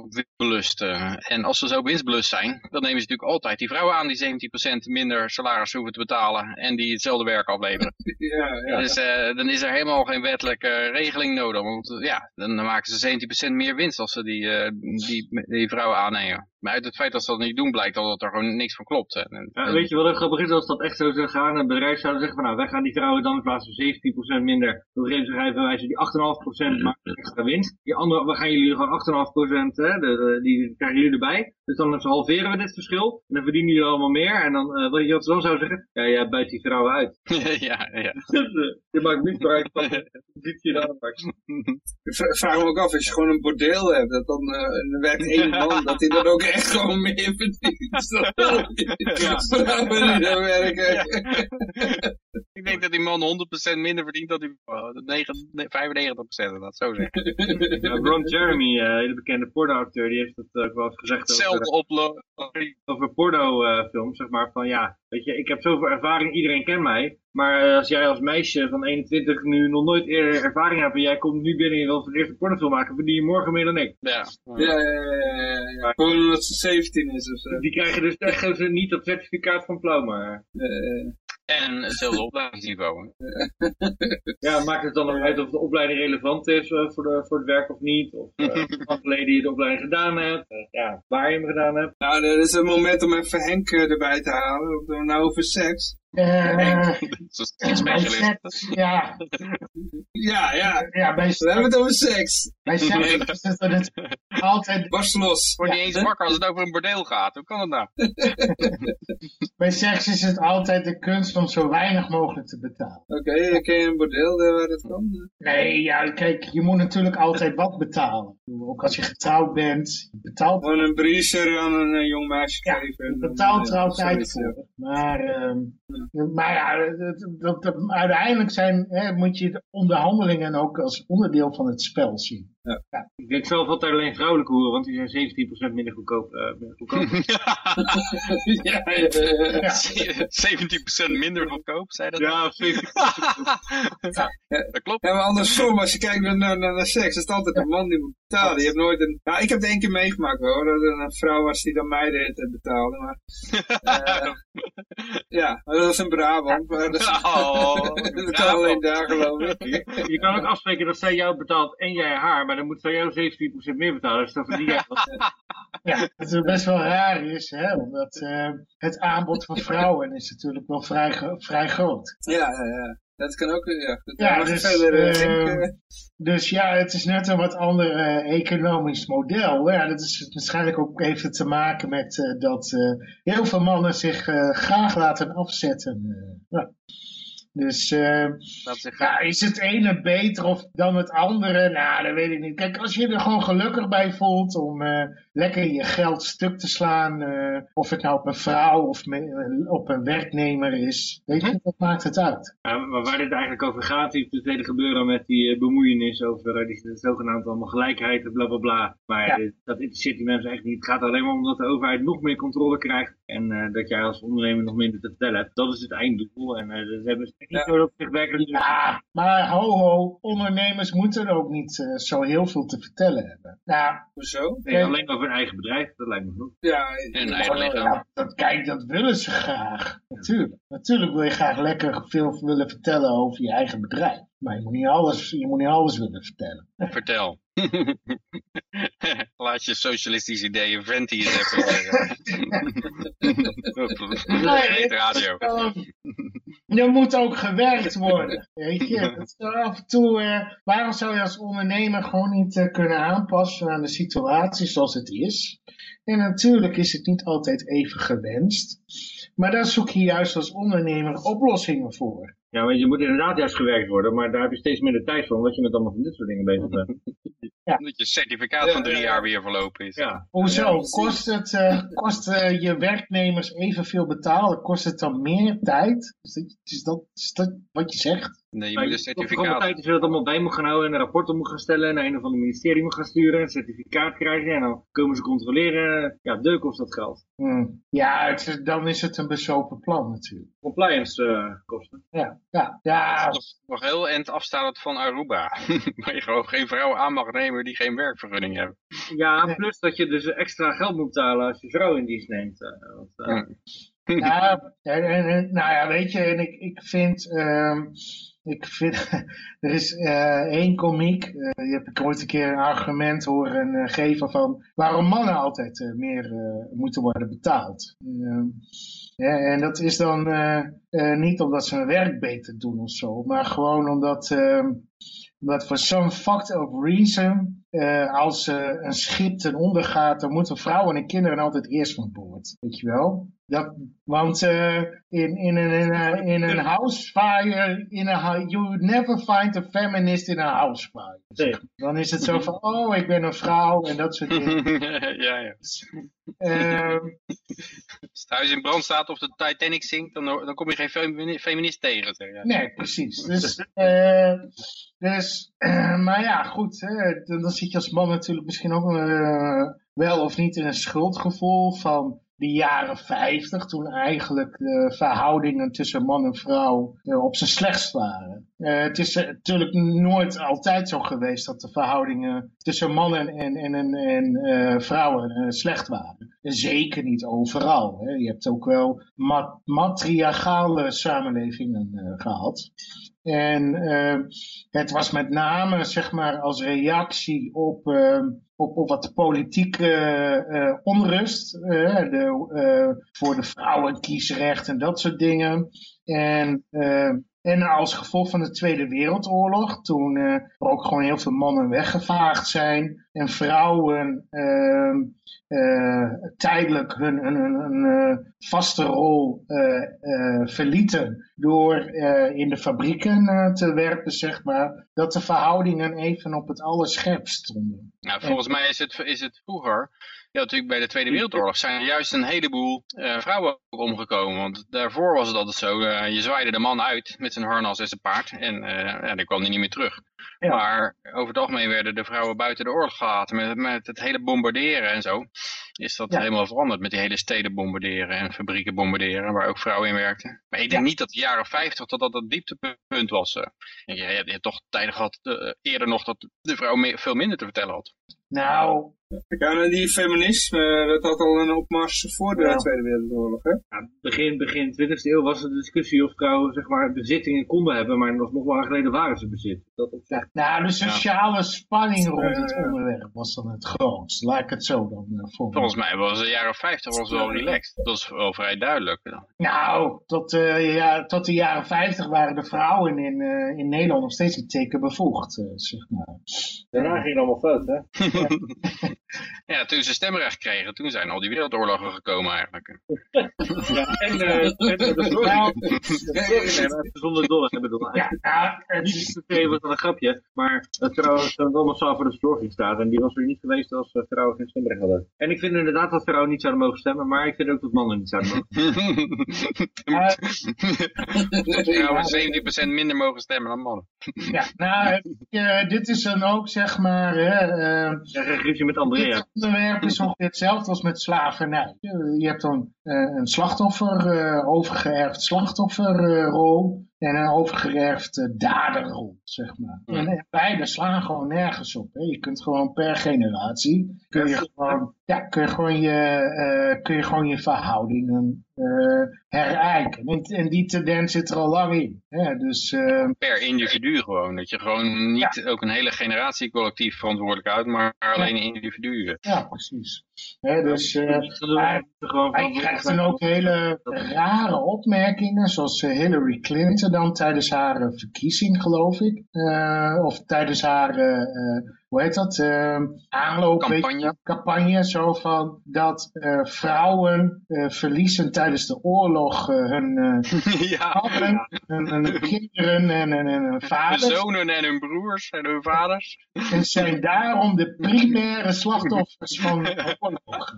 winstbelust. eh. En als ze zo winstbelust zijn, dan nemen ze natuurlijk altijd die vrouwen aan die 17% minder salaris hoeven te betalen en die hetzelfde werk afleveren. Ja, ja. Dus eh, dan is er helemaal geen wettelijke regeling nodig, want ja, dan maken ze 17% meer winst als ze die, eh, die, die vrouwen aannemen. Maar uit het feit dat ze dat niet doen, blijkt al dat er gewoon niks van klopt. En, Ja, weet je wat ook grappig is? Als dat echt zo zou gaan, een bedrijf zou zeggen van nou, wij gaan die vrouwen dan in plaats van 17% minder, dan wijze die 8,5% maken extra winst. Die andere, we gaan jullie gewoon 8,5% hè, die krijgen jullie erbij. Dus dan halveren we dit verschil. En dan verdienen jullie allemaal meer. En dan, eh weet je wat ze dan zou zeggen? Ja, jij buit die vrouwen uit. ja, ja. je maakt niet van de positie daar. Ik vra- vraag me ook af, als je gewoon een bordeel hebt, dat dan, eh, er werkt één man, dat hij dan ook echt gewoon meer verdient. Ja. Vrouwen die daar werken. Ik denk dat die man 100% minder verdient dan die. Dat negen- nee, 95% dat zo zeggen. Ja, Ron Jeremy, eh hele bekende pornoacteur, die heeft het ook wel eens gezegd over, Hetzelfde oplopen. over pornofilms, zeg maar, van ja, weet je, ik heb zoveel ervaring, iedereen kent mij, maar eh, als jij als meisje van 21 nu nog nooit eerder ervaring hebt en jij komt nu binnen en je wil voor de eerste pornofilm maken, verdien je morgen meer dan ik. Ja. Ja, ja, ja, ja, ja. Gewoon omdat ze 17 is of zo. Die krijgen dus echt niet dat certificaat van Ploma. Eh, En hetzelfde opleidingsniveau. Ja, maakt het dan nog uit of de opleiding relevant is eh, voor, de, voor het werk of niet, of uh, hoe geleden je de opleiding gedaan hebt, eh, ja, waar je hem gedaan hebt. nou, dat is een moment om even Henk eh, erbij te halen. Nou over seks. Eh, Dat is een bij specialist. seks, ja, Ja, ja. ja, bij, We hebben het over seks. bij seks is het altijd, Barst los. Word niet eens wakker als het over een bordeel gaat. Hoe kan het nou? bij seks is het altijd de kunst om zo weinig mogelijk te betalen. Oké, ken je een bordeel eh, waar dat kan? Nee, ja, kijk, je moet natuurlijk altijd wat betalen. Ook als je getrouwd bent, je betaalt, Gewoon een briezer aan een eh, jong meisje Ja, geven. betaalt eh, er altijd eh. voor. Maar, ehm, maar ja, het- dat, dat- uiteindelijk zijn, hè, moet je de onderhandelingen ook als onderdeel van het spel zien. Ik denk zelf altijd alleen vrouwelijke hoeren, want die zijn 17% minder goedkoop. eh, minder goedkoop. ja, ja, ja, ja. Ja. 17% minder goedkoop, zei dat? ja, of 17%. Dat klopt. Ja, maar andersom, als je kijkt naar, naar, naar, naar seks, is het altijd een man die moet betalen. Je hebt nooit een... Ja, ik heb het één keer meegemaakt hoor, dat er een vrouw was die dan mij de hele tijd betaalde. Maar, eh, ja, maar dat was in Brabant. Maar dat, Oh, dat kan alleen daar geloof ik. Je kan ook afspreken dat zij jou betaalt en jij haar, maar dan moet zij jou 17% meer betalen. Dus dan verdien jij wat. Ja, wat best wel raar is, hè, omdat eh, het aanbod van vrouwen is natuurlijk wel vrij, vrij groot. Ja, ja, ja. Dat kan ook, ja. Dat Ja, dus, verder eh, eh. Dus ja, het is net een wat ander eh, economisch model. Ja, dat is waarschijnlijk ook even te maken met eh, dat eh, heel veel mannen zich eh, graag laten afzetten. eh. ja. Dus eh, Dat zeg ja, is het ene beter of dan het andere? Nou, dat weet ik niet. Kijk, als je er gewoon gelukkig bij voelt om eh, lekker je geld stuk te slaan, eh, of het nou op een vrouw of me- op een werknemer is, weet je, wat maakt het uit? Ja, maar waar dit eigenlijk over gaat, is het hele gebeuren met die eh, bemoeienis over eh, die zogenaamd allemaal gelijkheid en bla bla bla. Maar Ja. dat interesseert die mensen echt niet. Het gaat alleen maar om dat de overheid nog meer controle krijgt en eh, dat jij als ondernemer nog minder te vertellen hebt. Dat is het einddoel en eh, dat hebben ze niet Ja. zo dat zich werkelijk Ja, maar ho ho, ondernemers moeten ook niet zo heel veel te vertellen hebben. Nou, Hoezo? Nee, alleen over hun eigen bedrijf, dat lijkt me goed. Ja, In eigen lichaam. ja, dat, kijk, dat willen ze graag. Natuurlijk. Natuurlijk wil je graag lekker veel willen vertellen over je eigen bedrijf. Maar je moet niet alles, je moet niet alles willen vertellen. Vertel. Laat je socialistische ideeën venti eens even zeggen. radio. Er moet ook gewerkt worden. Weet je, af en toe, eh, waarom zou je als ondernemer gewoon niet eh, kunnen aanpassen aan de situatie zoals het is? En natuurlijk is het niet altijd even gewenst. Maar daar zoek je juist als ondernemer oplossingen voor. Ja, maar je moet inderdaad juist gewerkt worden, maar daar heb je steeds minder tijd voor, omdat je met allemaal van dit soort dingen bezig bent. Dat je certificaat van drie jaar weer verlopen is. Ja, Hoezo? Kost het eh, kost eh, je werknemers evenveel betalen? Kost het dan meer tijd? Is dat, is dat, is dat wat je zegt? Nee, je Maar moet een certificaat. tijd dat je dat allemaal bij moet gaan houden en een rapport op moet gaan stellen en naar een of ander ministerie moet gaan sturen, een certificaat krijgen en dan komen ze controleren. Ja, deur kost dat geld. Hmm. Ja, het, is- dan is het een bezopen plan natuurlijk. Compliance eh, kosten. Ja, ja, ja. nog, nog heel end afstaand van Aruba. Waar je gewoon geen vrouwen aan mag nemen die geen werkvergunning hebben. Ja, Nee. plus dat je dus extra geld moet betalen als je vrouw in dienst neemt. eh, want, eh, Ja. Ja, en, en, nou ja, weet je, en ik, ik vind... ehm, ik vind, er is eh, één komiek, eh, die heb ik ooit een keer een argument horen eh, geven van waarom mannen altijd meer moeten worden betaald. Ehm, en dat is dan niet omdat ze hun werk beter doen of zo, maar gewoon omdat, ehm, omdat for some fucked up reason, als een schip ten onder gaat, dan moeten vrouwen en kinderen altijd eerst van boord. Weet je wel? Dat, want eh, in, in, een, in, een, in een house fire, in a, hou- you would never find a feminist in a house fire. Nee. Dan is het zo van, oh, ik ben een vrouw en dat soort dingen. ja, ja. Ehm, Als het huis in brand staat of de Titanic zinkt, dan, dan kom je geen femini- feminist tegen. Zeg. Ja. Nee, precies. Dus, eh, dus eh, maar ja, goed. Hè, dan, dan zit je als man natuurlijk misschien ook eh, wel of niet in een schuldgevoel van de jaren 50, toen eigenlijk de verhoudingen tussen man en vrouw eh, op zijn slechtst waren. Eh, het is eh, natuurlijk nooit altijd zo geweest dat de verhoudingen tussen mannen en, en, en, en vrouwen slecht waren. Zeker niet overal. Hè. Je hebt ook wel ma matriarchale samenlevingen eh, gehad. En eh, het was met name zeg maar als reactie op, eh, op, op wat politieke eh, onrust. de, voor de vrouwenkiesrecht en dat soort dingen. En, en als gevolg van de Tweede Wereldoorlog, toen eh, er ook gewoon heel veel mannen weggevaagd zijn en vrouwen ehm, eh, tijdelijk hun, hun, hun, hun, eh, vaste rol verlieten door in de fabrieken te werken, zeg maar, dat de verhoudingen even op het allerscherpst stonden. Nou, volgens mij is het, is het vroeger, ja, natuurlijk bij de Tweede Wereldoorlog, zijn er juist een heleboel eh, vrouwen ook omgekomen. Want daarvoor was het altijd zo, eh, je zwaaide de man uit met zijn harnas en zijn paard en eh, ja, dan kwam hij niet meer terug. Ja. Maar over het algemeen werden de vrouwen buiten de oorlog gelaten. Met, met het hele bombarderen en zo is dat Ja. helemaal veranderd. Met die hele steden bombarderen en fabrieken bombarderen, waar ook vrouwen in werkten. Maar ik denk Ja. niet dat de jaren 50 dat dat het dieptepunt was. Je, je, hebt- je hebt toch tijden gehad, eh, eerder nog, dat de vrouw veel minder te vertellen had. Nou, Nou, die feminisme, dat had al een opmars voor de Ja. Tweede Wereldoorlog, hè? Ja, begin, begin 20e eeuw was er de discussie of vrouwen zeg maar, bezittingen konden hebben, maar nog, nog wel lang geleden waren ze bezit. Dat op zich. nou, de sociale spanning rond het Eh. onderwerp was dan het grootst. Laat ik het zo dan uh, voor. Volgens mij was de jaren 50 was wel relaxed. Dat is wel vrij duidelijk. Nou, tot, eh, ja, tot de jaren 50 waren de vrouwen in, eh, in Nederland nog steeds een teken bevoegd, eh, zeg maar. Daarna ging het allemaal fout, hè? Ja, toen ze stemrecht kregen, toen zijn al die wereldoorlogen gekomen eigenlijk. Ja, en, eh, en de Nou, verzorging zonder dolle hebben ja, het Niet is, was dat een grapje, maar dat vrouwen zo'n allemaal zo voor de verzorging staat. En die was er niet geweest als eh, vrouwen geen stemrecht hadden. En ik vind inderdaad dat vrouwen niet zouden mogen stemmen, maar ik vind ook dat mannen niet zouden mogen. maar, Dat vrouwen 17% minder mogen stemmen dan mannen. ja, nou, eh, dit is dan ook, zeg maar, hè, eh, Ja, geen ruzie met Andrea. Dit onderwerp is ongeveer hetzelfde als met slavernij. Je hebt dan eh, een slachtoffer, eh, overgeërfd slachtofferrol en een overgeërfd eh, daderrol, zeg maar. En beide slaan gewoon nergens op. Hè. Je kunt gewoon per generatie, kun je gewoon, ja, kun je gewoon, je, eh, kun je, gewoon je verhoudingen eh herijken. En, en die tendens zit er al lang in. Hè. Dus eh, Per individu gewoon. Dat je gewoon niet ook een hele generatie collectief verantwoordelijk houdt, maar alleen individuen. ja, precies. Hè, dus, eh, doen, hij- krijgt dan ook hele rare opmerkingen, zoals Hillary Clinton dan tijdens haar verkiezing, geloof ik. Eh, of tijdens haar, hoe heet dat, eh, aanloop, weet je, Campagne. campagne, zo van dat eh, vrouwen eh, verliezen tijdens de oorlog eh, hun ja. hun, hun kinderen en, en, en hun Hun vaders. zonen en hun broers en hun vaders. En zijn daarom de primaire slachtoffers van de oorlog.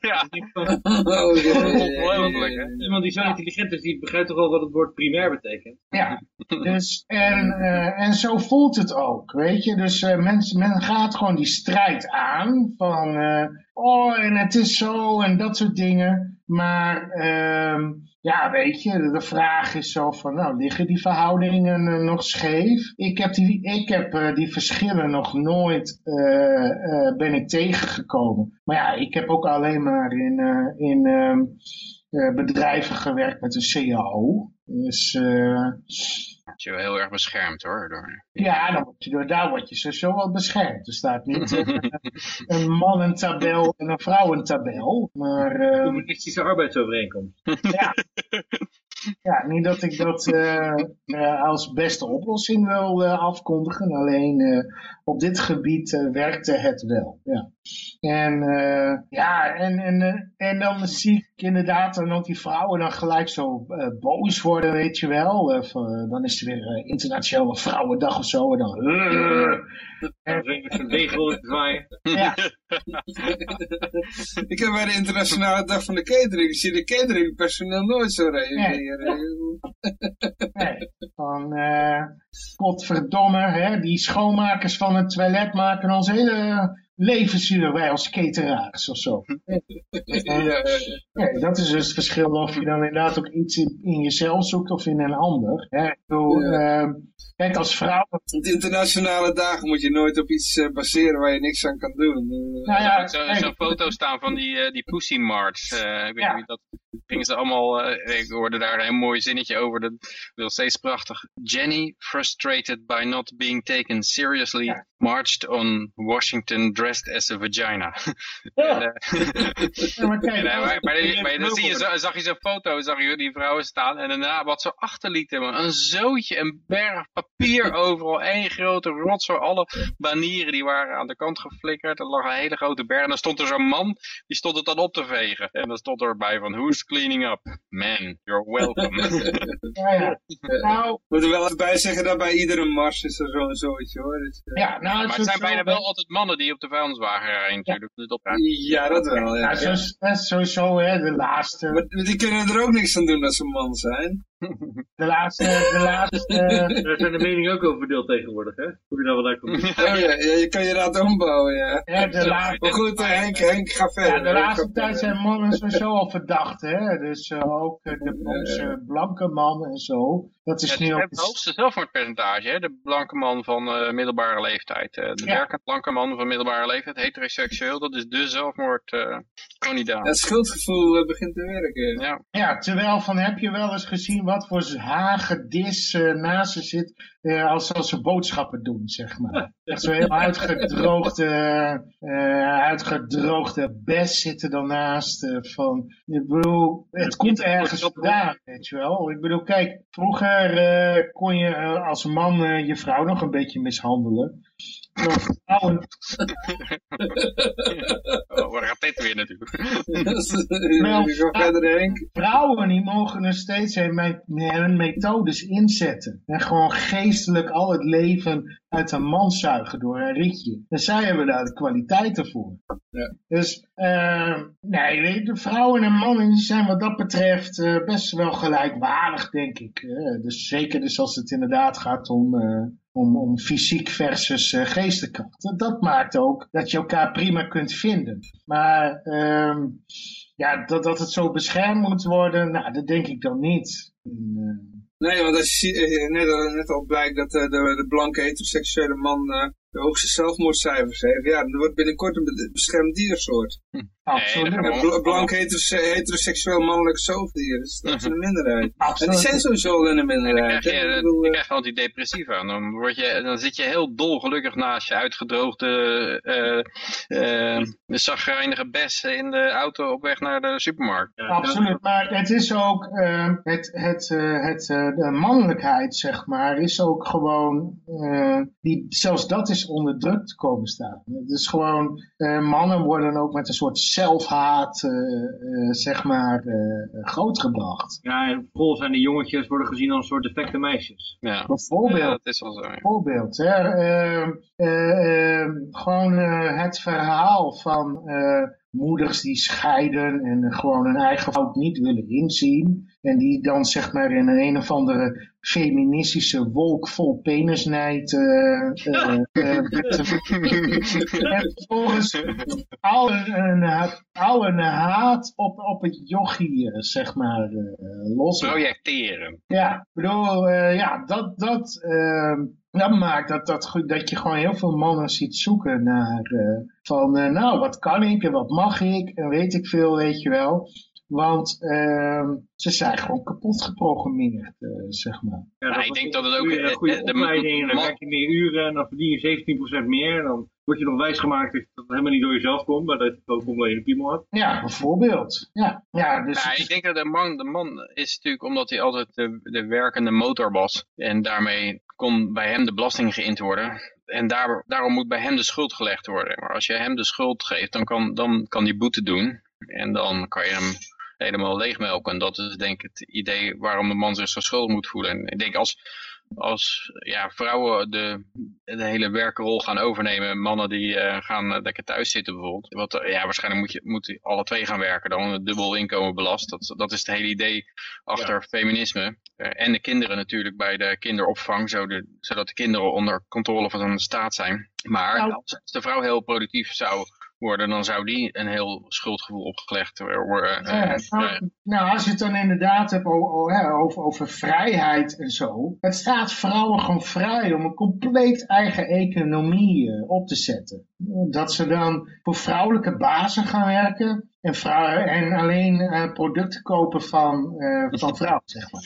ja, Oh, ongelooflijk hè. Iemand die zo intelligent is, die begrijpt toch wel wat het woord primair betekent. Ja, dus, en, eh, en zo voelt het ook, weet je. Dus eh, mensen, men gaat gewoon die strijd aan van, eh, oh, en het is zo en dat soort dingen. Maar, ehm, ja, weet je, de vraag is zo van, nou, liggen die verhoudingen eh, nog scheef? Ik heb die, ik heb eh, die verschillen nog nooit, ben ik tegengekomen. Maar ja, ik heb ook alleen maar in, in, ehm, eh, bedrijven gewerkt met een CAO. Dus word je wel heel erg beschermd hoor. Door... Ja, dan word je, door, daar word je sowieso wel beschermd. Er staat niet uh, een mannentabel en een vrouwentabel. Maar, uh, Communistische arbeidsovereenkomst. Ja. Ja, niet dat ik dat uh, uh, als beste oplossing wil uh, afkondigen, alleen op dit gebied werkte het wel. Ja. En ja, en, en, en dan zie ik inderdaad dan ook die vrouwen dan gelijk zo boos worden, weet je wel. dan is er weer internationale vrouwendag of zo. En dan... Ja. ik heb bij de internationale dag van de catering, ik zie de cateringpersoneel nooit zo reageren. Nee, van uh, potverdomme, hè, die schoonmakers van het toilet maken ons hele levensduur wij als cateraars of zo. ja, ja, dat is dus het verschil of je dan inderdaad ook iets in, in jezelf zoekt of in een ander. Hè. Uh, kijk als vrouw... De internationale dagen moet je nooit op iets uh, baseren waar je niks aan kan doen. nou ja, er zou zo'n foto staan van die, uh, die Pussy March. Uh, ik weet ja. niet dat gingen ze allemaal, ik hoorde daar een heel mooi zinnetje over, dat wil steeds prachtig. Jenny, frustrated by not being taken seriously, ja. Marched on Washington dressed as a vagina. Ja. en, ja, maar kijk, ja, maar, maar, maar, dan zie je, zo, zag je zo'n foto, zag je die vrouwen staan en daarna wat ze achterlieten, man. een zootje, een berg papier overal, één grote rotzooi, alle banieren die waren aan de kant geflikkerd, er lag een hele grote berg en dan stond er zo'n man, die stond het dan op te vegen. En dan stond erbij van, who's cleaning up? Man, you're welcome. ja, ja. Nou, moet er wel even bij zeggen dat bij iedere mars is er zo'n zootje hoor. Dus, uh... ja, nou, maar het zijn bijna wel altijd mannen die op de vuilniswagen rijden natuurlijk. Ja, ja dat wel. Ja, ja, ja. sowieso hè, de laatste. Maar die kunnen er ook niks aan doen als ze man zijn. De laatste, de laatste... Daar zijn de meningen ook over verdeeld tegenwoordig, hè? Hoe je nou wel komt. Oh ja, ja, je kan je raad ombouwen, ja. ja de laatste... Maar goed, uh, Henk, Henk, ga verder. Ja, de laatste tijd zijn mannen sowieso al verdacht, hè? Dus uh, ook uh, de onze blanke man en zo. Dat is ja, nu ook... Het hoogste zelfmoordpercentage, hè? De blanke man van uh, middelbare leeftijd. Uh, de ja. werkend blanke man van middelbare leeftijd, heteroseksueel, dat is de zelfmoordkandidaat. het schuldgevoel begint te werken. Ja. ja, terwijl van heb je wel eens gezien wat voor hagedis uh, naast ze zit uh, als, als ze boodschappen doen, zeg maar. Echt zo heel uitgedroogde, uh, uitgedroogde bes zitten dan naast. van, ik bedoel, het komt ergens vandaan, weet je wel. Ik bedoel, kijk, vroeger kon je als man je vrouw nog een beetje mishandelen. Vrouwen... oh, waar gaat dit weer natuurlijk? Wel, vrouwen die mogen er steeds hun methodes inzetten. En gewoon geestelijk al het leven uit een man zuigen door een rietje. En zij hebben daar de kwaliteiten voor. Ja. Dus uh, nee, de vrouwen en mannen zijn wat dat betreft uh, best wel gelijkwaardig, denk ik. Uh, dus zeker dus als het inderdaad gaat om, om, om fysiek versus geestenkracht. Dat maakt ook dat je elkaar prima kunt vinden. Maar ehm, ja, dat, dat het zo beschermd moet worden, nou, dat denk ik dan niet. Nee, want als je net, net al blijkt dat de, de blanke heteroseksuele man de hoogste zelfmoordcijfers heeft, ja, dan wordt binnenkort een beschermd diersoort. Hm. Absoluut. Blank heteroseksueel mannelijk zoogdier, dus dat is een minderheid. Absoluut. En die zijn sowieso in een minderheid. Dan krijg je, dan krijg je antidepressiva. Dan, word je, dan zit je heel dolgelukkig naast je uitgedroogde, uh, uh, zagrijnige bes in de auto op weg naar de supermarkt. Absoluut, maar het is ook, uh, het, het, het, de mannelijkheid, zeg maar, is ook gewoon, die, zelfs dat is onder druk te komen staan. Het is gewoon, mannen worden ook met een soort zelfhaat, uh, uh, zeg maar, uh, grootgebracht. Ja, en vol zijn de jongetjes worden gezien als een soort defecte meisjes. Ja, bijvoorbeeld. Ja, dat is wel zo. Ja. Bijvoorbeeld, hè, ehm, ehm, gewoon het verhaal van moeders die scheiden en gewoon hun eigen fout niet willen inzien. En die dan zeg maar in een een of andere feministische wolk vol penisnijd uh, en vervolgens al een, al een haat op, op het jochie zeg maar los. Projecteren. Ja, ik bedoel, ja, dat, dat, dat maakt dat, dat, dat je gewoon heel veel mannen ziet zoeken naar van nou wat kan ik en wat mag ik en weet ik veel weet je wel. Want ehm, ze zijn gewoon kapot geprogrammeerd, eh, zeg maar. Ja, Nou, ik denk dat het ook, Een eh, goede eh, de opleiding, en dan man- werk je meer uren en dan verdien je 17% meer. Dan word je nog wijsgemaakt dat het helemaal niet door jezelf komt, maar dat het ook omdat je een piemel hebt. Ja, bijvoorbeeld. Ja, ja dus... Ja, ik denk dat de man, de man is natuurlijk omdat hij altijd de, de werkende motor was. En daarmee kon bij hem de belasting geïnd worden. En daar, daarom moet bij hem de schuld gelegd worden. Maar als je hem de schuld geeft, dan kan, dan kan die boete doen. En dan kan je hem helemaal leegmelken. En dat is denk ik het idee waarom de man zich zo schuldig moet voelen. En ik denk als, als ja, vrouwen de, de hele werkrol gaan overnemen, mannen die eh, gaan eh, lekker thuis zitten bijvoorbeeld. Wat, eh, ja, waarschijnlijk moet je moet alle twee gaan werken, dan een dubbel inkomen belast. Dat, dat is het hele idee achter feminisme. En de kinderen natuurlijk bij de kinderopvang, zodat zodat de kinderen onder controle van de staat zijn. Maar Nou- als de vrouw heel productief zou worden, dan zou die een heel schuldgevoel opgelegd worden. Ja, Eh, nou, nou, als je het dan inderdaad hebt over, over vrijheid en zo. Het staat vrouwen gewoon vrij om een compleet eigen economie eh, op te zetten. Dat ze dan voor vrouwelijke bazen gaan werken. En, vrouwen, en alleen eh, producten kopen van, eh, van vrouwen, zeg maar.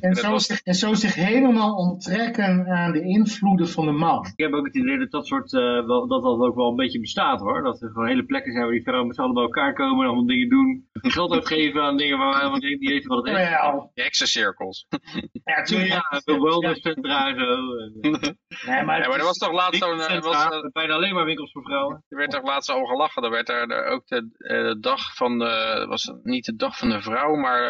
En zo, was- zich, en zo zich helemaal onttrekken aan de invloeden van de man. Ik heb ook het idee dat dat soort, eh, wel, dat dat ook wel een beetje bestaat hoor. Dat er gewoon hele plekken zijn waar die vrouwen met z'n allen bij elkaar komen en allemaal dingen doen. Geld uitgeven aan dingen waar we helemaal niet weten wat het is. Wel, heksencirkels. ja, Ja, tuurlijk. ja, de wellnesscentra en zo. Nee, maar Ja, maar er was toch laatst zo'n... bijna alleen maar winkels voor vrouwen. Er werd toch laatst al gelachen. Er werd er ook de, eh, de dag van de, was niet de dag van de vrouw, maar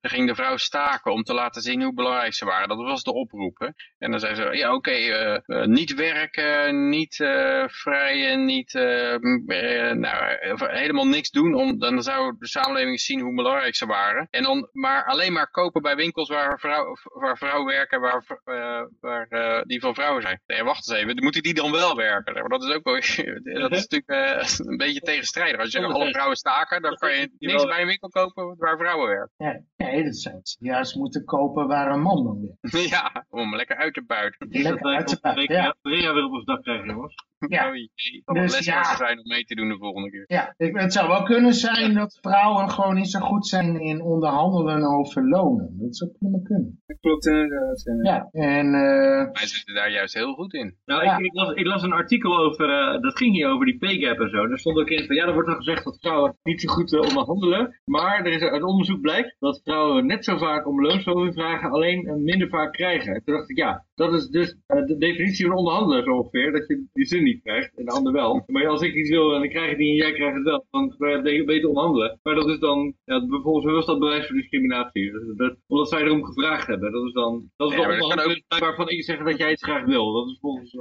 er ging de vrouw staken om te laten zien hoe belangrijk ze waren. Dat was de oproep. Hè? En dan zei ze, ja oké, eh, eh, niet werken, niet eh vrijen, niet, nou, helemaal niks doen. Om, dan zou de samenleving zien hoe belangrijk ze waren. En dan maar alleen maar kopen bij winkels waar, vrouw, waar vrouwen werken, waar, waar, die van vrouwen zijn. Nee, wacht eens even, moeten die dan wel werken? Dat is ook wel, dat is natuurlijk een beetje tegenstrijdig. Als je alle vrouwen staken, dan kan je niks bij een winkel kopen waar vrouwen werken. Ja, nee, dat zou ze juist moeten kopen waar een man dan weer. ja, om hem lekker uit te buiten. Lekker wij uit te op de buiten, ja. Weer op ons dak krijgen, jongens. Ja. Oh jee, Dus ja. zijn om mee te doen de volgende keer. Ja, ik, het zou wel kunnen zijn dat vrouwen gewoon niet zo goed zijn in onderhandelen over lonen. Dat zou prima kunnen. Dat klopt inderdaad. ja. Ja, en eh, Wij zitten daar juist heel goed in. Nou, Ja. ik, ik, las, ik las een artikel over, eh, dat ging hier over die pay gap en zo. Daar stond ook in van, ja, er wordt dan gezegd dat vrouwen niet zo goed eh, onderhandelen. Maar er is, uit onderzoek blijkt dat vrouwen net zo vaak om loonsverhoging vragen, alleen minder vaak krijgen. En toen dacht ik, ja, dat is dus eh, de definitie van onderhandelen zo ongeveer, dat je die zin niet krijgt en de ander wel. Maar als ik iets wil en ik krijg het niet en jij krijgt het wel, dan kan je beter onderhandelen. Maar dat is dan, ja, bijvoorbeeld was dat bewijs voor discriminatie. Dus dat, omdat zij erom gevraagd hebben. Dat is dan, dat is Ja, dan onderhandelen waarvan ik zeg dat jij het graag wil. Dat is volgens...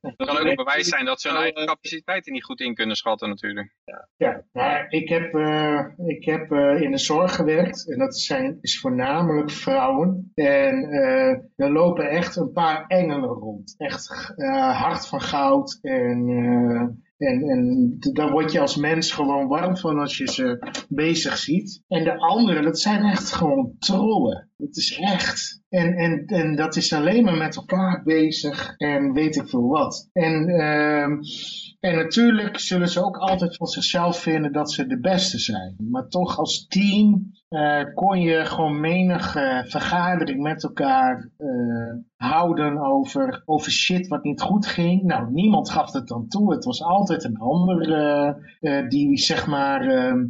Het kan ook een bewijs zijn dat ze hun Nou, eigen capaciteiten niet goed in kunnen schatten natuurlijk. ja, nou, ik heb, eh, ik heb eh, in de zorg gewerkt en dat zijn, is voornamelijk vrouwen. En eh, er lopen echt een paar engelen rond. Echt eh, hart van goud en... eh, en, en daar word je als mens gewoon warm van als je ze bezig ziet. En de anderen, dat zijn echt gewoon trollen. Het is echt. En, en, en dat is alleen maar met elkaar bezig en weet ik veel wat. En, ehm, en natuurlijk zullen ze ook altijd van zichzelf vinden dat ze de beste zijn. Maar toch als team eh, kon je gewoon menige vergadering met elkaar eh, houden over, over shit wat niet goed ging. Nou, niemand gaf het dan toe. Het was altijd een ander eh, die zeg maar... ehm,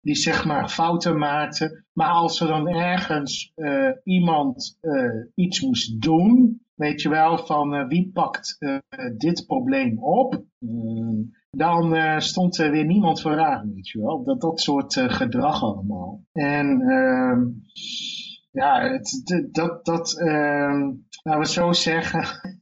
die zeg maar fouten maakte. Maar als er dan ergens eh, iemand eh, iets moest doen, weet je wel, van eh, wie pakt dit probleem op, Mm, dan stond er weer niemand vooraan, weet je wel. Dat, dat soort gedrag allemaal. En ehm, ja, het, dat, dat ehm, laten we zo zeggen,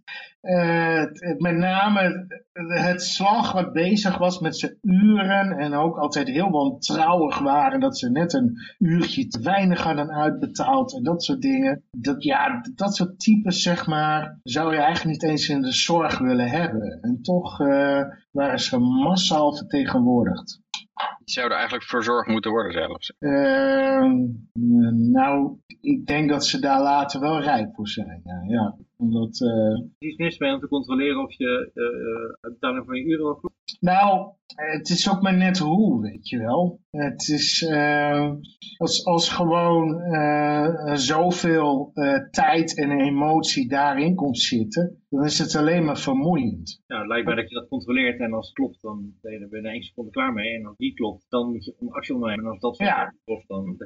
met name het slag wat bezig was met zijn uren en ook altijd heel wantrouwig waren dat ze net een uurtje te weinig hadden uitbetaald en dat soort dingen. Dat, ja, dat soort types zeg maar zou je eigenlijk niet eens in de zorg willen hebben. En toch eh, waren ze massaal vertegenwoordigd. Die zouden eigenlijk verzorgd moeten worden zelfs. Ehm, nou, ik denk dat ze daar later wel rijp voor zijn. Ja, ja. Omdat, eh, Er is niets mee om te controleren of je uh, betaling van je uren wel goed Nou, het is ook maar net hoe, weet je wel. Het is, uh, als, als gewoon uh, zoveel uh, tijd en emotie daarin komt zitten, dan is het alleen maar vermoeiend. Nou, het lijkt mij dat je dat controleert en als het klopt, dan ben je er binnen één seconde klaar mee. En als die klopt, dan moet je een actie ondernemen. En als dat ja. klopt, dan...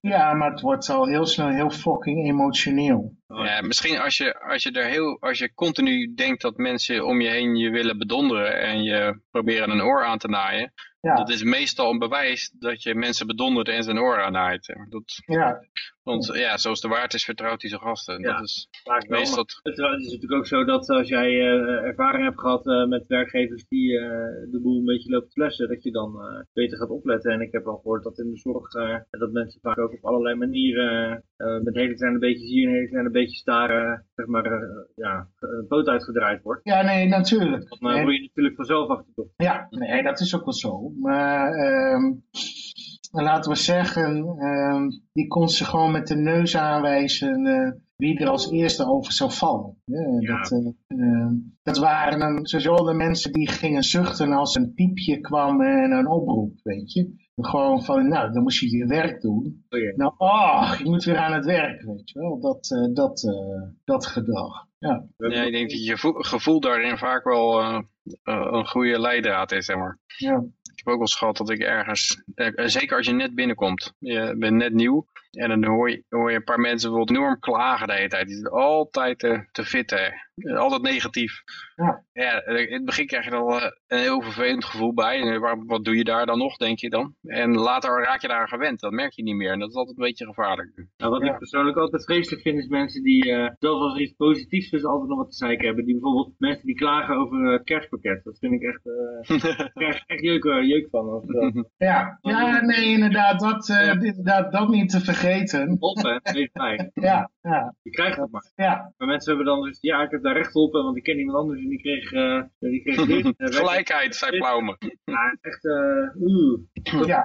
Ja, maar het wordt al heel snel heel fucking emotioneel. Oh, ja, misschien als je, als je er heel, als je continu denkt dat mensen om je heen je willen bedonderen en je proberen een oor aan te naaien, Ja. dat is meestal een bewijs dat je mensen bedondert en zijn oor aannaait. Dat, Ja, want ja, zoals de waard is, vertrouwt hij zijn gasten. Ja. Dat is Vaak wel, meestal... maar het, het is natuurlijk ook zo dat als jij eh, ervaring hebt gehad eh, met werkgevers die eh, de boel een beetje lopen te flessen, dat je dan eh, beter gaat opletten. En ik heb al gehoord dat in de zorg eh, dat mensen vaak ook op allerlei manieren eh, met hele kleine beetjes hier en hele kleine beetjes daar, zeg maar, eh, ja, een poot uitgedraaid wordt. ja nee, natuurlijk. Dan uh, word je natuurlijk vanzelf achterdocht. Ja, nee, dat is ook wel zo. Maar ehm, laten we zeggen, ehm, die kon ze gewoon met de neus aanwijzen eh, wie er als eerste over zou vallen. Ja, Ja. Dat, eh, ehm, dat waren dan sowieso de mensen die gingen zuchten als een piepje kwam en een oproep, weet je. Gewoon van, nou, dan moest je je werk doen. Oh ja. Nou, oh, je moet weer aan het werk, weet je wel. Dat, eh, dat, eh, dat gedrag. Ja. Ja, ik denk dat je gevoel, gevoel daarin vaak wel eh, eh, een goede leidraad is, zeg maar. Ja. Ik heb ook wel gehad dat ik ergens, eh, zeker als je net binnenkomt, je bent net nieuw, en dan hoor je, een paar mensen bijvoorbeeld enorm klagen de hele tijd. Die zitten altijd te, te fitten, eh, altijd negatief. Ja. ja, eh, in het begin krijg je er al eh, een heel vervelend gevoel bij. En waar- wat doe je daar dan nog, denk je dan? En later raak je daar aan gewend, dat merk je niet meer. En dat is altijd een beetje gevaarlijk. Nou, wat Ja. ik persoonlijk altijd vreselijk vind, is mensen die, eh zelfs als er iets positiefs is, altijd nog wat te zeiken hebben. Die bijvoorbeeld mensen die klagen over eh, het kerstpakket. Dat vind ik echt, eh daar krijg echt jeuk, eh, jeuk van. Uh, Ja, ja, nee, inderdaad, dat, eh, inderdaad, dat niet te vergeten. op, hè. Ja, ja, Je krijgt het maar. ja, Maar mensen hebben dan dus, ja, ik heb daar recht op, want ik ken iemand anders en die kreeg, eh die kreeg dit. Eh, Gelijkheid, zei Plaume. Ja, echt, eh oeh. ja.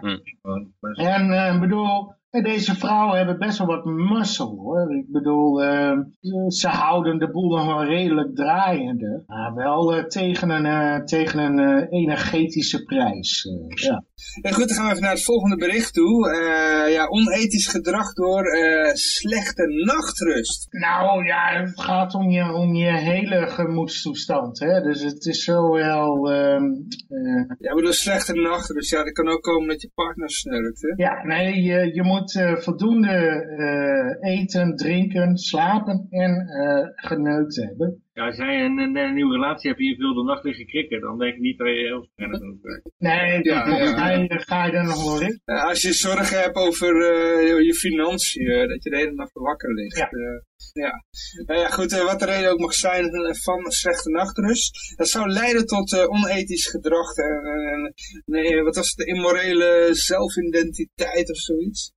En eh, bedoel, deze vrouwen hebben best wel wat muscle hoor. Ik bedoel, eh, ze houden de boel nog wel redelijk draaiende. Maar wel eh, tegen een, eh, tegen een eh, energetische prijs. ja. En goed, dan gaan we even naar het volgende bericht toe. Ja, onethisch gedrag door slechte nachtrust. Nou ja, het gaat om je, om je hele gemoedstoestand. Hè? Dus het is zowel... ehm, eh, Ja, bedoel slechte nachtrust. Ja, dat kan ook komen met je partner snurkt, hè. Ja, nee, je, je moet eh, voldoende eh, eten, drinken, slapen en eh geneukt hebben. Ja, als jij een, een, een nieuwe relatie hebt en je veel de nacht liggen krikken, dan denk ik niet dat je heel het werk. Nee, Ja, volgens ja. mij ga je er nog wel in. Als je zorgen hebt over eh, je, je financiën, dat je de hele nacht wakker ligt. Ja. Ja. Nou ja, goed, eh, wat de reden ook mag zijn eh, van slechte nachtrust. Dat zou leiden tot eh, onethisch gedrag. en nee, wat was het, immorele zelfidentiteit of zoiets.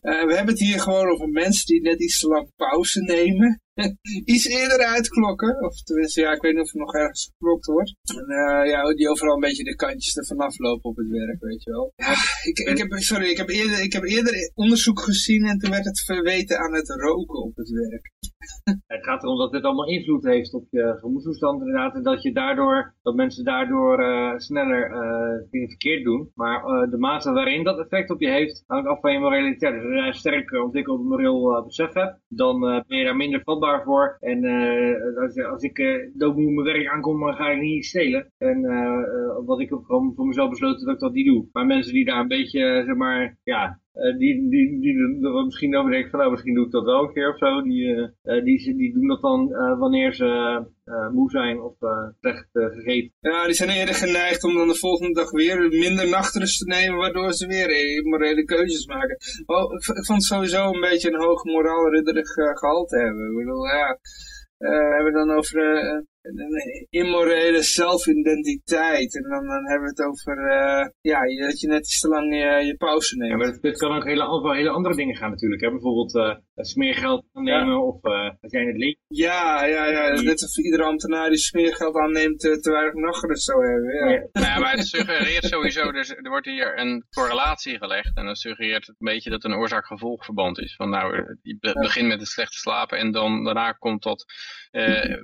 We hebben het hier gewoon over mensen die net iets te lang pauze nemen. iets eerder uitklokken. Of tenminste, ja, ik weet niet of er nog ergens geklokt wordt. En, eh, ja, die overal een beetje de kantjes ervan aflopen op het werk, weet je wel. Ja, ik, ik heb, sorry, ik heb, eerder, ik heb eerder onderzoek gezien en toen werd het verweten aan het roken op het werk. Het gaat erom dat dit allemaal invloed heeft op je gemoedstoestand inderdaad. En dat je daardoor, dat mensen daardoor eh, sneller eh, dingen verkeerd doen. Maar de mate waarin dat effect op je heeft, hangt af van je moraliteit. Als je een sterk ontwikkeld moreel besef hebt, dan ben je daar minder vatbaar voor. En eh, als, als ik uh, doodmoe mijn werk aankom, dan ga ik niet stelen. En eh, eh, wat ik heb voor mezelf besloten dat ik dat niet doe. Maar mensen die daar een beetje, eh, zeg maar, ja, uh, die, die, die misschien over denken van nou misschien doe ik dat wel een keer of zo. Die, uh, die, die doen dat dan wanneer ze moe zijn of slecht gegeten. Ja, die zijn eerder geneigd om dan de volgende dag weer minder nachtrust te nemen, waardoor ze weer morele keuzes maken. Oh, ik, vond het sowieso een beetje een hoog moraalridderig gehalte hebben. Ik bedoel, ja, we hebben dan over een immorele zelfidentiteit. En dan, dan hebben we het over uh, ja, dat je net iets te lang je, je pauze neemt. Ja, maar dit kan ook hele, over hele andere dingen gaan natuurlijk. Hè? Bijvoorbeeld uh, smeergeld aannemen ja. of uh, als jij in het leven... Ja, ja, ja. Net als iedere ambtenaar die smeergeld aanneemt uh, te weinig nachtrust zou hebben. Ja. Ja. ja, maar het suggereert sowieso, dus er wordt hier een correlatie gelegd. En dat suggereert het een beetje dat het een oorzaak-gevolgverband is. Van nou, je begint met het slechte slapen en dan daarna komt dat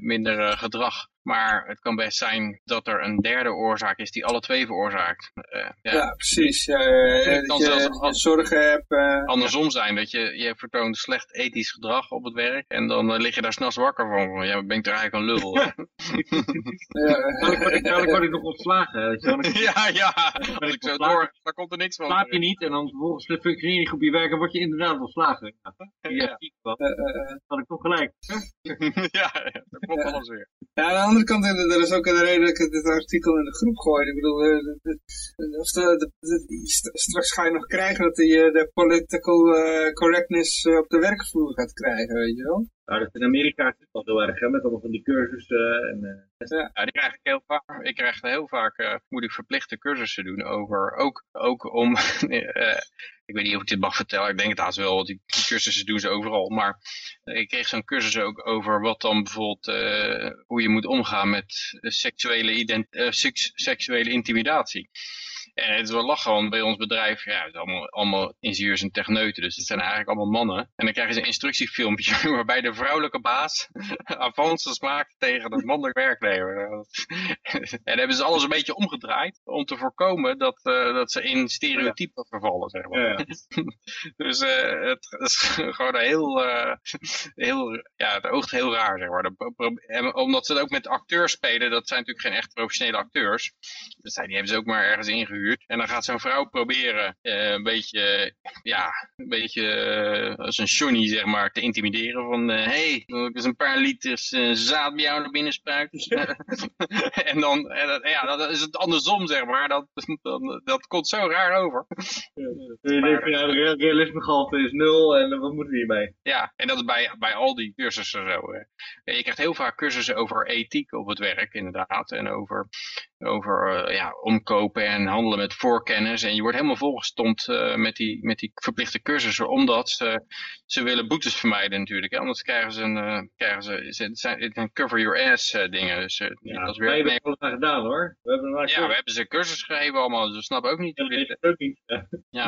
minder gedrag gedrag. Maar het kan best zijn dat er een derde oorzaak is die alle twee veroorzaakt. Uh, ja. ja. precies. Ja, dat kan je, zorgen hebt. Uh, andersom zijn, dat je, je vertoont slecht ethisch gedrag op het werk en dan uh, lig je daar s'nachts wakker van. Ja, ben ik er eigenlijk een lul. ja, dadelijk word ik nog ontslagen. ja, ja. Als ik zo door, dan komt er niks van. Slaap je niet en dan vervolgens functioneer je niet op je werk en word je inderdaad ontslagen. Ja, ja. Dat had ik toch gelijk. ja, dat klopt alles weer. Ja, aan de andere kant, er is ook een reden dat ik dit artikel in de groep gooi. Ik bedoel, of de, straks ga je nog krijgen dat je de political correctness op de werkvloer gaat krijgen, weet je wel. Nou, dat in Amerika is het wel heel erg, met allemaal van die cursussen. En, uh, ja. die krijg ik heel vaak. Ik krijg heel vaak, uh, moet ik verplichte cursussen doen over, ook, ook om, uh, ik weet niet of ik dit mag vertellen, ik denk het haast wel, want die cursussen doen ze overal. Maar ik kreeg zo'n cursus ook over wat dan bijvoorbeeld, hoe je moet omgaan met seksuele, seksuele intimidatie. En het is wel lachen, want bij ons bedrijf, ja, het is allemaal, allemaal ingenieurs en techneuten, dus het zijn eigenlijk allemaal mannen. En dan krijgen ze een instructiefilmpje waarbij de vrouwelijke baas avances maakt tegen de mannelijke werknemer. en dan hebben ze alles een beetje omgedraaid om te voorkomen dat, uh, dat ze in stereotypen vervallen, zeg maar. Ja, ja. dus uh, het is gewoon een heel, uh, heel, ja, het oogt heel raar, zeg maar. En omdat ze het ook met acteurs spelen, dat zijn natuurlijk geen echt professionele acteurs. Dus die hebben ze ook maar ergens ingehuurd. En dan gaat zo'n vrouw proberen uh, een beetje, ja, een beetje uh, als een Johnny zeg maar, te intimideren. Van, hé, uh, hey, ik eens een paar liters zaad bij jou naar binnen spuiten. en dan, en dat, ja, dat is het andersom zeg maar. Dat, dat, dat komt zo raar over. Je denkt van, ja, de realismegehalte is nul en wat moeten we hiermee? Ja, en dat is bij, bij al die cursussen zo. Je krijgt heel vaak cursussen over ethiek op het werk inderdaad. En over, over ja, omkopen en handelen met voorkennis. En je wordt helemaal volgestompt uh, met, die, met die verplichte cursussen. Omdat ze, ze willen boetes vermijden natuurlijk. Hè? Anders krijgen ze een, uh, krijgen ze, zijn, cover your ass uh, dingen. Dus, ja, dat is weer, wij hebben het gedaan hoor. We hebben ja, we hebben ze cursus gegeven allemaal. Dus we snappen ook niet ja, hoe dit... Ook niet. Ja.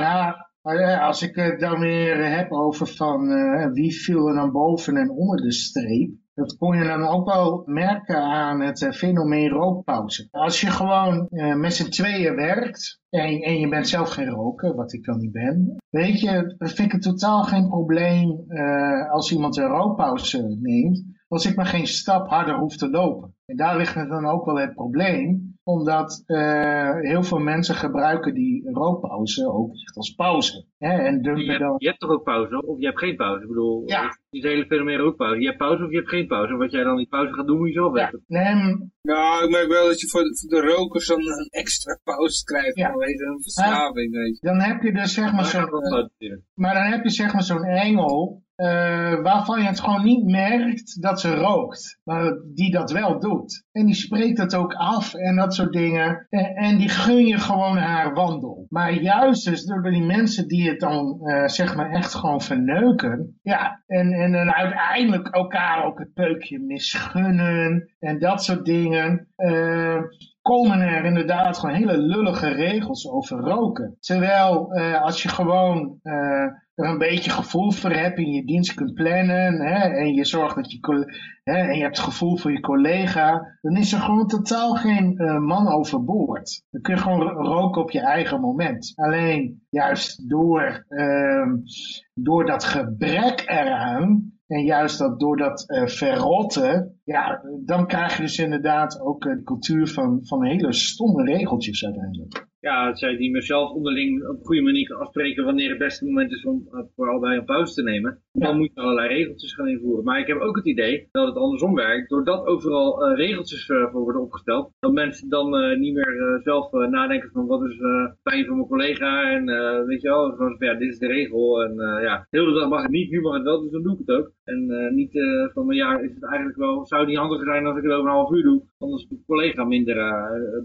Nou, als ik het dan weer heb over van wie viel er dan boven en onder de streep. Dat kon je dan ook wel merken aan het fenomeen rookpauze. Als je gewoon uh, met z'n tweeën werkt en, en, je bent zelf geen roker, wat ik dan niet ben. Weet je, dat vind ik totaal geen probleem uh, als iemand een rookpauze neemt. Als ik maar geen stap harder hoef te lopen. En daar ligt dan ook wel het probleem omdat uh, heel veel mensen gebruiken die rookpauze ook echt als pauze. Hè, en je, hebt, dan... je hebt toch ook pauze, of je hebt geen pauze? Ik bedoel, ja. die hele fenomeen rookpauze. Je hebt pauze of je hebt geen pauze. Wat jij dan die pauze gaat doen, moet je zelf weten. Ja. Nee, nou, ik merk wel dat je voor de, voor de rokers dan een extra pauze krijgt. Ja. Vanwege een verslaving, weet je. Dan heb je dus zeg maar zo'n... Uh, maar dan heb je zeg maar zo'n engel uh, waarvan je het gewoon niet merkt dat ze rookt. Maar die dat wel doet. En die spreekt het ook af en dat soort dingen. En, die gun je gewoon haar wandel. Maar juist dus door die mensen die het dan uh, zeg maar echt gewoon verneuken. Ja, en, en uiteindelijk elkaar ook het peukje misgunnen. En dat soort dingen. Uh, komen er inderdaad gewoon hele lullige regels over roken. Terwijl als je gewoon er een beetje gevoel voor hebt en je dienst kunt plannen hè, en je zorgt dat je hè, en je hebt gevoel voor je collega, dan is er gewoon totaal geen uh, man overboord. Dan kun je gewoon roken op je eigen moment. Alleen juist door, uh, door dat gebrek eraan en juist dat door dat uh, verrotten, ja, dan krijg je dus inderdaad ook uh, de cultuur van, van hele stomme regeltjes uiteindelijk. Ja, dat zij die mezelf onderling op een goede manier kan afspreken wanneer het beste moment is om voor allebei een pauze te nemen. Dan moet je allerlei regeltjes gaan invoeren. Maar ik heb ook het idee dat het andersom werkt. Doordat overal uh, regeltjes uh, voor worden opgesteld. Dat mensen dan uh, niet meer zelf nadenken van wat is fijn voor mijn collega. En weet je wel, van, ja, dit is de regel. En ja, heel de dag mag het niet, nu mag het wel, dus dan doe ik het ook. En niet van, ja, is het eigenlijk wel, zou het niet handiger zijn als ik het over een half uur doe. Anders mijn collega minder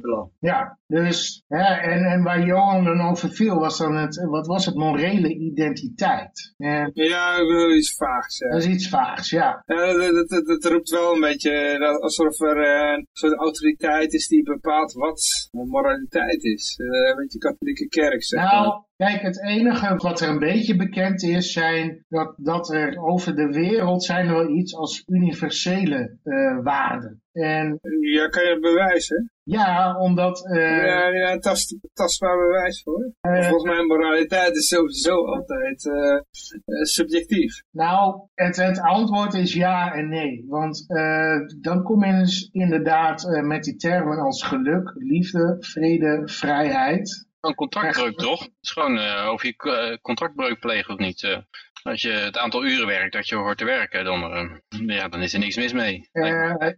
belast. Ja, dus, ja, en, en waar Johan dan over viel, was dan het, wat was het, morele identiteit. En, ja, iets vaags. Ja. Dat is iets vaags, ja. ja dat, dat, dat, roept wel een beetje alsof er uh, een soort autoriteit is die bepaalt wat moraliteit is. Uh, een beetje katholieke kerk, zeg Nou, Kijk, het enige wat er een beetje bekend is, zijn dat, dat er over de wereld zijn er wel iets als universele uh, waarden. En, ja, kan je het bewijzen? Ja, omdat... Uh, ja, ja tast, tastbaar bewijs voor. Uh, Volgens mij moraliteit is sowieso altijd uh, subjectief. Nou, het, het antwoord is ja en nee. Want dan kom je dus inderdaad met die termen als geluk, liefde, vrede, vrijheid. Een contractbreuk toch? Het is gewoon of je contractbreuk pleegt of niet. Als je het aantal uren werkt dat je hoort te werken, dan, uh, ja, dan is er niks mis mee.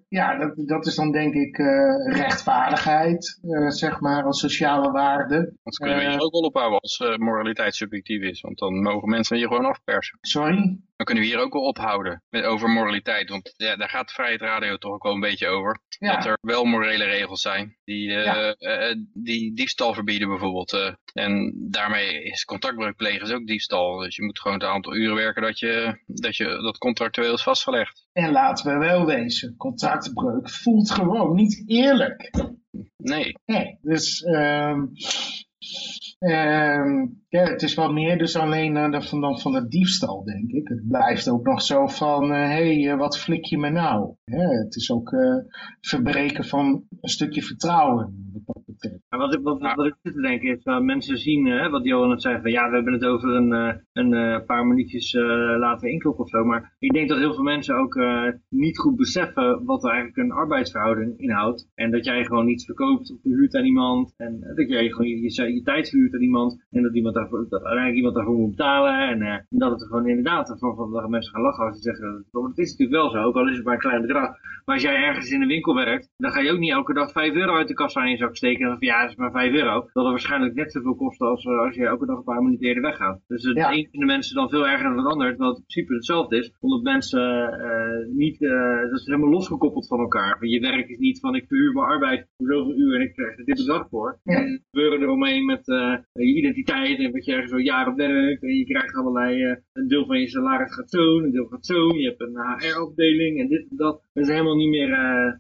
Ja, dat, dat is dan denk ik rechtvaardigheid, zeg maar, als sociale waarde. Dat kunnen we hier ook wel ophouden als moraliteit subjectief is, want dan mogen mensen je gewoon afpersen. Sorry? Dan kunnen we hier ook wel ophouden met, over moraliteit. Want ja, daar gaat Vrijheid Radio toch ook wel een beetje over. Ja. Dat er wel morele regels zijn die, uh, uh, die diefstal verbieden bijvoorbeeld. Uh, en daarmee is contactbreuk plegen is ook diefstal. Dus je moet gewoon het aantal uren werken dat je dat, je, dat contractueel is vastgelegd. En laten we wel wezen, contractbreuk voelt gewoon niet eerlijk. Nee. Nee, dus... Uh, ja, het is wel meer dus alleen van, dan van de diefstal, denk ik. Het blijft ook nog zo van, hé, hey, wat flik je me nou? het is ook verbreken van een stukje vertrouwen. Maar wat ik, wat, wat ik zit te denken is, uh, mensen zien, uh, wat Johan het zei, van ja, we hebben het over een, uh, een paar minuutjes laten inkloppen of zo. Maar ik denk dat heel veel mensen ook niet goed beseffen wat er eigenlijk een arbeidsverhouding inhoudt. En dat jij gewoon iets verkoopt of huurt aan iemand. En dat jij gewoon je, je, je tijd huurt aan iemand. En dat, iemand daarvoor, dat uiteindelijk iemand daarvoor moet betalen. En, dat het er gewoon inderdaad van dat mensen gaan lachen als ze zeggen, het is natuurlijk wel zo, ook al is het maar een klein bedrag. Maar als jij ergens in de winkel werkt, dan ga je ook niet elke dag 5 euro uit de kassa in je zak steken. En dan van ja, dat is maar 5 euro. Dat er waarschijnlijk net zoveel kosten als, eh, als je elke dag een paar minuten eerder weggaat. Dus het ja. een van de mensen dan veel erger dan het ander, terwijl het in principe hetzelfde is. Omdat mensen uh, niet, uh, dat is helemaal losgekoppeld van elkaar. Je werk is niet van ik verhuur mijn arbeid voor zoveel uur en ik krijg er dit bedrag voor. Ja. En gebeuren eromheen met je identiteit en wat je ergens zo jaren werkt. En je krijgt allerlei, een deel van je salaris gaat zo, een deel gaat zo. Je hebt een HR-afdeling en dit en dat. Dat is helemaal niet meer,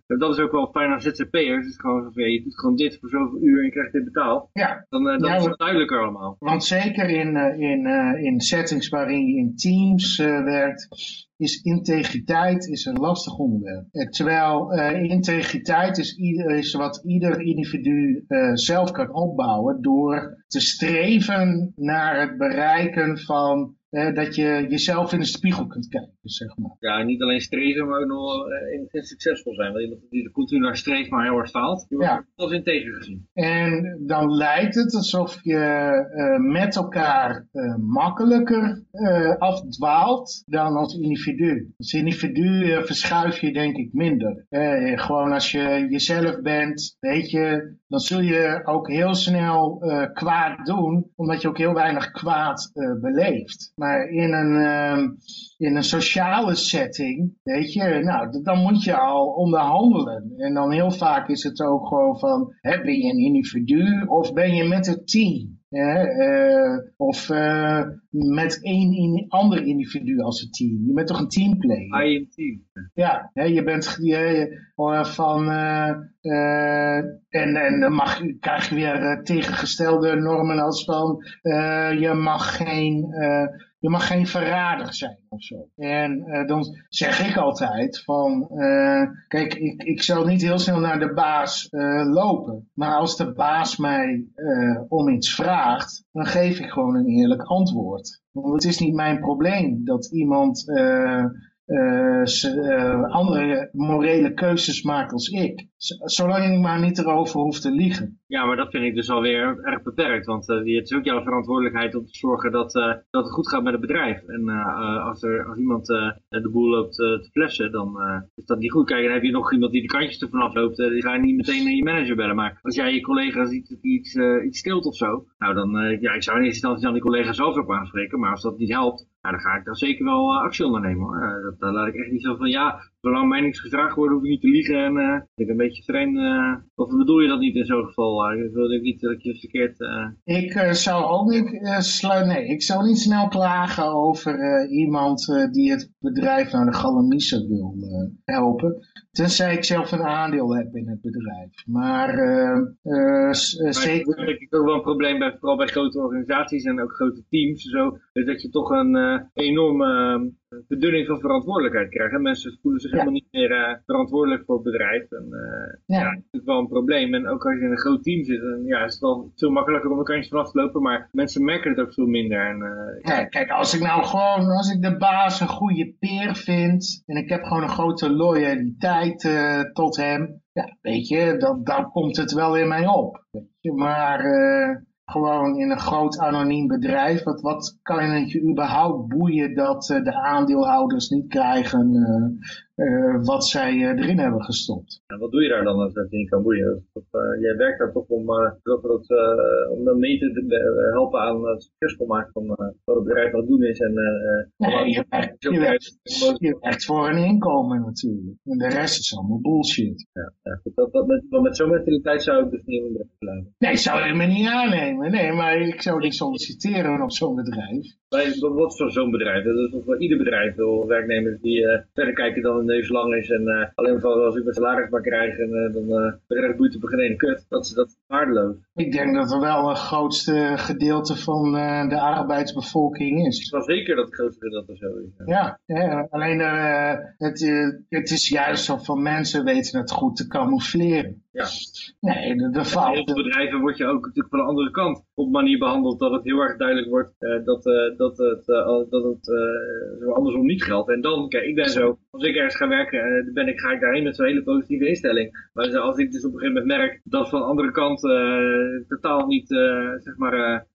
dat is ook wel fijn aan ZZP'ers. Het is gewoon je doet gewoon dit voor zoveel uur en je krijgt dit betaald. Ja. Dan, uh, dan is het duidelijker allemaal. Want zeker in, uh, in, in settings waarin je in teams werkt, is integriteit is een lastig onderwerp. terwijl integriteit is, is wat ieder individu zelf kan opbouwen door te streven naar het bereiken van dat je jezelf in de spiegel kunt kijken, zeg maar. Ja, niet alleen streven, maar ook nog uh, succesvol zijn. Want iemand die er continu naar streeft, maar heel hard faalt, ja. dat is integer gezien. En dan lijkt het alsof je uh, met elkaar uh, makkelijker afdwaalt dan als individu. Als individu verschuif je denk ik minder. gewoon als je jezelf bent, weet je, dan zul je ook heel snel kwaad doen, omdat je ook heel weinig kwaad beleeft. Maar in een, uh, in een sociale setting, weet je, nou, dan moet je al onderhandelen. En dan heel vaak is het ook gewoon van, hè, ben je een individu of ben je met het team? uh, of uh, met één in, ander individu als een team. Je bent toch een teamplayer? I am team. Ja, hè, je bent je, van... Uh, en, en dan mag, krijg je weer tegengestelde normen als van... je mag geen je mag geen verrader zijn of zo. En uh, dan zeg ik altijd van, uh, kijk, ik, ik zal niet heel snel naar de baas uh, lopen. Maar als de baas mij om iets vraagt, dan geef ik gewoon een eerlijk antwoord. Want het is niet mijn probleem dat iemand andere morele keuzes maakt als ik. Zolang ik maar niet erover hoef te liegen. Ja, maar dat vind ik dus alweer erg beperkt. Want uh, het is ook jouw verantwoordelijkheid om te zorgen dat, uh, dat het goed gaat met het bedrijf. En als, er, als iemand de boel loopt te flessen, dan is dat niet goed. Kijk, dan heb je nog iemand die de kantjes er vanaf loopt. die ga je niet meteen je manager bellen. Maar als jij je collega ziet dat iets, iets stilt of zo. Nou, dan, ja, ik zou in eerste instantie dan die collega zelf op aanspreken. Maar als dat niet helpt, nou, dan ga ik daar zeker wel actie ondernemen hoor. dat, daar laat ik echt niet zo van, ja, zolang mij niks gevraagd wordt, hoef ik niet te liegen. En uh, ik denk een beetje vreemd. Uh, of bedoel je dat niet in zo'n geval? Ik wil ik niet dat je verkeerd... Ik zou ook niet... nee, ik zou niet snel klagen over iemand die het bedrijf naar de galamiezen wil helpen. Tenzij ik zelf een aandeel heb in het bedrijf. Maar, uh, zeker... Dat is ook wel een probleem, bij, vooral bij grote organisaties en ook grote teams. Zo, dat je toch een uh, enorme verdunning van verantwoordelijkheid krijgt. En mensen voelen zich helemaal niet meer verantwoordelijk voor het bedrijf. En, ja. ja. dat is wel een probleem. En ook als je in een groot team zit, dan ja, is het wel veel makkelijker om de kantje vanaf te lopen. Maar mensen merken het ook veel minder. En, ja, kijk, als ik nou gewoon, als ik de baas een goede peer vind en ik heb gewoon een grote loyaliteit uh, tot hem. Ja, weet je, dan, dan komt het wel in mij op. Maar uh, gewoon in een groot anoniem bedrijf, wat, wat kan je überhaupt boeien dat uh, de aandeelhouders niet krijgen uh, wat zij uh, erin hebben gestopt. En wat doe je daar dan als dat boeien? Dat, uh, jij werkt daar toch om, dat, dat, om mee te helpen aan het succesvol maken van wat het bedrijf aan het doen is. En, nee, je, werkt, je, werkt, je werkt voor een inkomen natuurlijk. En de rest is allemaal bullshit. Ja, ja dat, dat, met, met zo'n mentaliteit zou ik dus niet in bedrijf blijven. Nee, ik zou hem niet aannemen. Nee, maar ik zou niet solliciteren op zo'n bedrijf. Bij, wat voor zo'n bedrijf? Dat is voor ieder bedrijf. Veel werknemers die verder kijken dan neus lang is en uh, alleen maar als ik mijn salaris maar krijg en uh, dan uh, rest boeit op geen kut. Dat is, dat is waardeloos. Ik denk dat er wel een grootste gedeelte van de arbeidsbevolking is. Ik wel zeker dat het grootste gedeelte zo is. Ja, ja alleen het, het is juist zo van mensen weten het goed te camoufleren. Ja. Nee, de, de fout. Heel veel bedrijven word je ook natuurlijk van de andere kant op manier behandeld dat het heel erg duidelijk wordt dat, dat het, dat het zo andersom niet geldt. En dan, kijk, ik ben zo, als ik ergens ga werken, ben ik, ga ik daarheen met zo'n hele positieve instelling. Maar als ik dus op een gegeven moment merk dat van de andere kant totaal niet, zeg maar,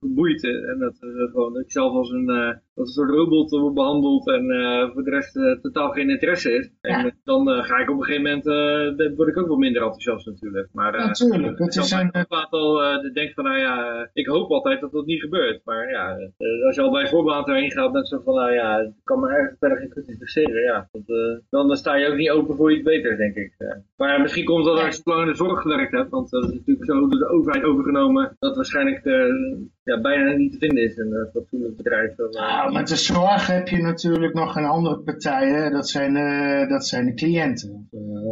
geboeid en dat, gewoon, ik zelf als een, als een soort robot wordt behandeld en voor de rest totaal geen interesse is. En dan ga ik op een gegeven moment, word ik ook wel minder enthousiast natuurlijk. Maar natuurlijk, het is een... al denkt van, nou ja, ik hoop altijd dat dat niet gebeurt. Maar ja, als je al bij voorbaat erheen gaat met zo van, nou ja, het kan me ergens verder geen goed interesseren, ja. Eh, dan sta je ook niet open voor iets beters, denk ik. Maar misschien komt dat als je lang in de zorg gewerkt hebt, want dat is natuurlijk zo door de overheid overgenomen, dat waarschijnlijk uh, ja, bijna niet te vinden is in een fatsoenlijk bedrijf. Nou, met de zorg heb je natuurlijk nog een andere partij, hè? Dat, zijn, uh, dat zijn de cliënten,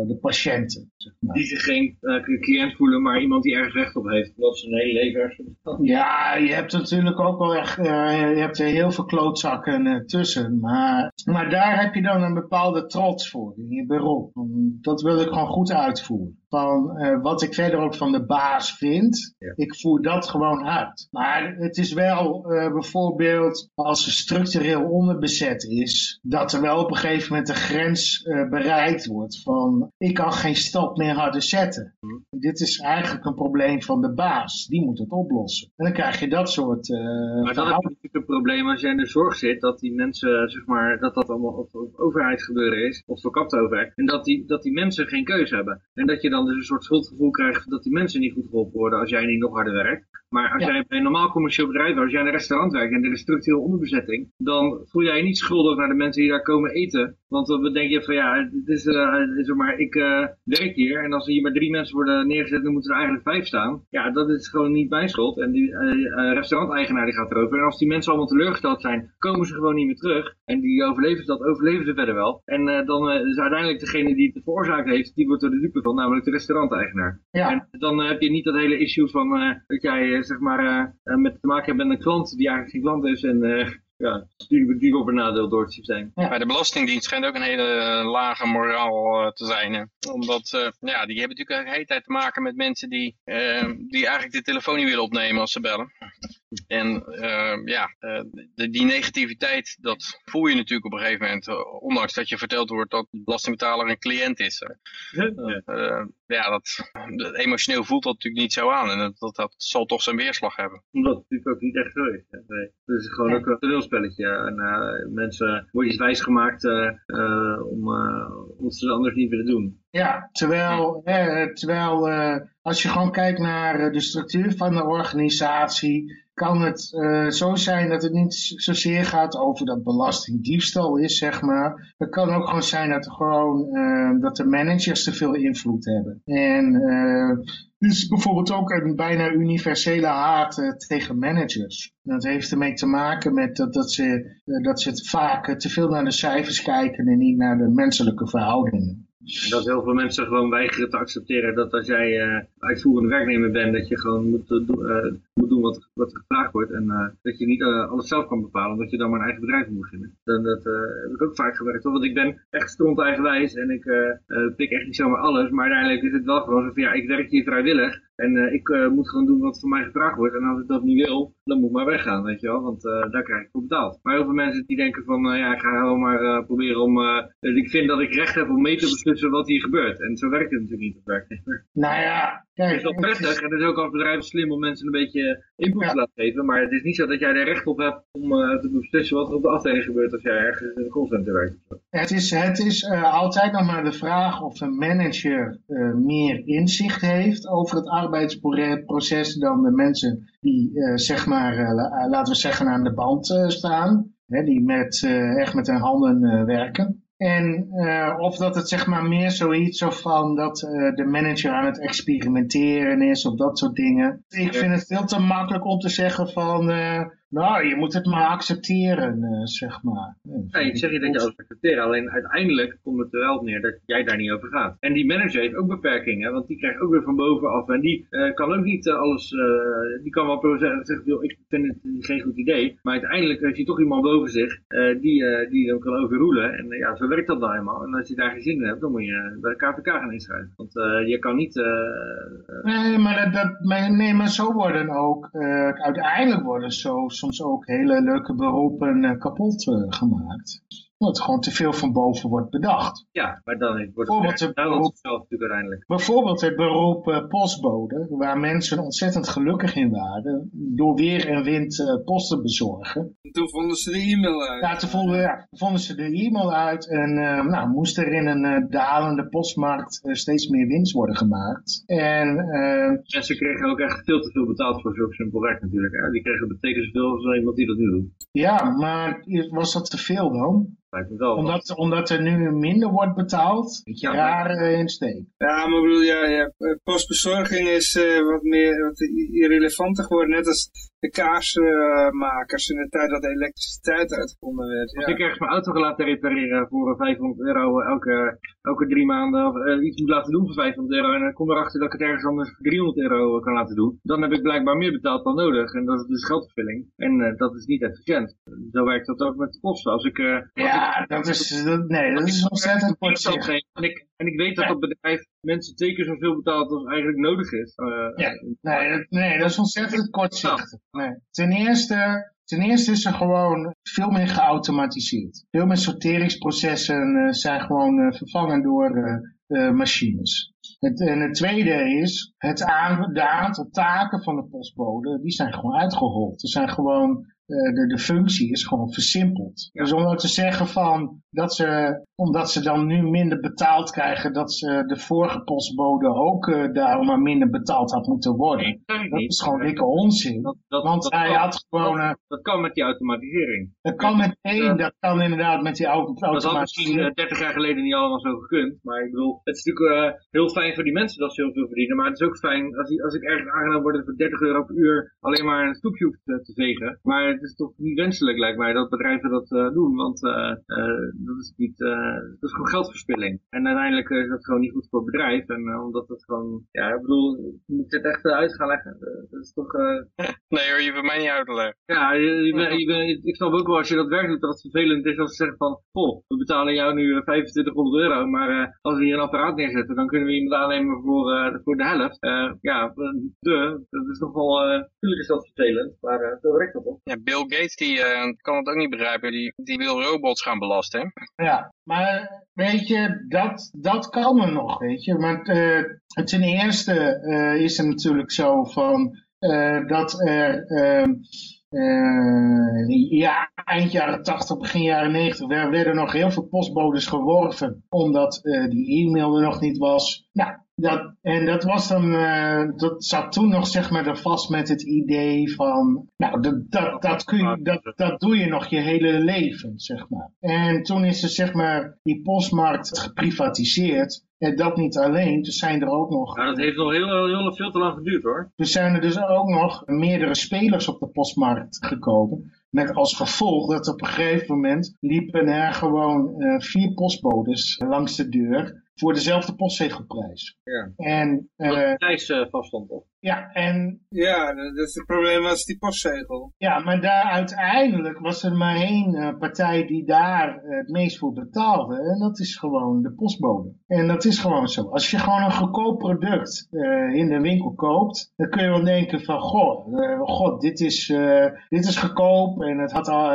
de patiënten. Zeg maar. Die zich geen cliënt voelen, maar iemand die ergens recht op heeft, omdat ze een hele leven Ja, je hebt natuurlijk ook wel echt, je hebt er heel veel klootzakken tussen, maar, maar daar heb je dan een bepaalde trots voor in je beroep. Dat wil ik gewoon goed uitvoeren van uh, wat ik verder ook van de baas vind. Ik voer dat gewoon uit. Maar het is wel uh, bijvoorbeeld als er structureel onderbezet is, dat er wel op een gegeven moment een grens uh, bereikt wordt van ik kan geen stap meer harder zetten. Hm. Dit is eigenlijk een probleem van de baas. Die moet het oplossen. En dan krijg je dat soort Maar dan heb je natuurlijk een probleem als je in de zorg zit, dat die mensen, zeg maar, dat dat allemaal op, op overheidsgebeuren is, of verkapt overheid, en dat die, dat die mensen geen keuze hebben. En dat je dan dus een soort schuldgevoel krijgt dat die mensen niet goed geholpen worden als jij niet nog harder werkt. Maar als jij bij een normaal commercieel bedrijf, als jij in een restaurant werkt en er is structureel onderbezetting, dan voel jij je niet schuldig naar de mensen die daar komen eten. Want dan denk je van ja, het is, uh, is maar, ik uh, werk hier en als er hier maar drie mensen worden neergezet, dan moeten er eigenlijk vijf staan. Ja, dat is gewoon niet mijn schuld. En die uh, restauranteigenaar die gaat erover. En als die mensen allemaal teleurgesteld zijn, komen ze gewoon niet meer terug. En die overleven dat, overleven ze verder wel. En dan is uiteindelijk degene die het veroorzaakt heeft, die wordt er de dupe van, namelijk de restauranteigenaar. Ja. En dan heb je niet dat hele issue van dat jij zeg maar met te maken hebt met een klant die eigenlijk geen klant is en ja, die op een nadeel door het systeem. Ja. Bij de Belastingdienst schijnt ook een hele eh, lage moraal uh, te zijn. Hè? Omdat, uh, ja, die hebben natuurlijk de hele tijd te maken met mensen die, uh, die eigenlijk de telefoon niet willen opnemen als ze bellen. En ja, de, die negativiteit, dat voel je natuurlijk op een gegeven moment, ondanks dat je verteld wordt dat de belastingbetaler een cliënt is. Ja. ja, dat, dat, emotioneel voelt dat natuurlijk niet zo aan. En dat, dat, dat zal toch zijn weerslag hebben. Omdat het natuurlijk ook niet echt zo is. Nee. Het is gewoon ook een toneelspelletje. En mensen worden wijs gemaakt uh, uh, om, omdat ze anders niet willen doen. Ja, terwijl, terwijl als je gewoon kijkt naar de structuur van de organisatie, kan het uh, zo zijn dat het niet zozeer gaat over dat belastingdiefstal is, zeg maar. Het kan ook gewoon zijn dat, er gewoon, dat de managers te veel invloed hebben. En uh, is bijvoorbeeld ook een bijna universele haat tegen managers. Dat heeft ermee te maken met dat, dat, ze, dat ze vaak te veel naar de cijfers kijken en niet naar de menselijke verhoudingen. Dat heel veel mensen gewoon weigeren te accepteren dat als jij uh, uitvoerende werknemer bent, dat je gewoon moet, uh, moet doen wat, wat gevraagd wordt. En dat je niet alles zelf kan bepalen, omdat je dan maar een eigen bedrijf moet beginnen. Dan, dat heb ik ook vaak gewerkt, want ik ben echt stront eigenwijs en ik pik echt niet zomaar alles. Maar uiteindelijk is het wel gewoon zo van, ja, ik werk hier vrijwillig. En uh, ik uh, moet gewoon doen wat van mij gevraagd wordt. En als ik dat niet wil, dan moet ik maar weggaan, weet je wel. Want uh, daar krijg ik voor betaald. Maar heel veel mensen die denken van, ja, ik ga gewoon maar proberen om... ik vind dat ik recht heb om mee te beslissen wat hier gebeurt. En zo werkt het natuurlijk niet op werknemer. Nou ja, kijk... Het is wel prettig. En het is ook als bedrijf slim om mensen een beetje input te laten geven. Maar het is niet zo dat jij er recht op hebt om te beslissen wat er op de afdeling gebeurt als jij ergens in de callcenter werkt. Het is, het is altijd nog maar de vraag of een manager meer inzicht heeft over het arbeid arbeidsproces dan de mensen die, uh, zeg maar, uh, laten we zeggen, aan de band staan. Hè, die met, echt met hun handen werken. En of dat het zeg maar meer zoiets of van dat de manager aan het experimenteren is of dat soort dingen. Ik vind het veel te makkelijk om te zeggen van nou, je moet het maar accepteren, uh, zeg maar. Nee, ik zeg je dat je alles accepteren. Alleen uiteindelijk komt het er wel neer dat jij daar niet over gaat. En die manager heeft ook beperkingen, want die krijgt ook weer van bovenaf. En die uh, kan ook niet uh, alles, die kan wel zeggen, zeggen ik vind het geen goed idee. Maar uiteindelijk heeft hij toch iemand boven zich die, die dan kan overroelen. En ja, zo werkt dat nou eenmaal. En als je daar geen zin in hebt, dan moet je bij de KVK gaan inschrijven. Want je kan niet... nee, maar, dat, dat, nee, maar zo worden ook, uiteindelijk worden zo soms ook hele leuke beroepen eh, kapot eh, gemaakt omdat gewoon te veel van boven wordt bedacht. Ja, maar dan wordt bijvoorbeeld het, beroep, uiteindelijk. Bijvoorbeeld het beroep uh, postbode, waar mensen ontzettend gelukkig in waren, door weer en wind uh, post te bezorgen. En toen vonden ze de e-mail uit. Ja, toen vonden, ja, vonden ze de e-mail uit en uh, nou, moest er in een dalende postmarkt steeds meer winst worden gemaakt. En, en ze kregen ook echt veel te veel betaald voor zulke simpel werk natuurlijk. Hè? Die kregen betekent zoveel als iemand die dat nu doet. Ja, maar was dat te veel dan? Wel, omdat, omdat er nu minder wordt betaald, ja, jaren in steek. Ja, maar ik bedoel, ja, ja, postbezorging is uh, wat meer wat irrelevanter geworden. Net als de kaarsmakers in de tijd dat de elektriciteit uitgevonden werd. Als ik ergens mijn auto ga laten repareren voor 500 euro elke, elke drie maanden, of uh, iets moet laten doen voor 500 euro, en dan kom erachter dat ik het ergens anders voor 300 euro kan laten doen, dan heb ik blijkbaar meer betaald dan nodig. En dat is dus geldvervulling. En uh, dat is niet efficiënt. Zo werkt dat ook met de posten. Als ik, uh, ja, dat is, dat, nee, dat is ontzettend kortzichtig. En ik, en ik weet dat ja. dat bedrijf mensen twee keer zoveel betaalt als eigenlijk nodig is. ja, nee, dat, nee, dat is ontzettend kortzichtig. Nee. Ten eerste, ten eerste is er gewoon veel meer geautomatiseerd. Veel meer sorteringsprocessen uh, zijn gewoon uh, vervangen door uh, machines. Het, en het tweede is, het aan, de aantal taken van de postbode, die zijn gewoon uitgehold. Er zijn gewoon de, de functie is gewoon versimpeld. Ja. Dus om nou te zeggen van dat ze, omdat ze dan nu minder betaald krijgen, dat ze de vorige postbode ook uh, daarom maar minder betaald had moeten worden. dat is gewoon dikke onzin. Dat, dat, Want dat hij kan, had gewoon... dat, kan met die automatisering. Dat kan met één, dat kan inderdaad met die automatisering. Dat had misschien uh, 30 jaar geleden niet allemaal zo gekund. Maar ik bedoel, het is natuurlijk uh, heel fijn voor die mensen dat ze heel veel verdienen. Maar het is ook fijn als, als ik ergens aangenomen word voor 30 euro per uur alleen maar een stoepje hoef te, te vegen. Maar het is toch niet wenselijk lijkt mij dat bedrijven dat uh, doen. Want uh, dat is niet, dat is gewoon geldverspilling. En uiteindelijk is dat gewoon niet goed voor het bedrijf. En omdat dat gewoon, ja, ik bedoel, je moet dit echt uit gaan leggen. dat is toch... nee hoor, je hoeft mij niet uit te leggen. Ja, je, je, je, ik snap ook wel als je dat werk doet, dat het vervelend is als ze zeggen van, goh, we betalen jou nu 2500 euro, maar als we hier een apparaat neerzetten, dan kunnen we iemand aannemen voor, uh, voor de helft. Uh, ja, de, dat is nog wel, natuurlijk is dat vervelend, maar uh, zo werkt dat toch? Ja, Bill Gates die kan het ook niet begrijpen, die, die wil robots gaan belasten. Hè? Ja, maar weet je, dat, dat kan er nog, weet je. Maar ten eerste is het natuurlijk zo van dat er... Uh, ja, eind jaren 80, begin jaren 90 werden nog heel veel postbodes geworven, omdat uh, die e-mail er nog niet was. Nou, dat, en dat was dan, uh, dat zat toen nog zeg maar er vast met het idee van, nou dat, dat, dat, kun je, dat, dat doe je nog je hele leven, zeg maar. En toen is er zeg maar die postmarkt geprivatiseerd. En dat niet alleen, er zijn er ook nog... Nou, dat heeft nog heel, heel, veel te lang geduurd hoor. Er zijn er dus ook nog meerdere spelers op de postmarkt gekomen. Met als gevolg dat op een gegeven moment liepen er gewoon uh, vier postbodes langs de deur voor dezelfde postzegelprijs. Ja. En, uh, de prijs uh, vaststond toch? Ja, en... Ja, dat is het probleem was die postzegel. Ja, maar daar uiteindelijk was er maar één uh, partij die daar het meest voor betaalde. En dat is gewoon de postbode. En dat is gewoon zo. Als je gewoon een goedkoop product in de winkel koopt, dan kun je wel denken van, goh, god, dit is, dit is goedkoop en het had al,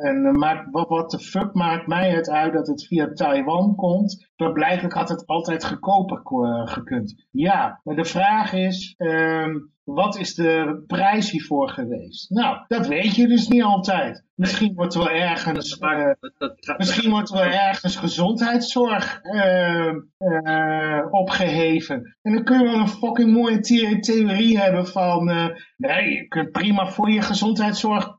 en maakt, wat, wat de fuck maakt mij het uit dat het via Taiwan komt? Maar blijkbaar had het altijd goedkoper gekund. Ja, maar de vraag is, uh, wat is de prijs hiervoor geweest? Nou, dat weet je dus niet altijd. Misschien wordt er wel ergens, uh, misschien wordt er wel ergens gezondheidszorg uh, uh, opgeheven. En dan kun je wel een fucking mooie theorie hebben van, nee, je kunt prima voor je gezondheidszorg,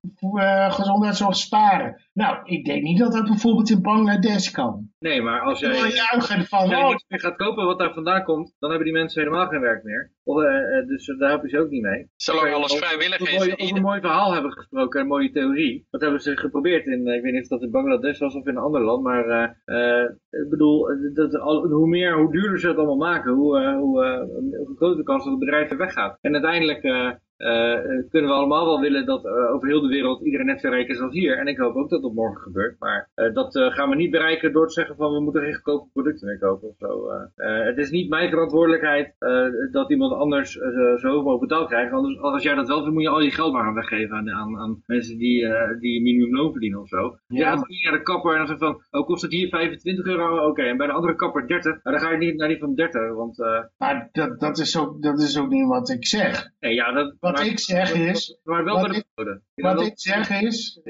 gezondheidszorg sparen. Nou, ik denk niet dat dat bijvoorbeeld in Bangladesh kan. Nee, maar als jij, juichen van, als jij niks meer gaat kopen wat daar vandaan komt, dan hebben die mensen helemaal geen werk meer. Of, dus daar heb je ze ook niet mee. Zolang alles vrijwillig is. Over een mooi verhaal hebben gesproken, een mooie theorie. Wat hebben ze geprobeerd in, ik weet niet of dat in Bangladesh was of in een ander land, maar ik bedoel, dat, hoe meer, hoe duurder ze het allemaal maken, hoe, hoe, hoe groter de kans dat het bedrijf er weggaat. En uiteindelijk kunnen we allemaal wel willen dat uh, over heel de wereld iedereen net zo rijk is als hier. En ik hoop ook dat dat morgen gebeurt. Maar uh, dat gaan we niet bereiken door te zeggen van we moeten geen goedkope producten meer kopen of zo. het is niet mijn verantwoordelijkheid dat iemand anders zo hoog betaald krijgt. Anders, als jij dat wel doet, moet je al je geld maar gaan weggeven aan, aan, aan mensen die, die minimumloon verdienen of zo. Ja. Je gaat niet naar de kapper en dan zeg van, oh kost het hier 25 euro? Oké, en bij de andere kapper 30. Nou, dan ga je niet naar die van 30. Want, maar dat, dat, is ook, dat is ook niet wat ik zeg. Nee, ja, dat, wat ik zeg is, maar wel wat, ik, wat ik zeg is,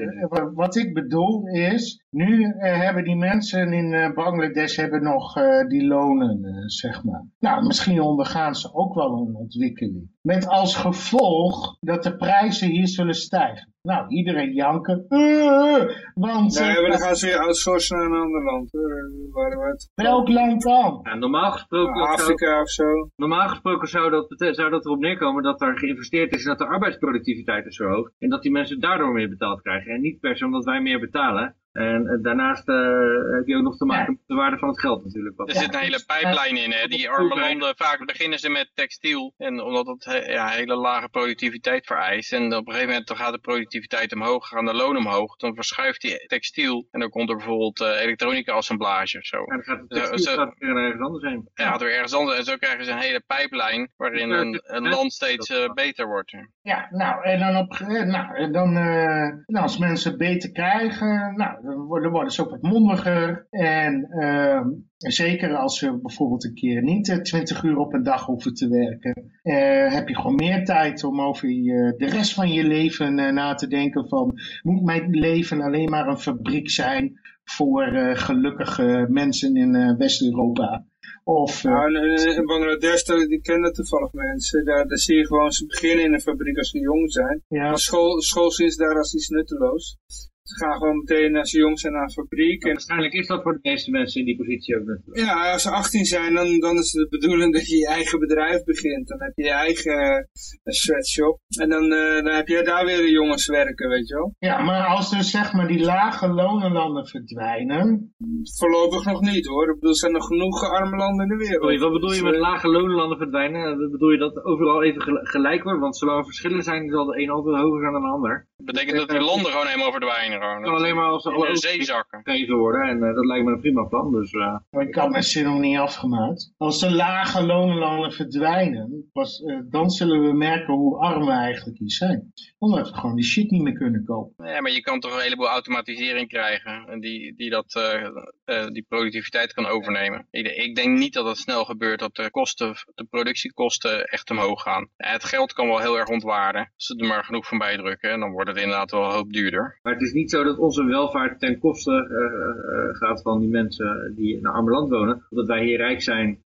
wat ik bedoel is, nu uh, hebben die mensen in uh, Bangladesh hebben nog uh, die lonen, zeg maar. Nou, misschien ondergaan ze ook wel een ontwikkeling. Met als gevolg dat de prijzen hier zullen stijgen. Nou, iedereen janken. want, nee, maar dan gaan ze weer outsourcen naar een ander land. Waar, wat? Welk land dan? Ja, normaal gesproken... Afrika zou, of zo. Normaal gesproken zou dat, zou dat erop neerkomen dat er geïnvesteerd is en dat de arbeidsproductiviteit is zo hoog. En dat die mensen daardoor meer betaald krijgen. En niet per se omdat wij meer betalen. En uh, daarnaast uh, heb je ook nog te maken met de waarde van het geld natuurlijk. Er zit een hele pijplijn in. Hè? Die arme landen, vaak beginnen ze met textiel. En omdat het ja, hele lage productiviteit vereist. En op een gegeven moment dan gaat de productiviteit omhoog, gaan de lonen omhoog. Dan verschuift die textiel. En dan komt er bijvoorbeeld uh, elektronica assemblage of zo. En dan gaat het textiel gaat weer ergens anders heen. Ja, gaat weer ergens anders. En zo krijgen ze een hele pijplijn waarin een, een land steeds beter wordt. Ja, nou, en dan, op, nou, en dan nou, als mensen beter krijgen, nou, dan worden, ze ook wat mondiger. En uh, zeker als ze bijvoorbeeld een keer niet 20 uur op een dag hoeven te werken, uh, heb je gewoon meer tijd om over je, de rest van je leven uh, na te denken van, moet mijn leven alleen maar een fabriek zijn voor gelukkige mensen in West-Europa? Of, nou, in Bangladesh, die kennen toevallig mensen. Daar, daar zie je gewoon, ze beginnen in een fabriek als ze jong zijn. Ja. Maar school, school is daar als iets nutteloos. Ze gaan gewoon meteen als ze jong zijn naar een fabriek. En... Waarschijnlijk is dat voor de meeste mensen in die positie ook natuurlijk. Ja, als ze 18 zijn, dan, dan is het de bedoeling dat je je eigen bedrijf begint. Dan heb je je eigen uh, sweatshop. En dan, uh, dan heb je daar weer de jongens werken, weet je wel. Ja, maar als dus zeg maar die lage lonenlanden verdwijnen... Voorlopig nog niet hoor. Ik bedoel, er zijn nog genoeg arme landen in de wereld. Sorry, wat bedoel je met lage lonenlanden verdwijnen? Bedoel je dat overal even gelijk wordt? Want zolang er verschillen zijn, zal de een altijd hoger zijn dan de ander. Dat betekent dat die landen gewoon helemaal verdwijnen. Gewoon. kan alleen maar als In alle de overheden zeezakken. gegeven worden. En eh, dat lijkt me een prima plan. Dus eh, Maar ik had mijn zin nog niet afgemaakt. Als de lage lonenlanden verdwijnen, pas, eh, dan zullen we merken hoe arm we eigenlijk hier zijn. Omdat we gewoon die shit niet meer kunnen kopen. Ja, maar je kan toch een heleboel automatisering krijgen en die, die dat, die productiviteit kan overnemen. Ik, ik denk niet dat het snel gebeurt dat de kosten, de productiekosten echt omhoog gaan. Ja, het geld kan wel heel erg ontwaarden, als ze er maar genoeg van bijdrukken. En dan wordt het inderdaad wel een hoop duurder. Maar het is niet zo dat onze welvaart ten koste eh, eh, gaat van die mensen die in een arme land wonen. Omdat wij hier rijk zijn,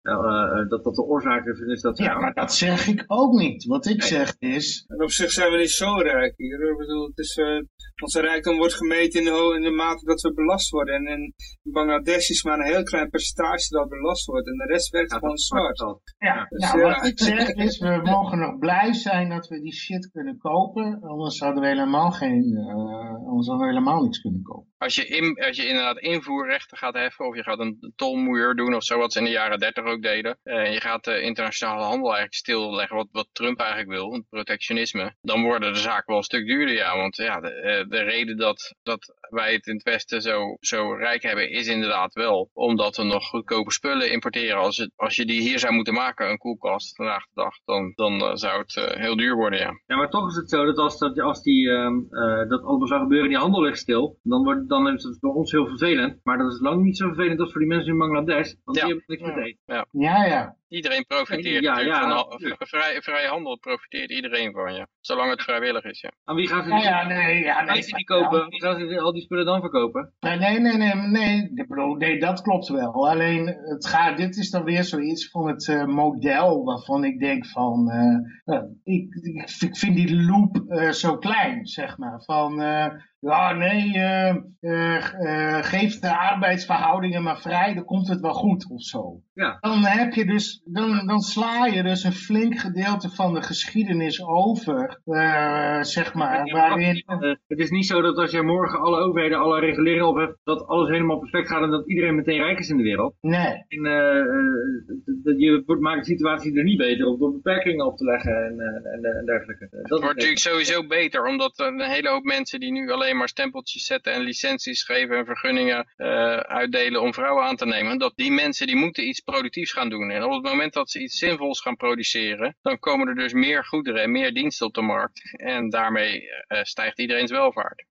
dat dat de oorzaak is, is dat... Ja, maar dat zeg ik ook niet. Wat ik zeg is, En op zich zijn we niet zo rijk hier. Ik bedoel, het is, eh, onze rijkdom wordt gemeten in de, ho- in de mate dat we belast worden. En in Bangladesh is maar een heel klein percentage dat belast wordt. En de rest werkt Ja, gewoon dat zwart. dat. ja, dus ja. wat ik zeg is, we mogen nog blij zijn dat we die shit kunnen kopen. Anders hadden we helemaal geen, eh, anders hadden we helemaal niks kunnen kopen. Als je, in, als je inderdaad invoerrechten gaat heffen, of je gaat een tolmuur doen, of zo, wat ze in de jaren 30 ook deden, eh, en je gaat de internationale handel eigenlijk stilleggen, wat, wat Trump eigenlijk wil, protectionisme, dan worden de zaken wel een stuk duurder, ja. Want ja, de, eh, de reden dat, dat wij het in het Westen zo, zo rijk hebben, is inderdaad wel omdat we nog goedkope spullen importeren. Als, het, als je die hier zou moeten maken, een koelkast, vandaag de dag, dan, dan eh, zou het eh, heel duur worden, ja. Ja, maar toch is het zo dat als, dat, als die, eh, dat allemaal zou gebeuren, die handel ligt stil, dan, wordt, dan is het voor ons heel vervelend. Maar dat is lang niet zo vervelend als voor die mensen in Bangladesh, want Ja. die hebben niks te eten. Ja, ja. Iedereen profiteert Ja, ja, van vrij, vrije handel profiteert iedereen van, ja. Zolang het vrijwillig is, ja. Aan wie gaan ze Ja, die, ja, nee, ja, nee. gaan ze die kopen? Wie gaan ze al die spullen dan verkopen? Nee, nee, nee, nee, nee, ik bedoel, nee, dat klopt wel. Alleen, het gaat, dit is dan weer zoiets van het eh, model waarvan ik denk van, eh, eh, ik, ik, vind die loop eh, zo klein, zeg maar. Van, eh, ja, nee, eh, eh, eh, geef de arbeidsverhoudingen maar vrij, dan komt het wel goed of zo. Ja. Dan heb je dus, dan, dan sla je dus een flink gedeelte van de geschiedenis over, eh, zeg maar, waarin... Eh, het is niet zo dat als je morgen alle overheden alle reguleringen op hebt, dat alles helemaal perfect gaat en dat iedereen meteen rijk is in de wereld. Nee. En, eh, dat je wordt- maakt de situatie er niet beter op door beperkingen op te leggen en, eh, en, en dergelijke. Dat Het wordt natuurlijk sowieso beter, omdat een hele hoop mensen die nu alleen maar stempeltjes zetten en licenties geven en vergunningen eh, uitdelen om vrouwen aan te nemen, dat die mensen die moeten iets productiefs gaan doen. En op het moment dat ze iets zinvols gaan produceren, dan komen er dus meer goederen en meer diensten op de markt. En daarmee eh, stijgt iedereen's welvaart.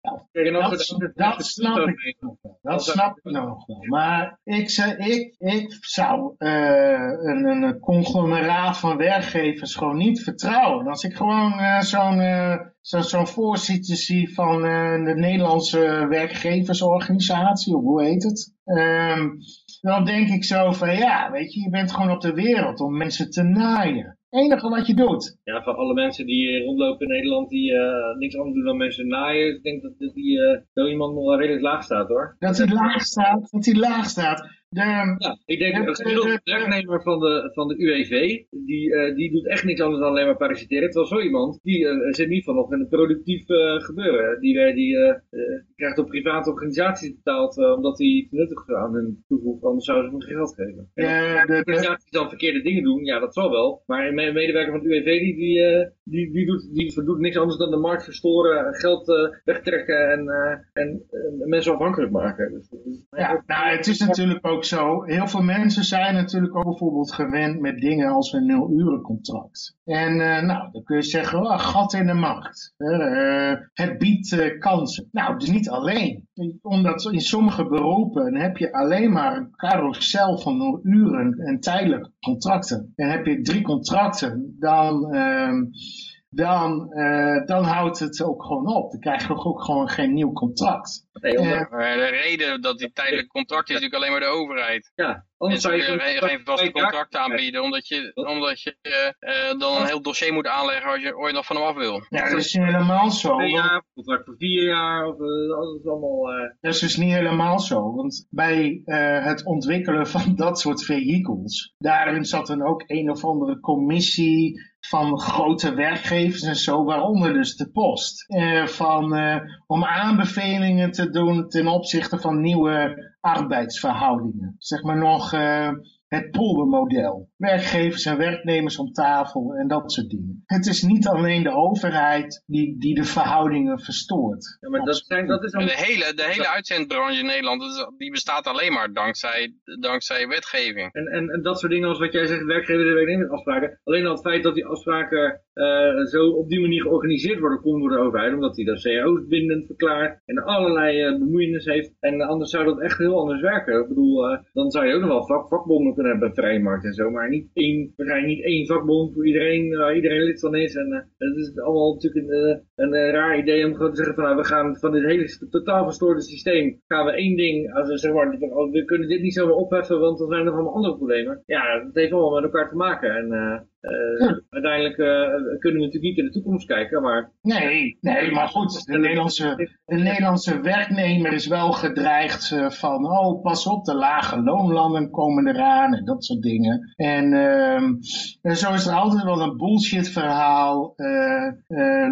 Dat, dat snap ik nog wel. Dat snap ik nog wel. Maar ik, zou- ik, ik zou eh, een, een conglomeraat van werkgevers gewoon niet vertrouwen. Als ik gewoon eh, zo'n eh, zo, zo'n voorzitter zie van eh, de Nederlandse werkgeversorganisatie, of hoe heet het? Ehm, dan denk ik zo van ja, weet je, je bent gewoon op de wereld om mensen te naaien. Het enige wat je doet. Ja, van alle mensen die eh, rondlopen in Nederland die eh, niks anders doen dan mensen naaien, ik denk dat, dat die, eh, zo iemand nog wel redelijk laag staat hoor. Dat hij laag staat, dat hij laag staat. De, Ja, ik denk Ja, dat de eh, werknemer van de, van de UWV, die, eh, die doet echt niks anders dan alleen maar parasiteren. Terwijl zo iemand, die eh, zit niet van nog in een productief gebeuren. Die, die krijgt op private organisaties betaald omdat hij iets nuttigs aan hun toevoegt, anders zouden ze hem geen geld geven. En de, de, de, organisaties dan verkeerde dingen doen, ja dat zal wel. Maar een me- medewerker van het UWV die, die, eh, die, die, doet, die doet niks anders dan de markt verstoren, geld eh, wegtrekken en, eh, en eh, mensen afhankelijk maken. Dus, dus- Ja, nou, het is natuurlijk ook zo. Heel veel mensen zijn natuurlijk ook bijvoorbeeld gewend met dingen als een nul-urencontract. En eh, nou, dan kun je zeggen, oh, gat in de markt. Eh, het biedt eh, kansen. Nou, dus niet alleen. Omdat in sommige beroepen heb je alleen maar een carousel van nul uren en tijdelijke contracten. En heb je drie contracten, dan... dan, eh, dan houdt het ook gewoon op. Dan krijg je ook gewoon geen nieuw contract. nee, Eh, Maar de reden dat die tijdelijk contract is natuurlijk alleen maar de overheid. ja, En ze zou je geen, geen vaste contracten aanbieden, omdat je, omdat je eh, dan een heel dossier moet aanleggen als je ooit nog van hem af wil. ja, dat is niet helemaal zo. twee jaar, contract voor vier jaar, of, eh, dat is allemaal... eh, Dat is dus niet helemaal zo, want bij eh, het ontwikkelen van dat soort vehicles, daarin zat dan ook een of andere commissie van grote werkgevers en zo, waaronder dus de post, eh, van, eh, om aanbevelingen te doen ten opzichte van nieuwe arbeidsverhoudingen. Zeg maar nog, eh, het poldermodel. Werkgevers en werknemers om tafel en dat soort dingen. Het is niet alleen de overheid die, die de verhoudingen verstoort. Ja, maar dat, zijn, dat is dan... De hele, de hele uitzendbranche in Nederland, is- die bestaat alleen maar dankzij, dankzij wetgeving. En, en, en dat soort dingen als wat jij zegt, werkgevers en werknemers afspraken. Alleen al het feit dat die afspraken eh, zo op die manier georganiseerd worden, komt door de overheid. Omdat die de cao's bindend verklaart en allerlei eh, bemoeienis heeft. En anders zou dat echt heel anders werken. Ik bedoel, eh, dan zou je ook nog wel vak, vakbonden kunnen hebben, vrije markt en zo. Maar niet één, waarschijnlijk niet één vakbond voor iedereen, waar iedereen lid van is. En eh, het is allemaal natuurlijk een, eh, een eh, raar idee om gewoon te zeggen van nou, we gaan van dit hele totaal verstoorde systeem, gaan we één ding, als we, zeg oh, we kunnen dit niet zomaar opheffen, want dan zijn er nog allemaal andere problemen. Ja, dat heeft allemaal met elkaar te maken. En eh, eh, uiteindelijk eh, kunnen we natuurlijk niet in de toekomst kijken, maar... Nee, nee, maar goed, de Nederlandse, de Nederlandse werknemer is wel gedreigd eh, van, oh, pas op, de lage loonlanden komen eraan en dat soort dingen. En, ehm, en zo is er altijd wel een bullshit verhaal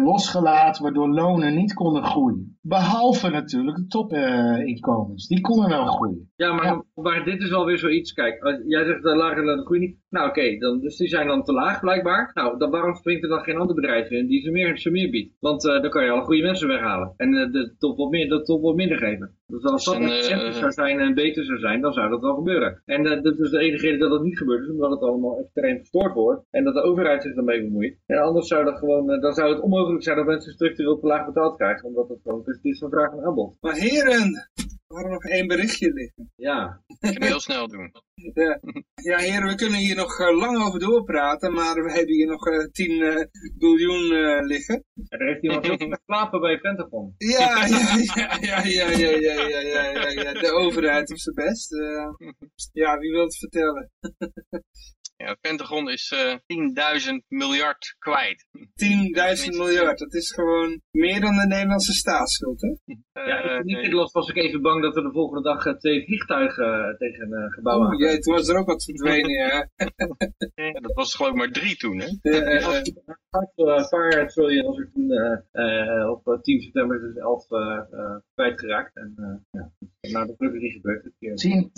losgelaten waardoor lonen niet konden groeien. Behalve natuurlijk de topinkomens, die konden wel groeien. Ja, maar, Ja. maar dit is wel weer zoiets. Kijk, als jij zegt de lage lonen groeien niet. Nou oké, dan dus die zijn dan te laag blijkbaar. Nou, dan waarom springt er dan geen ander bedrijf in die ze meer, ze meer biedt? Want eh, dan kan je alle goede mensen weghalen. En eh, de top wat meer, de top wat minder geven. Dus als dat En, eh, efficiënter zou zijn en beter zou zijn, dan zou dat wel gebeuren. En eh, dat is de enige reden dat dat niet gebeurt, is omdat het allemaal extreem verstoord wordt. En dat de overheid zich daarmee bemoeit. En anders zou dat gewoon, eh, dan zou het onmogelijk zijn dat mensen structureel te laag betaald krijgen. Omdat het gewoon een kwestie is van vraag en aanbod. Maar heren, we hadden nog één berichtje liggen. Ja, Ik kan heel snel doen. Ja, ja heren, we kunnen hier nog eh, lang over doorpraten, maar we hebben hier nog eh 10 eh, biljoen eh, liggen. en er heeft iemand heel veel geslapen bij Pentagon. Ja, ja, ja, ja, ja, ja, ja, ja, ja, ja, de overheid doet zijn best. eh. ja, wie wil het vertellen? Ja, het Pentagon is eh 10.000 miljard kwijt. 10.000 miljard, dat is gewoon meer dan de Nederlandse staatsschuld, hè? Ja, Eh, nee. Nederlands was ik even bang dat er de volgende dag eh, twee vliegtuigen tegen een gebouw aan. Oeh, jee, toen was er ook wat verdwenen, ja. Ja, dat was geloof ik maar drie toen, hè? Eh, eh, eh, Een paar triljoen was er toen op eh, 10 september 2011 eh, eh, kwijtgeraakt. En eh, ja, nou, dat gelukkig niet gebeurd. dit keer. 10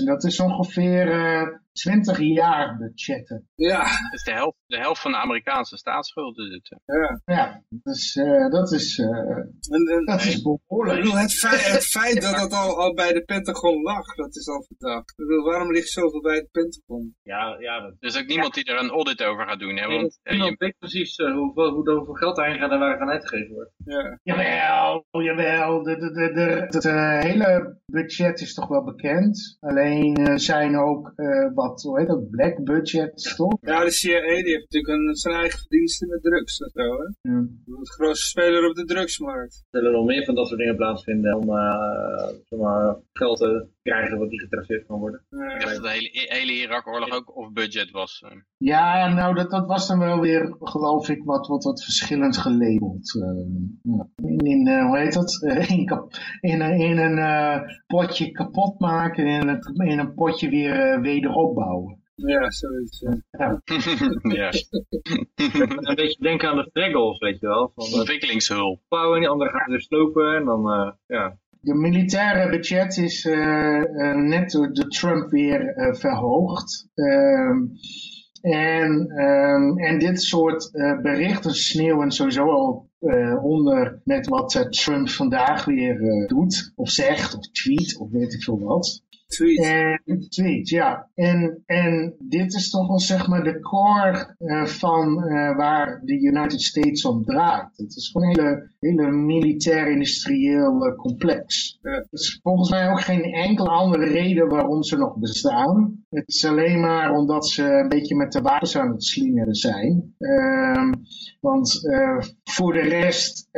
10.000, dat is ongeveer eh 20 jaar budgetten. ja, Dat is de helft, de helft van de Amerikaanse staatsschuld. Is het. eh. ja. Ja, dus, eh, dat is, eh, En, en, dat is ik behoorlijk. bedoel, het feit, het feit dat dat al, al bij de Pentagon lag, dat is al verdacht. Ik bedoel, waarom ligt zoveel bij het Pentagon? Ja, ja, dat, Er is ook niemand die er een audit over gaat doen, hè? Want niemand, eh, je- niemand weet precies eh, hoeveel, hoe, hoeveel geld daarin gaat en waar het aan uitgegeven wordt. Ja. Jawel, jawel. De, de, de, de, het eh, hele budget is toch wel bekend. Alleen eh, zijn ook eh, wat, hoe heet dat, black budgets toch? Ja, de CIA die heeft natuurlijk een, zijn eigen verdiensten met drugs en zo, hè? Ja. De grootste speler op de drugsmarkt. Er zullen nog meer van dat soort dingen plaatsvinden om eh, zeg maar, geld te krijgen wat niet getraceerd kan worden. ik Ja. dacht dat de hele, hele Irak-oorlog ook off-budget was. eh. Ja, nou dat, dat was dan wel weer, geloof ik, wat, wat, wat verschillend gelabeld. eh. In, in eh, hoe heet dat? In, kap- in, een- in een eh, potje kapot maken en in een, in een potje weer wederop bouwen. ja, zoiets. ja. Ja. ja, een beetje denken aan de Fraggles, weet je wel. Van, eh, ontwikkelingshulp. bouwen en die anderen gaan dus slopen en dan, eh, ja. De militaire budget is eh, net door de Trump weer eh, verhoogd. Ehm, en, ehm, en dit soort eh, berichten sneeuwen sowieso al eh, onder met wat Trump vandaag weer doet, of zegt, of tweet, of weet ik veel wat. Tweet. En tweet, ja. En, en dit is toch wel zeg maar de core eh, van eh, waar de United States om draait. Het is gewoon een hele, hele militair-industrieel eh, complex. Er is volgens mij ook geen enkele andere reden waarom ze nog bestaan. Het is alleen maar omdat ze een beetje met de wapens aan het slingeren zijn. Ehm, want voor de rest,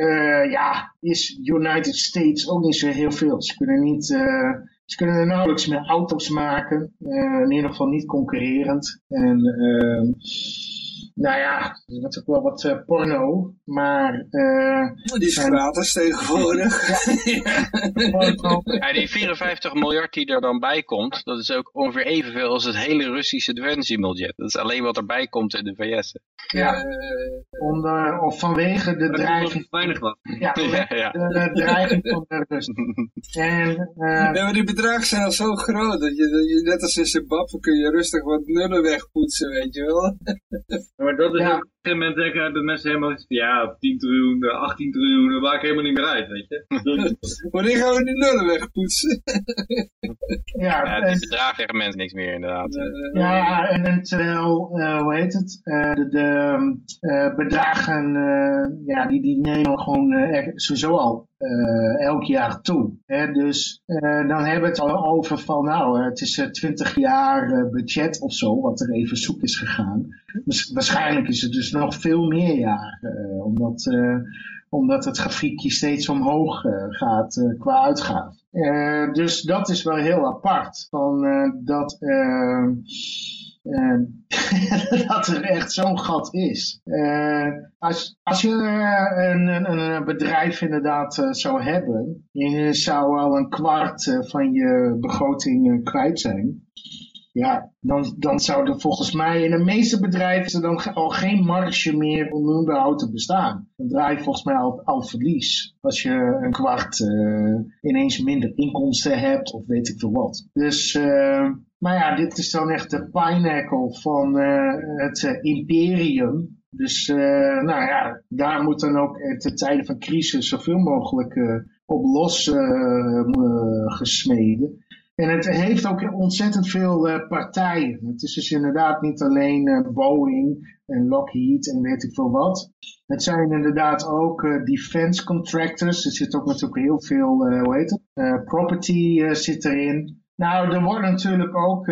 ja, is United States ook niet zo heel veel. Ze kunnen niet... ze kunnen er nauwelijks meer auto's maken, eh, in ieder geval niet concurrerend. En, ehm, nou ja, er wordt ook wel wat uh, porno, maar... Uh, die is gratis tegenwoordig. ja, die 54 miljard die er dan bij komt, dat is ook ongeveer evenveel als het hele Russische defensiebudget. Dat is alleen wat erbij komt in de VS. Ja, om, of vanwege de dreiging... weinig was. Ja, ja, De, dreiging van de Rust. En, uh, ja, maar die bedragen zijn al zo groot, dat je, dat je net als in Zimbabwe kun je rustig wat nullen wegpoetsen, weet je wel. Maar dat is ja. op een moment denken de mensen helemaal iets van, ja, 10 triljoen, 18 triljoen, dat maakt helemaal niet meer uit, weet je. Wanneer gaan we die nullen wegpoetsen? ja, ja, die bedragen zeggen mensen niks meer, inderdaad. Ja, en terwijl, uh, hoe heet het, uh, de, de uh, bedragen, ja, die, die nemen gewoon sowieso al elk jaar toe. Hè? Dus dan hebben we het al over van, nou, het is 20 jaar budget of zo, wat er even zoek is gegaan. Dus waarschijnlijk is het dus nog veel meer jaren, omdat, omdat het grafiekje steeds omhoog gaat qua uitgaven. dus dat is wel heel apart, van, dat... Uh, dat er echt zo'n gat is. Als, als je een, een, bedrijf inderdaad zou hebben, je zou al een kwart van je begroting kwijt zijn. Ja, dan, dan zou volgens mij in de meeste bedrijven dan al geen marge meer om überhaupt te bestaan. Dan draai je volgens mij al, al verlies. Als je een kwart uh, ineens minder inkomsten hebt of weet ik veel wat. Dus, uh, maar ja, dit is dan echt de pinnacle van uh, het imperium. Dus nou ja, daar moet dan ook te tijden van crisis zoveel mogelijk op los gesmeden. En het heeft ook ontzettend veel uh, partijen. Het is dus inderdaad niet alleen uh, Boeing en Lockheed en weet ik veel wat. Het zijn inderdaad ook uh, defense contractors. Er zit ook natuurlijk heel veel, hoe heet het, property zit erin. Nou, er worden natuurlijk ook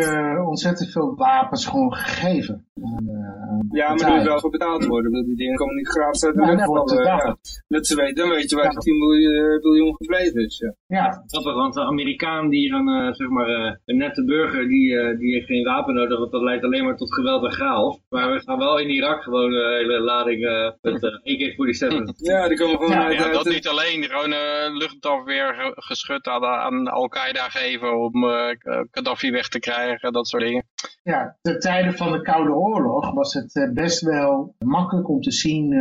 ontzettend veel wapens gewoon gegeven. Uh, ja, maar er moet wel voor betaald worden. Want die dingen komen niet gratis uit de ja. Dat ze weten, dan weet je waar ja. 10 miljoen, biljoen gebleven is. Ja, ja. Grappig, want de Amerikaan die dan, uh, zeg maar, een nette burger, die, die heeft geen wapen nodig. Want dat leidt alleen maar tot geweld en chaos. Maar we gaan wel in Irak gewoon een hele lading met AK-47. ja, die komen gewoon uit, ja, dat niet alleen. Gewoon luchtafweer geschut aan, aan Al-Qaeda geven om uh, Gaddafi weg te krijgen, dat soort dingen. Ja, ten tijde van de Koude Oorlog was het eh, best wel makkelijk om te zien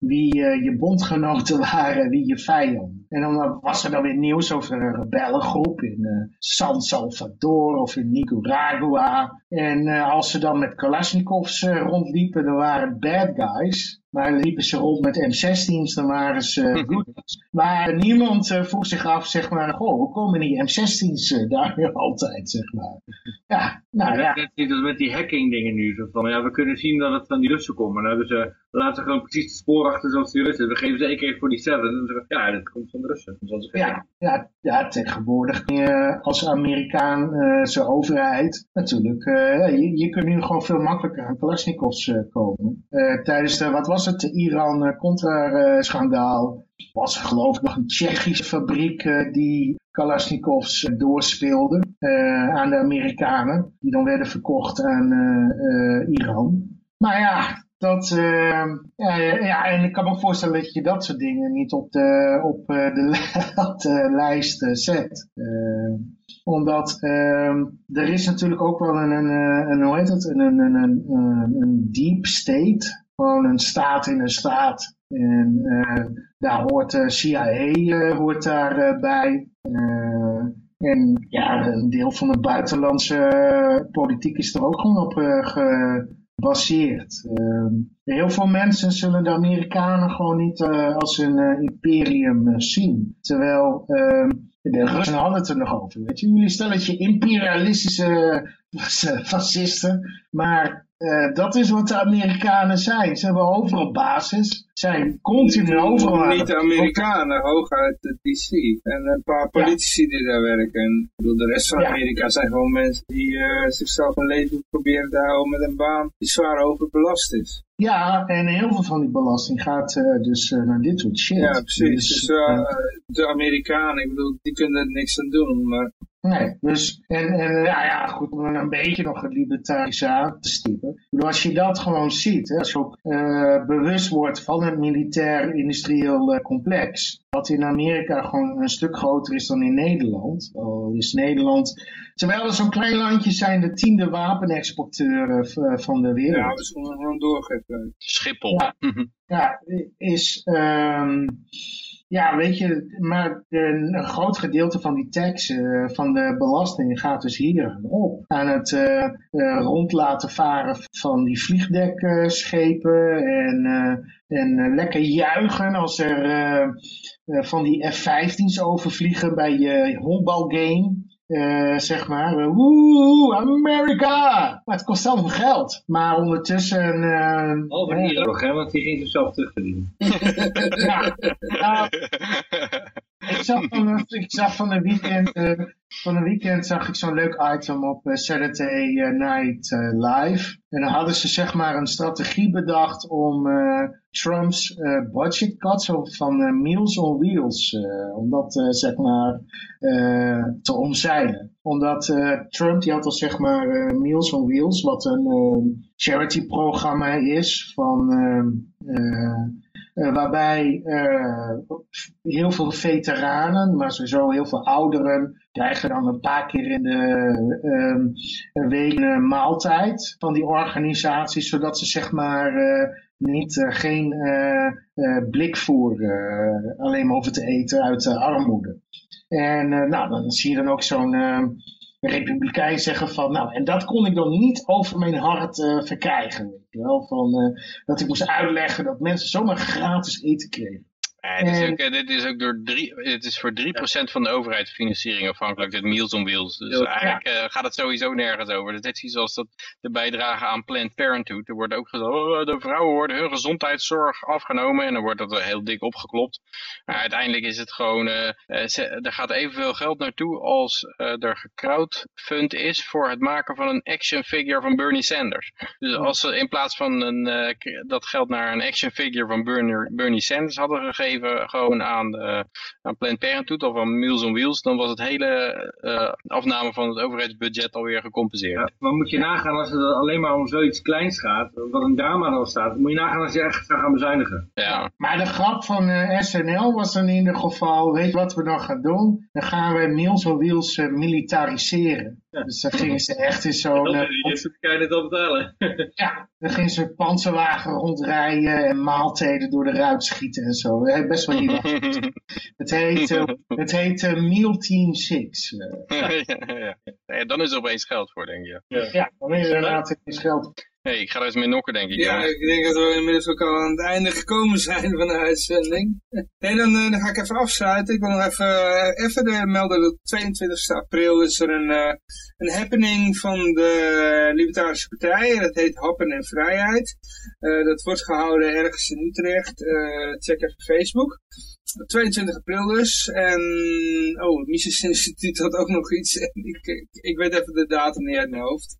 uh, wie je bondgenoten waren, wie je vijand. En dan was er dan weer nieuws over een rebellengroep in San Salvador of in Nicaragua. En als ze dan met Kalashnikovs rondliepen, dan waren het bad guys. Maar liepen ze rond met M16's, dan waren ze goed. maar niemand vroeg zich af, zeg maar, goh, hoe komen die M16's uh, daar weer altijd, zeg maar. Ja, nou ja. Net niet met die hacking dingen nu, van, ja, we kunnen zien dat het van die Russen komt. Maar ze, laten gewoon precies het spoor achter zoals die Russen. We geven ze één keer voor die 7. En dan zeggen ja, dat komt van de Russen. Ja, ja, ja, tegenwoordig uh, als Amerikaan, zijn overheid, natuurlijk, je, je kunt nu gewoon veel makkelijker aan Kalashnikovs komen. tijdens de, wat was het, de Iran-Contra-schandaal was geloof ik nog een Tsjechische fabriek uh, die Kalashnikovs uh, doorspeelde uh, aan de Amerikanen. Die dan werden verkocht aan Iran. Maar ja, dat, ja, ja, en ik kan me voorstellen dat je dat soort dingen niet op de, op de, op de lijst zet. omdat er is natuurlijk ook wel een, een, een hoe heet het, een, een, een, een deep state gewoon een staat in een staat. En daar hoort de CIA hoort daar, bij. En ja, een deel van de buitenlandse politiek is er ook gewoon op gebaseerd. Ehm, heel veel mensen zullen de Amerikanen gewoon niet als een imperium zien. Terwijl ehm, de Russen hadden het er nog over. Weet je? Jullie stellen je imperialistische fascisten, maar dat is wat de Amerikanen zijn. Ze hebben overal basis. Zijn continu overal Niet de Amerikanen, hooguit de DC. En een paar politici die daar werken. En, ik bedoel, de rest van Ja. Amerika zijn gewoon mensen die eh, zichzelf een leven proberen te houden met een baan die zwaar overbelast is. Ja, en heel veel van die belasting gaat eh, dus eh, naar dit soort shit. Ja, precies. Dus, Dus, de Amerikanen, ik bedoel, die kunnen er niks aan doen. Maar Nee, dus, en, en ja, ja, goed, om een beetje nog het libertarische aan te bedoel, als je dat gewoon ziet, hè, als je ook bewust wordt van het militair-industrieel eh, complex, wat in Amerika gewoon een stuk groter is dan in Nederland. Al is Nederland, terwijl we zo'n klein landje zijn, de tiende wapenexporteur eh, v- van de wereld. ja, we zullen gewoon doorgeven. Schiphol. Ja. Ja, is, ehm, ja, weet je, maar een, groot gedeelte van die tax, eh, van de belasting gaat dus hier op. Aan het eh, eh, rond laten varen van die vliegdekschepen en, en lekker juichen als er van die F-15's overvliegen bij je honkbalgame. Eh, zeg maar, eh, woe, Amerika! Maar het kost allemaal geld. Maar ondertussen... eh, Irak, hè, want die ging zichzelf terugverdienen. ja, nou, van, ik zag van een weekend, eh, van een weekend zag ik zo'n leuk item op eh, Saturday eh, Night Live. En dan hadden ze zeg maar een strategie bedacht om Trumps budget cuts van Meals on Wheels, om dat zeg maar te omzeilen. Omdat Trump die had al zeg maar Meals on Wheels, wat een eh, charity programma is van eh, waarbij eh, heel veel veteranen, maar sowieso heel veel ouderen, krijgen dan een paar keer in de ehm, week een maaltijd van die organisatie, zodat ze zeg maar eh, niet, geen blikvoer eh, alleen maar hoeven te eten uit de armoede. En nou, dan zie je dan ook zo'n republikein zeggen van, nou, en dat kon ik dan niet over mijn hart verkrijgen. Wel? Van, eh, dat ik moest uitleggen dat mensen zomaar gratis eten kregen. Ja, dit, is ook, eh, dit is ook door drie, het is voor 3% van de overheidsfinanciering afhankelijk, dit Meals on Wheels. Dus Ja. eigenlijk eh, gaat het sowieso nergens over. Dat is net zoals dat de bijdrage aan Planned Parenthood. Er wordt ook gezegd, oh, de vrouwen worden hun gezondheidszorg afgenomen en dan wordt dat er heel dik opgeklopt. Maar uiteindelijk is het gewoon, eh, eh, ze- er gaat evenveel geld naartoe als eh, er gecrowdfund is voor het maken van een action figure van Bernie Sanders. Dus als ze in plaats van een, eh, dat geld naar een action figure van Bernie, Bernie Sanders hadden gegeven, gewoon aan, de, aan Planned Parenthood of aan Meals on Wheels, dan was het hele eh, afname van het overheidsbudget alweer gecompenseerd. Ja, maar moet je nagaan als het alleen maar om zoiets kleins gaat, wat een drama dan staat, moet je nagaan als je echt zou gaan bezuinigen. Ja. Maar de grap van eh, SNL was dan in ieder geval, weet je wat we dan gaan doen? Dan gaan we Meals on Wheels eh, militariseren. Dus dan gingen ze echt in zo'n... Eh, je kan je dit al betalen. ja, dan gingen ze panzerwagen rondrijden en maaltijden door de ruit schieten en zo. Best wel niet Het heet, eh, het heet eh, Meal Team 6. eh. ja, ja. Ja, dan is er opeens geld voor, denk je. ja, dan is er inderdaad eens geld. Hey, ik ga er eens mee nokken, denk ik. Ja, jongens. ik denk dat we inmiddels ook al aan het einde gekomen zijn van de uitzending. Nee, dan, eh, dan ga ik even afsluiten. Ik wil nog even, eh, even de melden dat 22 april is er een, eh, een happening van de Libertarische Partij. Dat heet Happen en Vrijheid. Dat wordt gehouden ergens in Utrecht. Check even Facebook. 22 april dus. En, oh, het Mises Instituut had ook nog iets. Ik, ik, ik weet even de datum niet uit mijn hoofd.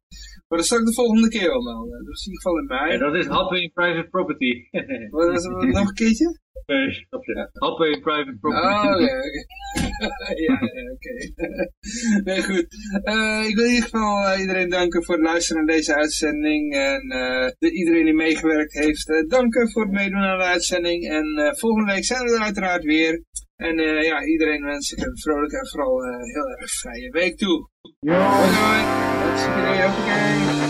Maar dat zal ik de volgende keer wel melden. Dus in ieder geval in mei. Ja, dat is happen in private property. Wat was het nog een keertje? Nee. Happen in private property. Oh, oké. oké. ja, ja, oké. nee, goed. Eh, ik wil in ieder geval eh, iedereen danken voor het luisteren naar deze uitzending. En eh, de, iedereen die meegewerkt heeft, eh, danken voor het meedoen aan de uitzending. En eh, volgende week zijn we er uiteraard weer. En eh, ja, iedereen wens ik een vrolijke en vooral eh, heel erg vrije week toe. Is iedereen. Hoppakee.